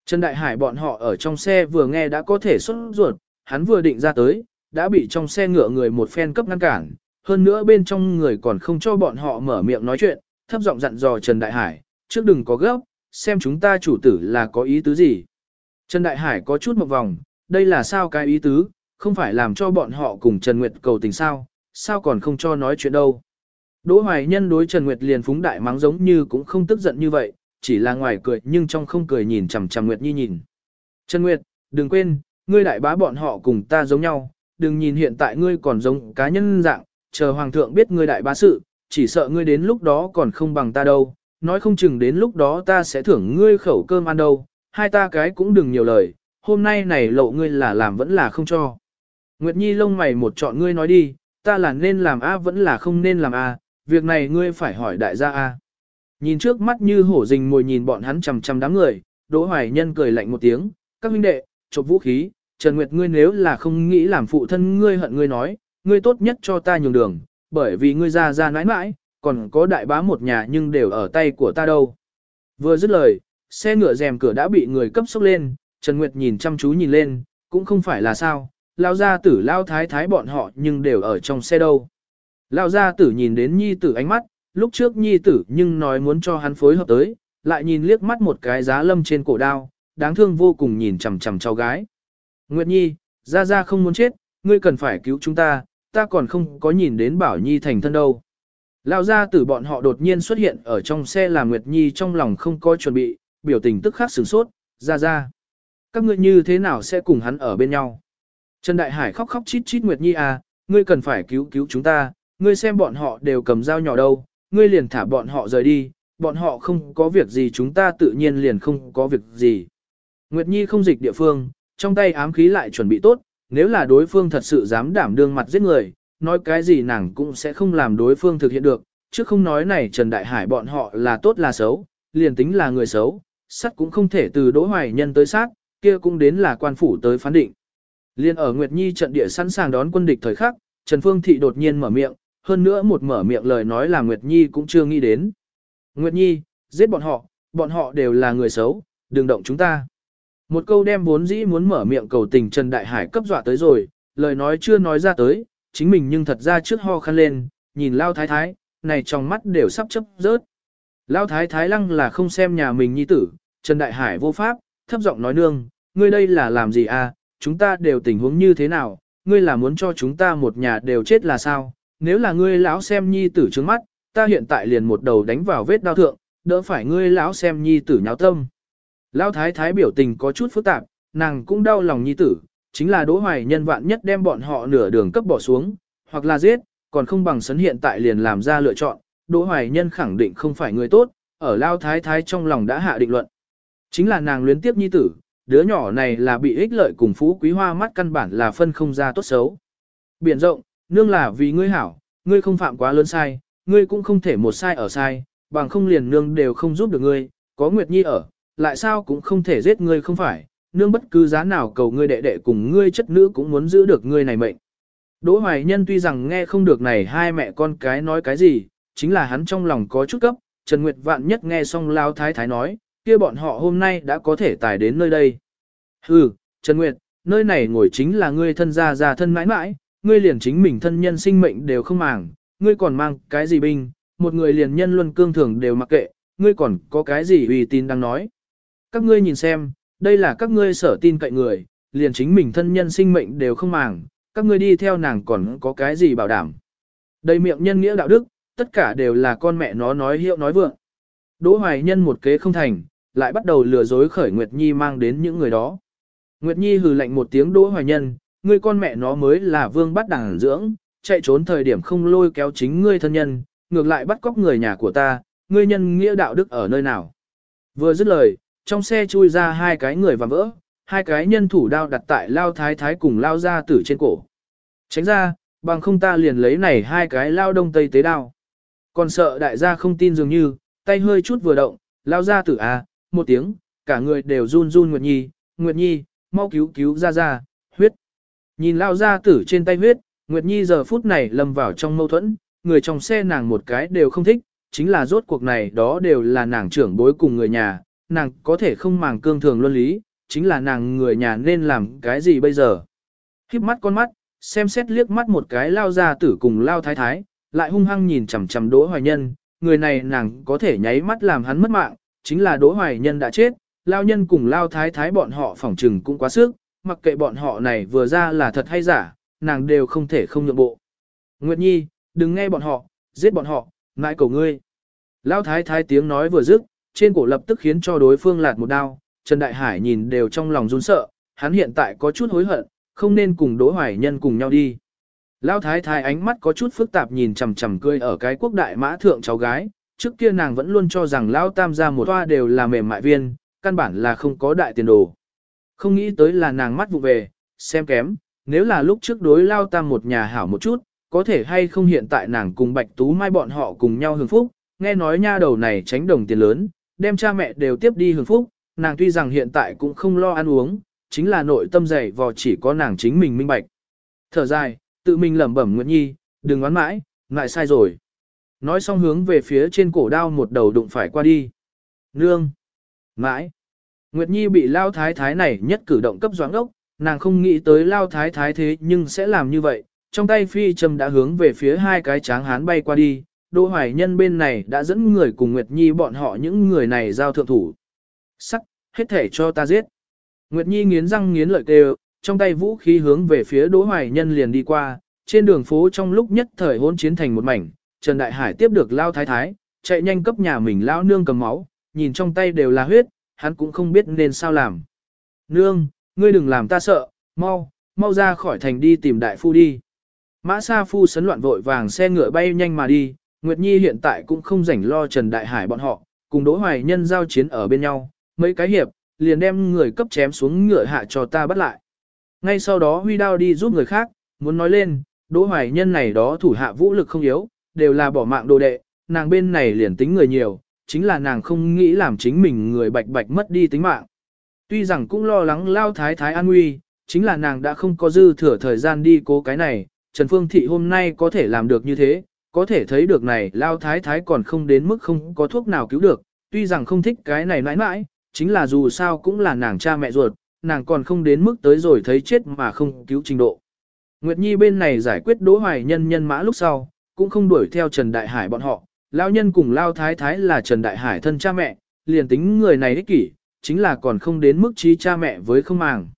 Trần Đại Hải bọn họ ở trong xe vừa nghe đã có thể xuất ruột, hắn vừa định ra tới, đã bị trong xe ngựa người một phen cấp ngăn cản, hơn nữa bên trong người còn không cho bọn họ mở miệng nói chuyện, thấp giọng dặn dò Trần Đại Hải, trước đừng có gấp, xem chúng ta chủ tử là có ý tứ gì. Trần Đại Hải có chút một vòng, đây là sao cái ý tứ, không phải làm cho bọn họ cùng Trần Nguyệt cầu tình sao, sao còn không cho nói chuyện đâu. Đỗ Hoài Nhân đối Trần Nguyệt liền phúng đại mắng giống như cũng không tức giận như vậy, chỉ là ngoài cười nhưng trong không cười nhìn chằm chằm Nguyệt Nhi nhìn. Trần Nguyệt, đừng quên, ngươi đại bá bọn họ cùng ta giống nhau, đừng nhìn hiện tại ngươi còn giống cá nhân dạng, chờ hoàng thượng biết ngươi đại bá sự, chỉ sợ ngươi đến lúc đó còn không bằng ta đâu, nói không chừng đến lúc đó ta sẽ thưởng ngươi khẩu cơm ăn đâu, hai ta cái cũng đừng nhiều lời, hôm nay này lộ ngươi là làm vẫn là không cho. Nguyệt Nhi lông mày một chọn ngươi nói đi, ta là nên làm A vẫn là không nên làm A, việc này ngươi phải hỏi đại gia A. Nhìn trước mắt như hổ rình mồi nhìn bọn hắn chằm chằm đám người, Đỗ Hoài Nhân cười lạnh một tiếng, các huynh đệ, chộp vũ khí, Trần Nguyệt ngươi nếu là không nghĩ làm phụ thân ngươi hận ngươi nói, ngươi tốt nhất cho ta nhường đường, bởi vì ngươi ra ra nãi nãi, còn có đại bá một nhà nhưng đều ở tay của ta đâu. Vừa dứt lời, xe ngựa rèm cửa đã bị người cấp sốc lên, Trần Nguyệt nhìn chăm chú nhìn lên, cũng không phải là sao, lao gia tử lao thái thái bọn họ nhưng đều ở trong xe đâu. Lao gia tử nhìn đến nhi tử ánh mắt, lúc trước nhi tử nhưng nói muốn cho hắn phối hợp tới, lại nhìn liếc mắt một cái giá lâm trên cổ đao, đáng thương vô cùng nhìn chằm chằm cháu gái. Nguyệt Nhi, ra ra không muốn chết, ngươi cần phải cứu chúng ta, ta còn không có nhìn đến Bảo Nhi thành thân đâu. Lao ra tử bọn họ đột nhiên xuất hiện ở trong xe làm Nguyệt Nhi trong lòng không có chuẩn bị, biểu tình tức khắc sửng sốt, ra ra. Các ngươi như thế nào sẽ cùng hắn ở bên nhau? Trần Đại Hải khóc khóc chít chít Nguyệt Nhi à, ngươi cần phải cứu cứu chúng ta, ngươi xem bọn họ đều cầm dao nhỏ đâu, ngươi liền thả bọn họ rời đi, bọn họ không có việc gì chúng ta tự nhiên liền không có việc gì. Nguyệt Nhi không dịch địa phương, trong tay ám khí lại chuẩn bị tốt, nếu là đối phương thật sự dám đảm đương mặt giết người, nói cái gì nàng cũng sẽ không làm đối phương thực hiện được, chứ không nói này Trần Đại Hải bọn họ là tốt là xấu, liền tính là người xấu, sắt cũng không thể từ đỗ hoài nhân tới sát, kia cũng đến là quan phủ tới phán định. Liên ở Nguyệt Nhi trận địa sẵn sàng đón quân địch thời khắc, Trần Phương Thị đột nhiên mở miệng, hơn nữa một mở miệng lời nói là Nguyệt Nhi cũng chưa nghĩ đến. Nguyệt Nhi, giết bọn họ, bọn họ đều là người xấu, đừng động chúng ta. Một câu đem vốn dĩ muốn mở miệng cầu tình Trần Đại Hải cấp dọa tới rồi, lời nói chưa nói ra tới, chính mình nhưng thật ra trước ho khăn lên, nhìn Lao Thái Thái, này trong mắt đều sắp chấp rớt. Lao Thái Thái lăng là không xem nhà mình nhi tử, Trần Đại Hải vô pháp, thấp giọng nói nương, ngươi đây là làm gì à, chúng ta đều tình huống như thế nào, ngươi là muốn cho chúng ta một nhà đều chết là sao, nếu là ngươi lão xem nhi tử trước mắt, ta hiện tại liền một đầu đánh vào vết đau thượng, đỡ phải ngươi lão xem nhi tử nháo tâm. Lão thái thái biểu tình có chút phức tạp, nàng cũng đau lòng nhi tử, chính là đỗ hoài nhân vạn nhất đem bọn họ nửa đường cấp bỏ xuống, hoặc là giết, còn không bằng sấn hiện tại liền làm ra lựa chọn, đỗ hoài nhân khẳng định không phải người tốt, ở Lão thái thái trong lòng đã hạ định luận. Chính là nàng luyến tiếp nhi tử, đứa nhỏ này là bị ích lợi cùng phú quý hoa mắt căn bản là phân không ra tốt xấu. Biển rộng, nương là vì ngươi hảo, ngươi không phạm quá lớn sai, ngươi cũng không thể một sai ở sai, bằng không liền nương đều không giúp được ngươi, có Nguyệt Nhi ở, lại sao cũng không thể giết ngươi không phải, nương bất cứ giá nào cầu ngươi đệ đệ cùng ngươi chất nữ cũng muốn giữ được ngươi này mệnh. Đỗ Hoài Nhân tuy rằng nghe không được này hai mẹ con cái nói cái gì, chính là hắn trong lòng có chút cấp, Trần Nguyệt vạn nhất nghe xong Lao Thái Thái nói, kia bọn họ hôm nay đã có thể tải đến nơi đây. Hừ, Trần Nguyệt, nơi này ngồi chính là ngươi thân gia gia thân mãi mãi, ngươi liền chính mình thân nhân sinh mệnh đều không màng, ngươi còn mang cái gì binh, một người liền nhân luân cương thường đều mặc kệ, ngươi còn có cái gì uy tín đang nói. Các ngươi nhìn xem, đây là các ngươi sở tin cậy người, liền chính mình thân nhân sinh mệnh đều không màng, các ngươi đi theo nàng còn có cái gì bảo đảm. Đầy miệng nhân nghĩa đạo đức, tất cả đều là con mẹ nó nói hiệu nói vượng. Đỗ Hoài Nhân một kế không thành, lại bắt đầu lừa dối khởi Nguyệt Nhi mang đến những người đó. Nguyệt Nhi hừ lạnh một tiếng Đỗ Hoài Nhân, ngươi con mẹ nó mới là vương bắt đảng dưỡng, chạy trốn thời điểm không lôi kéo chính ngươi thân nhân, ngược lại bắt cóc người nhà của ta, ngươi nhân nghĩa đạo đức ở nơi nào. Vừa dứt lời, trong xe chui ra hai cái người và vỡ, hai cái nhân thủ đao đặt tại lao thái thái cùng lao ra tử trên cổ. Tránh ra, bằng không ta liền lấy này hai cái lao đông tây tế đao. Còn sợ đại gia không tin dường như, tay hơi chút vừa động, lao ra tử à, một tiếng, cả người đều run run Nguyệt Nhi, Nguyệt Nhi, mau cứu cứu ra ra, huyết. Nhìn lao ra tử trên tay huyết, Nguyệt Nhi giờ phút này lâm vào trong mâu thuẫn, người trong xe nàng một cái đều không thích, chính là rốt cuộc này đó đều là nàng trưởng bối cùng người nhà, nàng có thể không màng cương thường luân lý, chính là nàng người nhà nên làm cái gì bây giờ. Khiếp mắt con mắt, xem xét liếc mắt một cái lao ra tử cùng lao thái thái, lại hung hăng nhìn chằm chằm Đỗ Hoài Nhân, người này nàng có thể nháy mắt làm hắn mất mạng, chính là Đỗ Hoài Nhân đã chết, lao nhân cùng lao thái thái bọn họ phỏng trừng cũng quá sức, mặc kệ bọn họ này vừa ra là thật hay giả, nàng đều không thể không nhượng bộ. Nguyệt Nhi, đừng nghe bọn họ, giết bọn họ, ngại cầu ngươi. Lao thái thái tiếng nói vừa dứt, trên cổ lập tức khiến cho đối phương lạt một đao, Trần Đại Hải nhìn đều trong lòng run sợ, hắn hiện tại có chút hối hận, không nên cùng Đỗ Hoài Nhân cùng nhau đi. Lão thái thái ánh mắt có chút phức tạp nhìn chằm chằm cười ở cái quốc đại mã thượng cháu gái, trước kia nàng vẫn luôn cho rằng lão tam gia một toa đều là mềm mại viên, căn bản là không có đại tiền đồ. Không nghĩ tới là nàng mắt vụ về, xem kém, nếu là lúc trước đối lao tam một nhà hảo một chút, có thể hay không hiện tại nàng cùng Bạch Tú Mai bọn họ cùng nhau hưởng phúc, nghe nói nha đầu này tránh đồng tiền lớn, đem cha mẹ đều tiếp đi hưởng phúc, nàng tuy rằng hiện tại cũng không lo ăn uống, chính là nội tâm dày vò chỉ có nàng chính mình minh bạch. Thở dài, tự mình lẩm bẩm Nguyệt Nhi, đừng oán mãi, ngại sai rồi. Nói xong hướng về phía trên cổ đao một đầu đụng phải qua đi. Nương! Mãi! Nguyệt Nhi bị lao thái thái này nhất cử động cấp doáng ốc, nàng không nghĩ tới lao thái thái thế nhưng sẽ làm như vậy. Trong tay phi châm đã hướng về phía hai cái tráng hán bay qua đi, Đỗ Hoài Nhân bên này đã dẫn người cùng Nguyệt Nhi bọn họ những người này giao thượng thủ. Sắc, hết thể cho ta giết. Nguyệt Nhi nghiến răng nghiến lợi kêu, trong tay vũ khí hướng về phía Đỗ Hoài Nhân liền đi qua, trên đường phố trong lúc nhất thời hỗn chiến thành một mảnh, Trần Đại Hải tiếp được lao thái thái, chạy nhanh cấp nhà mình lao nương cầm máu, nhìn trong tay đều là huyết, hắn cũng không biết nên sao làm. Nương, ngươi đừng làm ta sợ, mau, mau ra khỏi thành đi tìm đại phu đi. Mã Sa Phu sấn loạn vội vàng xe ngựa bay nhanh mà đi, Nguyệt Nhi hiện tại cũng không rảnh lo Trần Đại Hải bọn họ, cùng Đỗ Hoài Nhân giao chiến ở bên nhau, mấy cái hiệp, liền đem người cấp chém xuống ngựa hạ cho ta bắt lại. Ngay sau đó huy đao đi giúp người khác, muốn nói lên, Đỗ Hoài Nhân này đó thủ hạ vũ lực không yếu, đều là bỏ mạng đồ đệ, nàng bên này liền tính người nhiều, chính là nàng không nghĩ làm chính mình người bạch bạch mất đi tính mạng. Tuy rằng cũng lo lắng lao thái thái an nguy, chính là nàng đã không có dư thừa thời gian đi cố cái này, Trần Phương Thị hôm nay có thể làm được như thế, có thể thấy được này lao thái thái còn không đến mức không có thuốc nào cứu được, tuy rằng không thích cái này mãi mãi, chính là dù sao cũng là nàng cha mẹ ruột, nàng còn không đến mức tới rồi thấy chết mà không cứu trình độ. Nguyệt Nhi bên này giải quyết đỗ hoài nhân nhân mã lúc sau, cũng không đuổi theo Trần Đại Hải bọn họ, lao nhân cùng lao thái thái là Trần Đại Hải thân cha mẹ, liền tính người này ích kỷ, chính là còn không đến mức trí cha mẹ với không màng.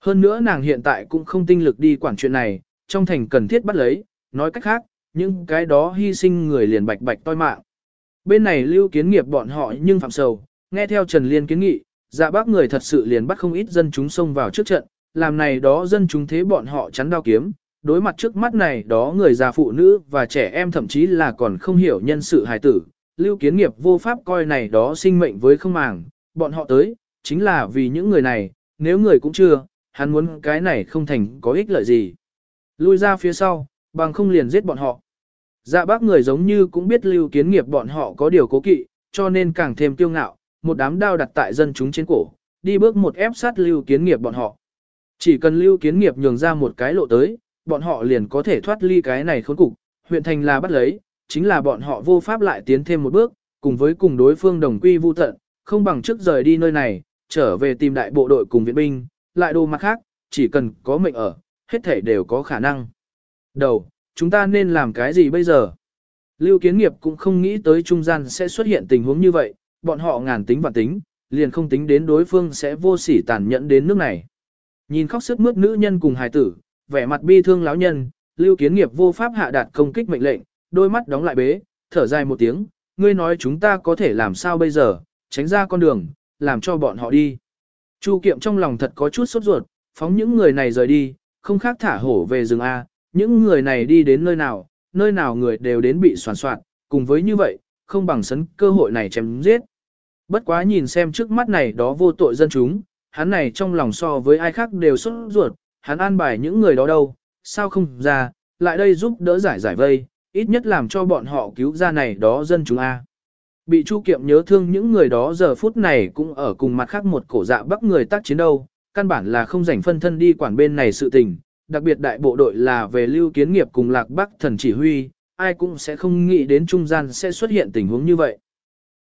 Hơn nữa nàng hiện tại cũng không tinh lực đi quản chuyện này, trong thành cần thiết bắt lấy, nói cách khác, những cái đó hy sinh người liền bạch bạch toi mạng. Bên này lưu kiến nghiệp bọn họ nhưng phạm sầu, nghe theo Trần Liên kiến nghị, dạ bác người thật sự liền bắt không ít dân chúng xông vào trước trận, làm này đó dân chúng thế bọn họ chắn đao kiếm, đối mặt trước mắt này đó người già phụ nữ và trẻ em thậm chí là còn không hiểu nhân sự hài tử, lưu kiến nghiệp vô pháp coi này đó sinh mệnh với không màng, bọn họ tới, chính là vì những người này, nếu người cũng chưa, hắn muốn cái này không thành có ích lợi gì. Lui ra phía sau, bằng không liền giết bọn họ. Dạ bác người giống như cũng biết lưu kiến nghiệp bọn họ có điều cố kỵ, cho nên càng thêm kiêu ngạo, một đám đao đặt tại dân chúng trên cổ, đi bước một ép sát lưu kiến nghiệp bọn họ. Chỉ cần lưu kiến nghiệp nhường ra một cái lộ tới, bọn họ liền có thể thoát ly cái này khốn cục, huyện thành là bắt lấy, chính là bọn họ vô pháp lại tiến thêm một bước, cùng với cùng đối phương đồng quy vu tận, không bằng trước rời đi nơi này, trở về tìm đại bộ đội cùng viện binh, lại đồ mặt khác, chỉ cần có mệnh ở, hết thể đều có khả năng. Đầu, chúng ta nên làm cái gì bây giờ? Lưu kiến nghiệp cũng không nghĩ tới trung gian sẽ xuất hiện tình huống như vậy, bọn họ ngàn tính và tính, liền không tính đến đối phương sẽ vô sỉ tàn nhẫn đến nước này. Nhìn khóc sức mướt nữ nhân cùng hài tử, vẻ mặt bi thương lão nhân, lưu kiến nghiệp vô pháp hạ đạt công kích mệnh lệnh, đôi mắt đóng lại bế, thở dài một tiếng, ngươi nói chúng ta có thể làm sao bây giờ, tránh ra con đường, làm cho bọn họ đi. Chu kiệm trong lòng thật có chút sốt ruột, phóng những người này rời đi, không khác thả hổ về rừng A, những người này đi đến nơi nào, nơi nào người đều đến bị soàn soạn, cùng với như vậy, không bằng sấn cơ hội này chém giết. Bất quá nhìn xem trước mắt này đó vô tội dân chúng, hắn này trong lòng so với ai khác đều xuất ruột, hắn an bài những người đó đâu, sao không ra, lại đây giúp đỡ giải giải vây, ít nhất làm cho bọn họ cứu ra này đó dân chúng A. Bị Chu Kiệm nhớ thương những người đó giờ phút này cũng ở cùng mặt khác một cổ dạ bắt người tác chiến đâu, căn bản là không rảnh phân thân đi quản bên này sự tình, đặc biệt đại bộ đội là về lưu kiến nghiệp cùng lạc bắc thần chỉ huy, ai cũng sẽ không nghĩ đến trung gian sẽ xuất hiện tình huống như vậy.